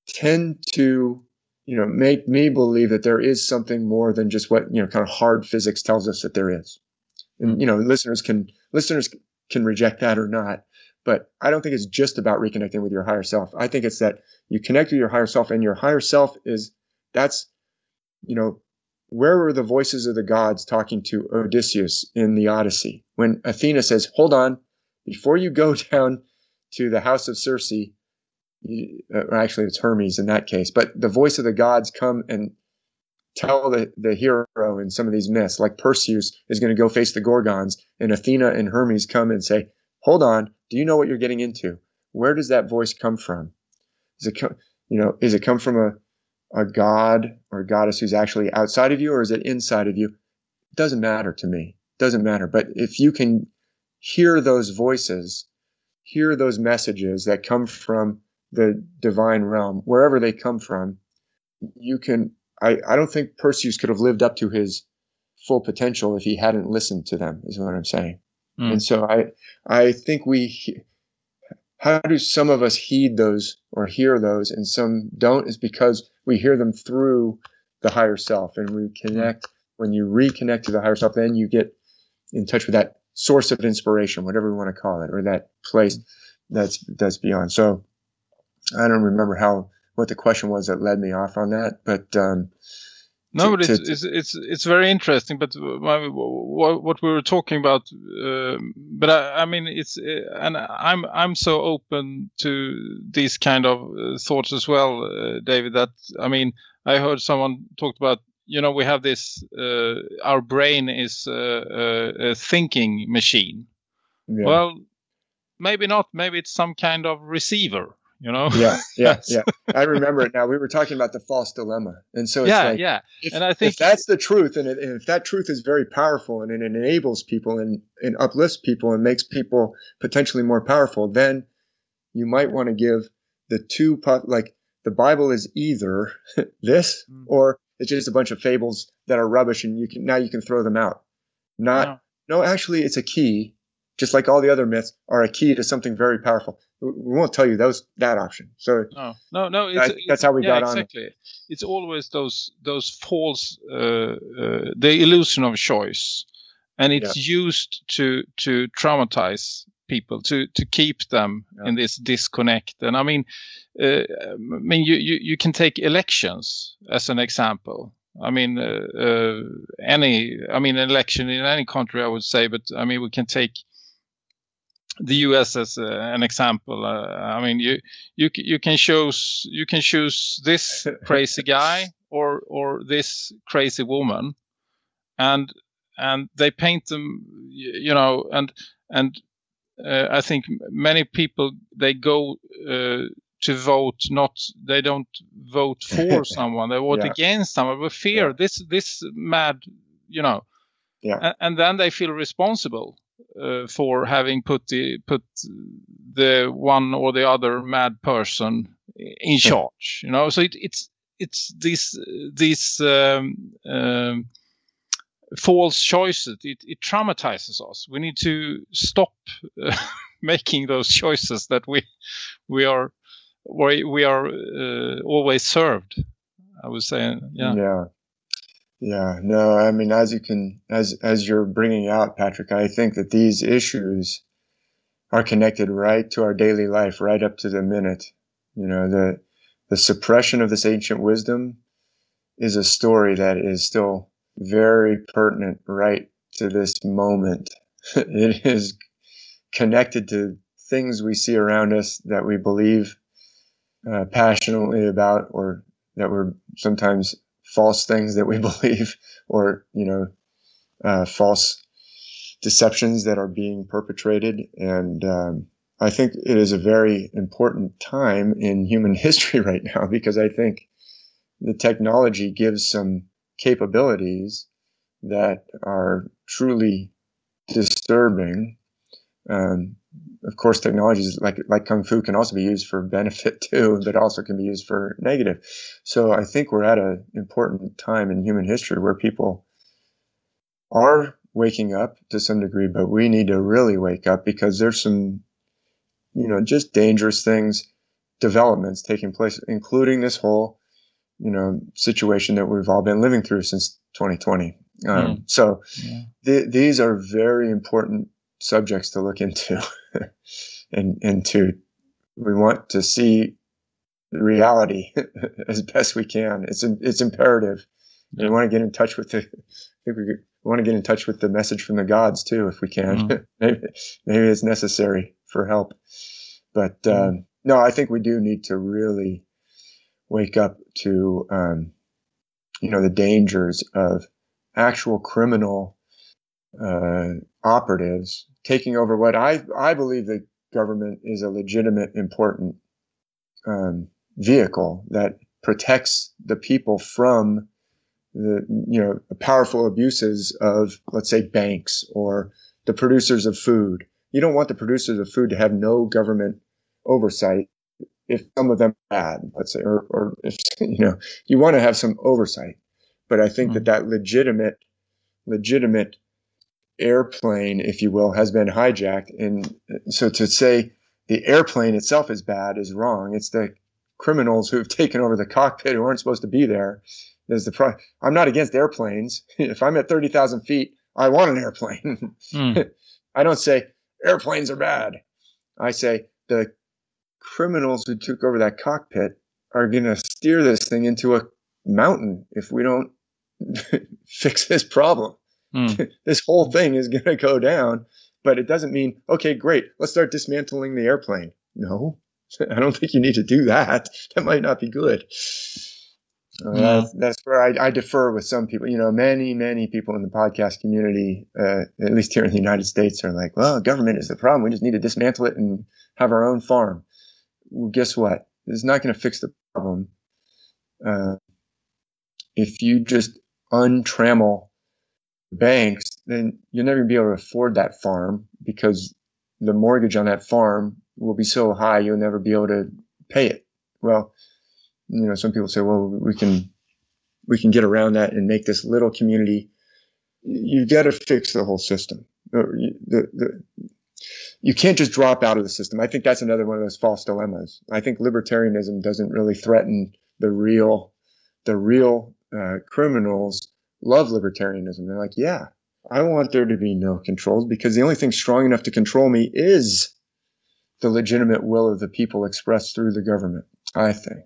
tend to, you know, make me believe that there is something more than just what, you know, kind of hard physics tells us that there is. And, you know, listeners can, listeners can reject that or not. But I don't think it's just about reconnecting with your higher self. I think it's that you connect with your higher self, and your higher self is that's, you know, where were the voices of the gods talking to Odysseus in the Odyssey when Athena says, "Hold on, before you go down to the house of Circe." Uh, actually, it's Hermes in that case, but the voice of the gods come and tell the, the hero in some of these myths, like Perseus is going to go face the Gorgons, and Athena and Hermes come and say, "Hold on, do you know what you're getting into? Where does that voice come from? Is it, you know, is it come from a a god or a goddess who's actually outside of you, or is it inside of you? It doesn't matter to me. It doesn't matter. But if you can hear those voices, hear those messages that come from the divine realm, wherever they come from, you can I, I don't think Perseus could have lived up to his full potential if he hadn't listened to them, is what I'm saying. Mm. And so I I think we how do some of us heed those or hear those and some don't is because we hear them through the higher self and we connect when you reconnect to the higher self then you get in touch with that source of inspiration whatever we want to call it or that place that's that's beyond so i don't remember how what the question was that led me off on that but um No, to- but it's, to- it's it's it's very interesting. But uh, what what we were talking about, uh, but I, I mean, it's uh, and I'm I'm so open to these kind of uh, thoughts as well, uh, David. That I mean, I heard someone talked about. You know, we have this. Uh, our brain is uh, a, a thinking machine. yeah. Well, maybe not. Maybe it's some kind of receiver. You know. yeah yeah yeah i remember it now we were talking about the false dilemma and so it's yeah, like yeah. if, And I think- if that's the truth and, it, and if that truth is very powerful and it enables people and, and uplifts people and makes people potentially more powerful then you might want to give the two like the bible is either this Mm. or it's just a bunch of fables that are rubbish and you can now you can throw them out not No. no actually it's a key just like all the other myths are a key to something very powerful we won't tell you those that option so No, no, no. It's, I think that's how we yeah, got on it. exactly. It's always those those false, uh, uh, the illusion of choice, and it's used to to traumatize people to to keep them Yeah. in this disconnect. And I mean, uh, I mean, you, you you can take elections as an example. I mean, uh, uh, any, I mean, an election in any country, I would say, but I mean, we can take the U.S. as uh, an example. Uh, I mean, you you you can choose you can choose this crazy guy or or this crazy woman, and and they paint them, you know, and and uh, I think many people they go uh, to vote not they don't vote for someone they vote Yeah. against someone with fear Yeah. this this mad you know Yeah. A- and, then they feel responsible uh, for having put the put the one or the other mad person in charge you know so it, it's it's these these um, um, false choices it, it traumatizes us we need to stop uh, making those choices that we we are we, we are uh, always served i would say yeah Yeah. Yeah. No, I mean, as you can, as, as you're bringing out, Patrik, I think that these issues are connected right to our daily life, right up to the minute. You know, the, the suppression of this ancient wisdom is a story that is still very pertinent right to this moment. it is connected to things we see around us that we believe uh, passionately about or that we're sometimes false things that we believe or you know uh, false deceptions that are being perpetrated and um, i think it is a very important time in human history right now because i think the technology gives some capabilities that are truly disturbing um, of course, technologies like like kung fu can also be used for benefit too, but also can be used for negative. So I think we're at an important time in human history where people are waking up to some degree, but we need to really wake up because there's some, you know, just dangerous things, developments taking place, including this whole, you know, situation that we've all been living through since 2020. Um, Mm. So Yeah. th- these are very important subjects to look into and and to we want to see the reality as best we can. It's it's imperative. We want to get in touch with the I think we want to get in touch with the message from the gods too if we can. Maybe maybe it's necessary for help. But um, no i think we do need to really wake up to um, you know the dangers of actual criminal uh, operatives taking over what I I believe the government is a legitimate, important um, vehicle that protects the people from the you know powerful abuses of let's say banks or the producers of food. You don't want the producers of food to have no government oversight if some of them are bad, let's say, or, or if you know you want to have some oversight. But I think that that legitimate legitimate airplane, if you will, has been hijacked. And so to say the airplane itself is bad is wrong. It's the criminals who have taken over the cockpit who aren't supposed to be there. There's the pro- I'm not against airplanes. if I'm at 30,000 feet, I want an airplane. Mm. I don't say airplanes are bad. I say the criminals who took over that cockpit are going to steer this thing into a mountain if we don't fix this problem Mm. this whole thing is going to go down. But it doesn't mean, okay, great, let's start dismantling the airplane. No, I don't think you need to do that. That might not be good. Uh, Yeah. that's, that's where I, I defer with some people. You know, many, many people in the podcast community, uh, at least here in the United States, are like, well, government is the problem. We just need to dismantle it and have our own farm. Well, guess what? It's not going to fix the problem. Uh, if you just untrammel banks, then you'll never be able to afford that farm because the mortgage on that farm will be so high you'll never be able to pay it. Well, you know, some people say, well, we can we can get around that and make this little community. You've got to fix the whole system. The, the, you can't just drop out of the system. I think that's another one of those false dilemmas. I think libertarianism doesn't really threaten the real, the real uh, criminals love libertarianism. They're like, yeah, I want there to be no controls because the only thing strong enough to control me is the legitimate will of the people expressed through the government. I think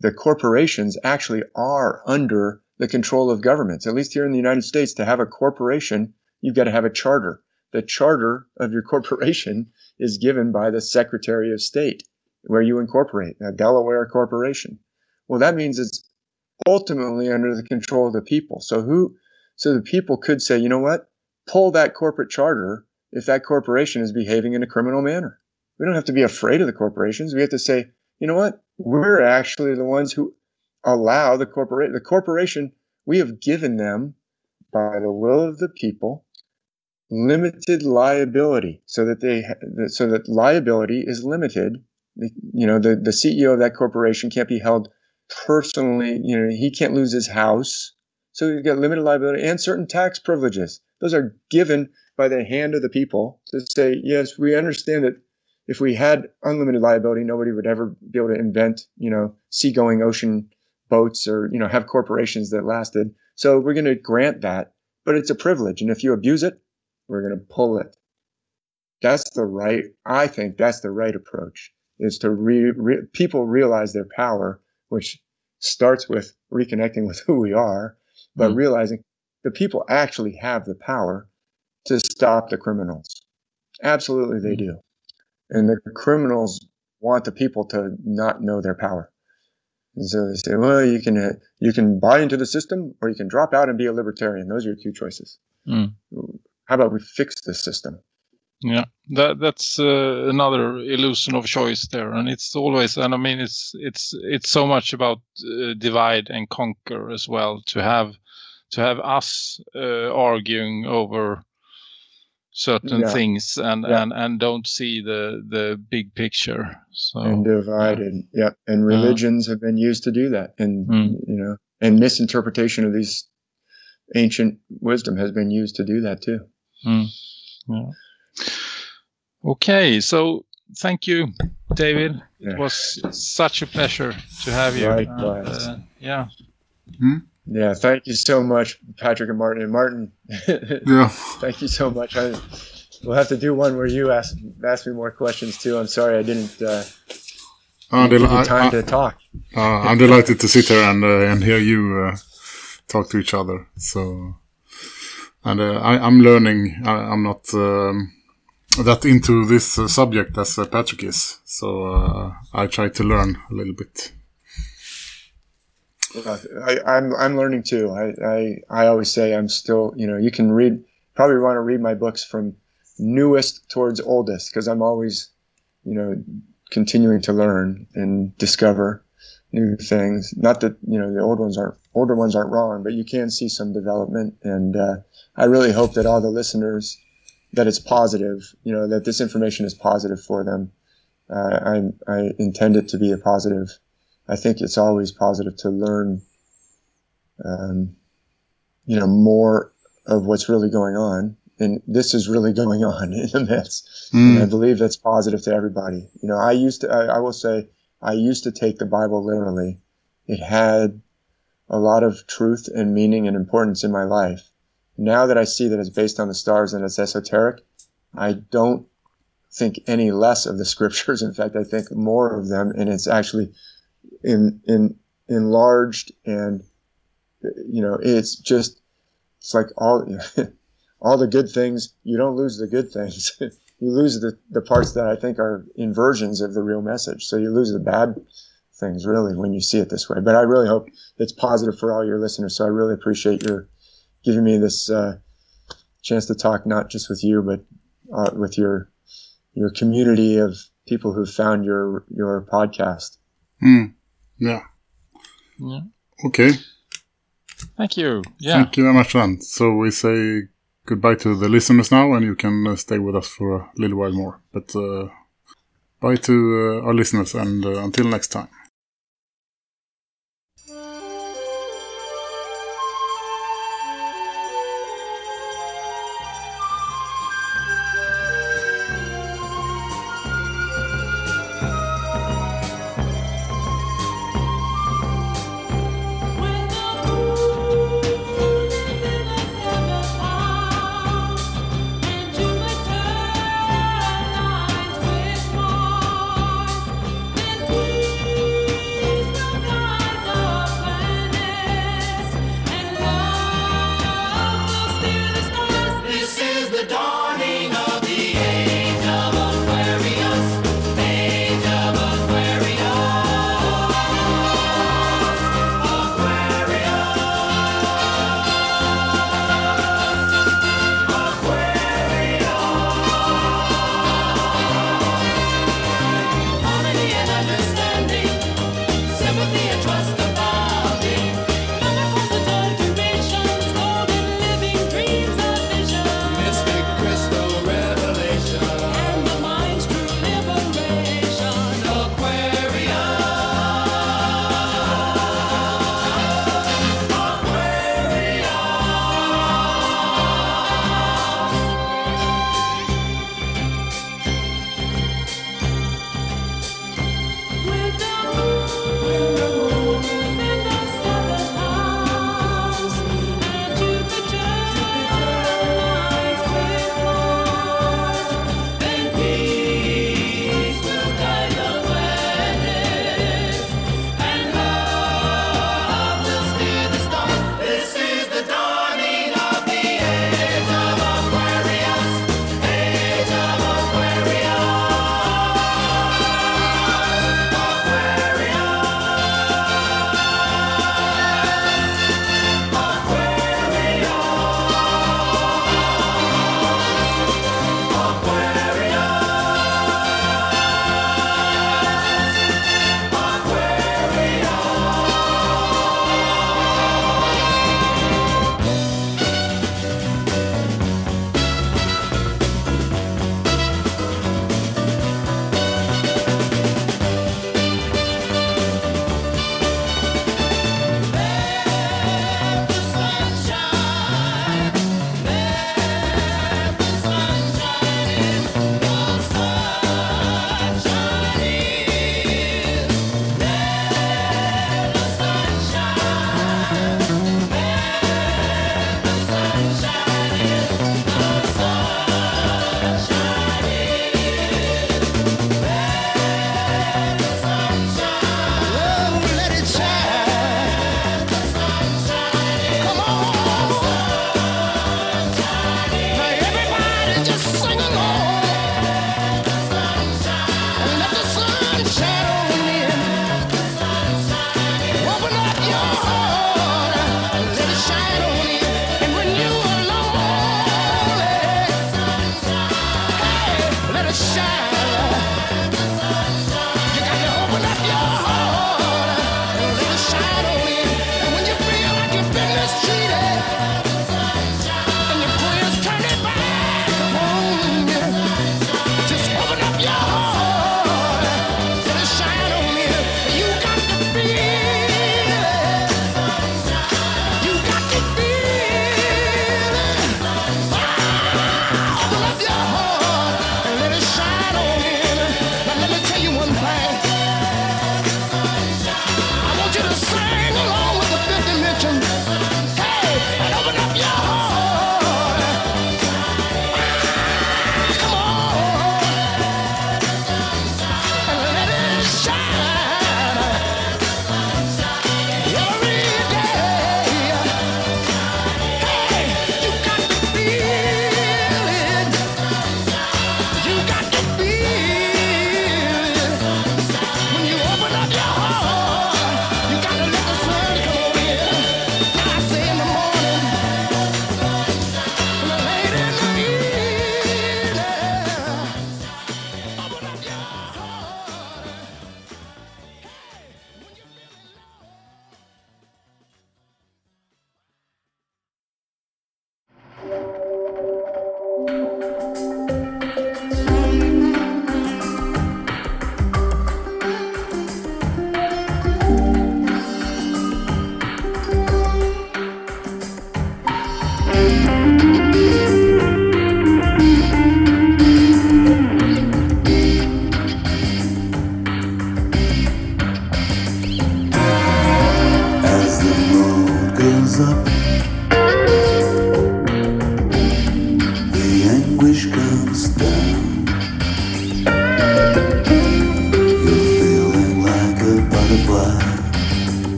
the corporations actually are under the control of governments. At least here in the United States, to have a corporation, you've got to have a charter. The charter of your corporation is given by the Secretary of State, where you incorporate a Delaware corporation. Well, that means it's ultimately under the control of the people. So who, so the people could say, you know what, pull that corporate charter if that corporation is behaving in a criminal manner. We don't have to be afraid of the corporations. We have to say, you know what? We're actually the ones who allow the corporate the corporation. We have given them, by the will of the people, limited liability, so that they so that liability is limited. You know, the the CEO of that corporation can't be held personally. You know, he can't lose his house. So you've got limited liability and certain tax privileges. Those are given by the hand of the people to say, yes, we understand that if we had unlimited liability, nobody would ever be able to invent, you know, seagoing ocean boats or, you know, have corporations that lasted. So we're going to grant that, but it's a privilege. And if you abuse it, we're going to pull it. That's the right, I think that's the right approach is to re, re, people realize their power, which starts with reconnecting with who we are, but Mm. realizing the people actually have the power to stop the criminals. Absolutely, they do. And the criminals want the people to not know their power. And so they say, well, you can uh, you can buy into the system, or you can drop out and be a libertarian. Those are your two choices. Mm. How about we fix this system? Yeah, that that's uh, another illusion of choice there, and it's always, and I mean, it's it's it's so much about uh, divide and conquer as well. To have to have us uh, arguing over certain Yeah. things and Yeah. and and don't see the the big picture. So and divided. Yep. And religions have been used to do that. And, Mm. you know, and misinterpretation of these ancient wisdom has been used to do that too. Mm. Yeah. Okay, so thank you, David. Yeah. It was such a pleasure to have you. And, Likewise. uh, yeah. Yeah. Thank you so much, Patrik and Martin. And Martin, Yeah. thank you so much. I, we'll have to do one where you ask, ask me more questions too. I'm sorry I didn't uh, Uh, give del- you I, time I, to talk. uh, I'm delighted to sit here and uh, and hear you uh, talk to each other. So, and uh, I, I'm learning. I, I'm not um, that into this uh, subject as uh, Patrik is. So uh, I try to learn a little bit. I, I'm I'm learning too. I, I I always say I'm still. You know, you can read. Probably want to read my books from newest towards oldest because I'm always, you know, continuing to learn and discover new things. Not that you know the old ones aren't older ones aren't wrong, but you can see some development. And uh, I really hope that all the listeners that it's positive. You know that this information is positive for them. Uh, I I intend it to be a positive. I think it's always positive to learn, um, you know, more of what's really going on. And this is really going on in the midst. And I Mm. believe that's positive to everybody. You know, I used to, I, I will say, I used to take the Bible literally. It had a lot of truth and meaning and importance in my life. Now that I see that it's based on the stars and it's esoteric, I don't think any less of the scriptures. In fact, I think more of them, and it's actually in in enlarged and you know it's just it's like all all the good things you don't lose the good things. You lose the the parts that i think are inversions of the real message. So you lose the bad things really when you see it this way. But i really hope it's positive for all your listeners. So i really appreciate your giving me this uh, chance to talk not just with you but uh, with your your community of people who found your your podcast Mm. Yeah. Yeah. Okay. Thank you. Yeah. Thank you very much, then. So we say goodbye to the listeners now, and you can uh, stay with us for a little while more. But uh, bye to uh, our listeners, and uh, until next time.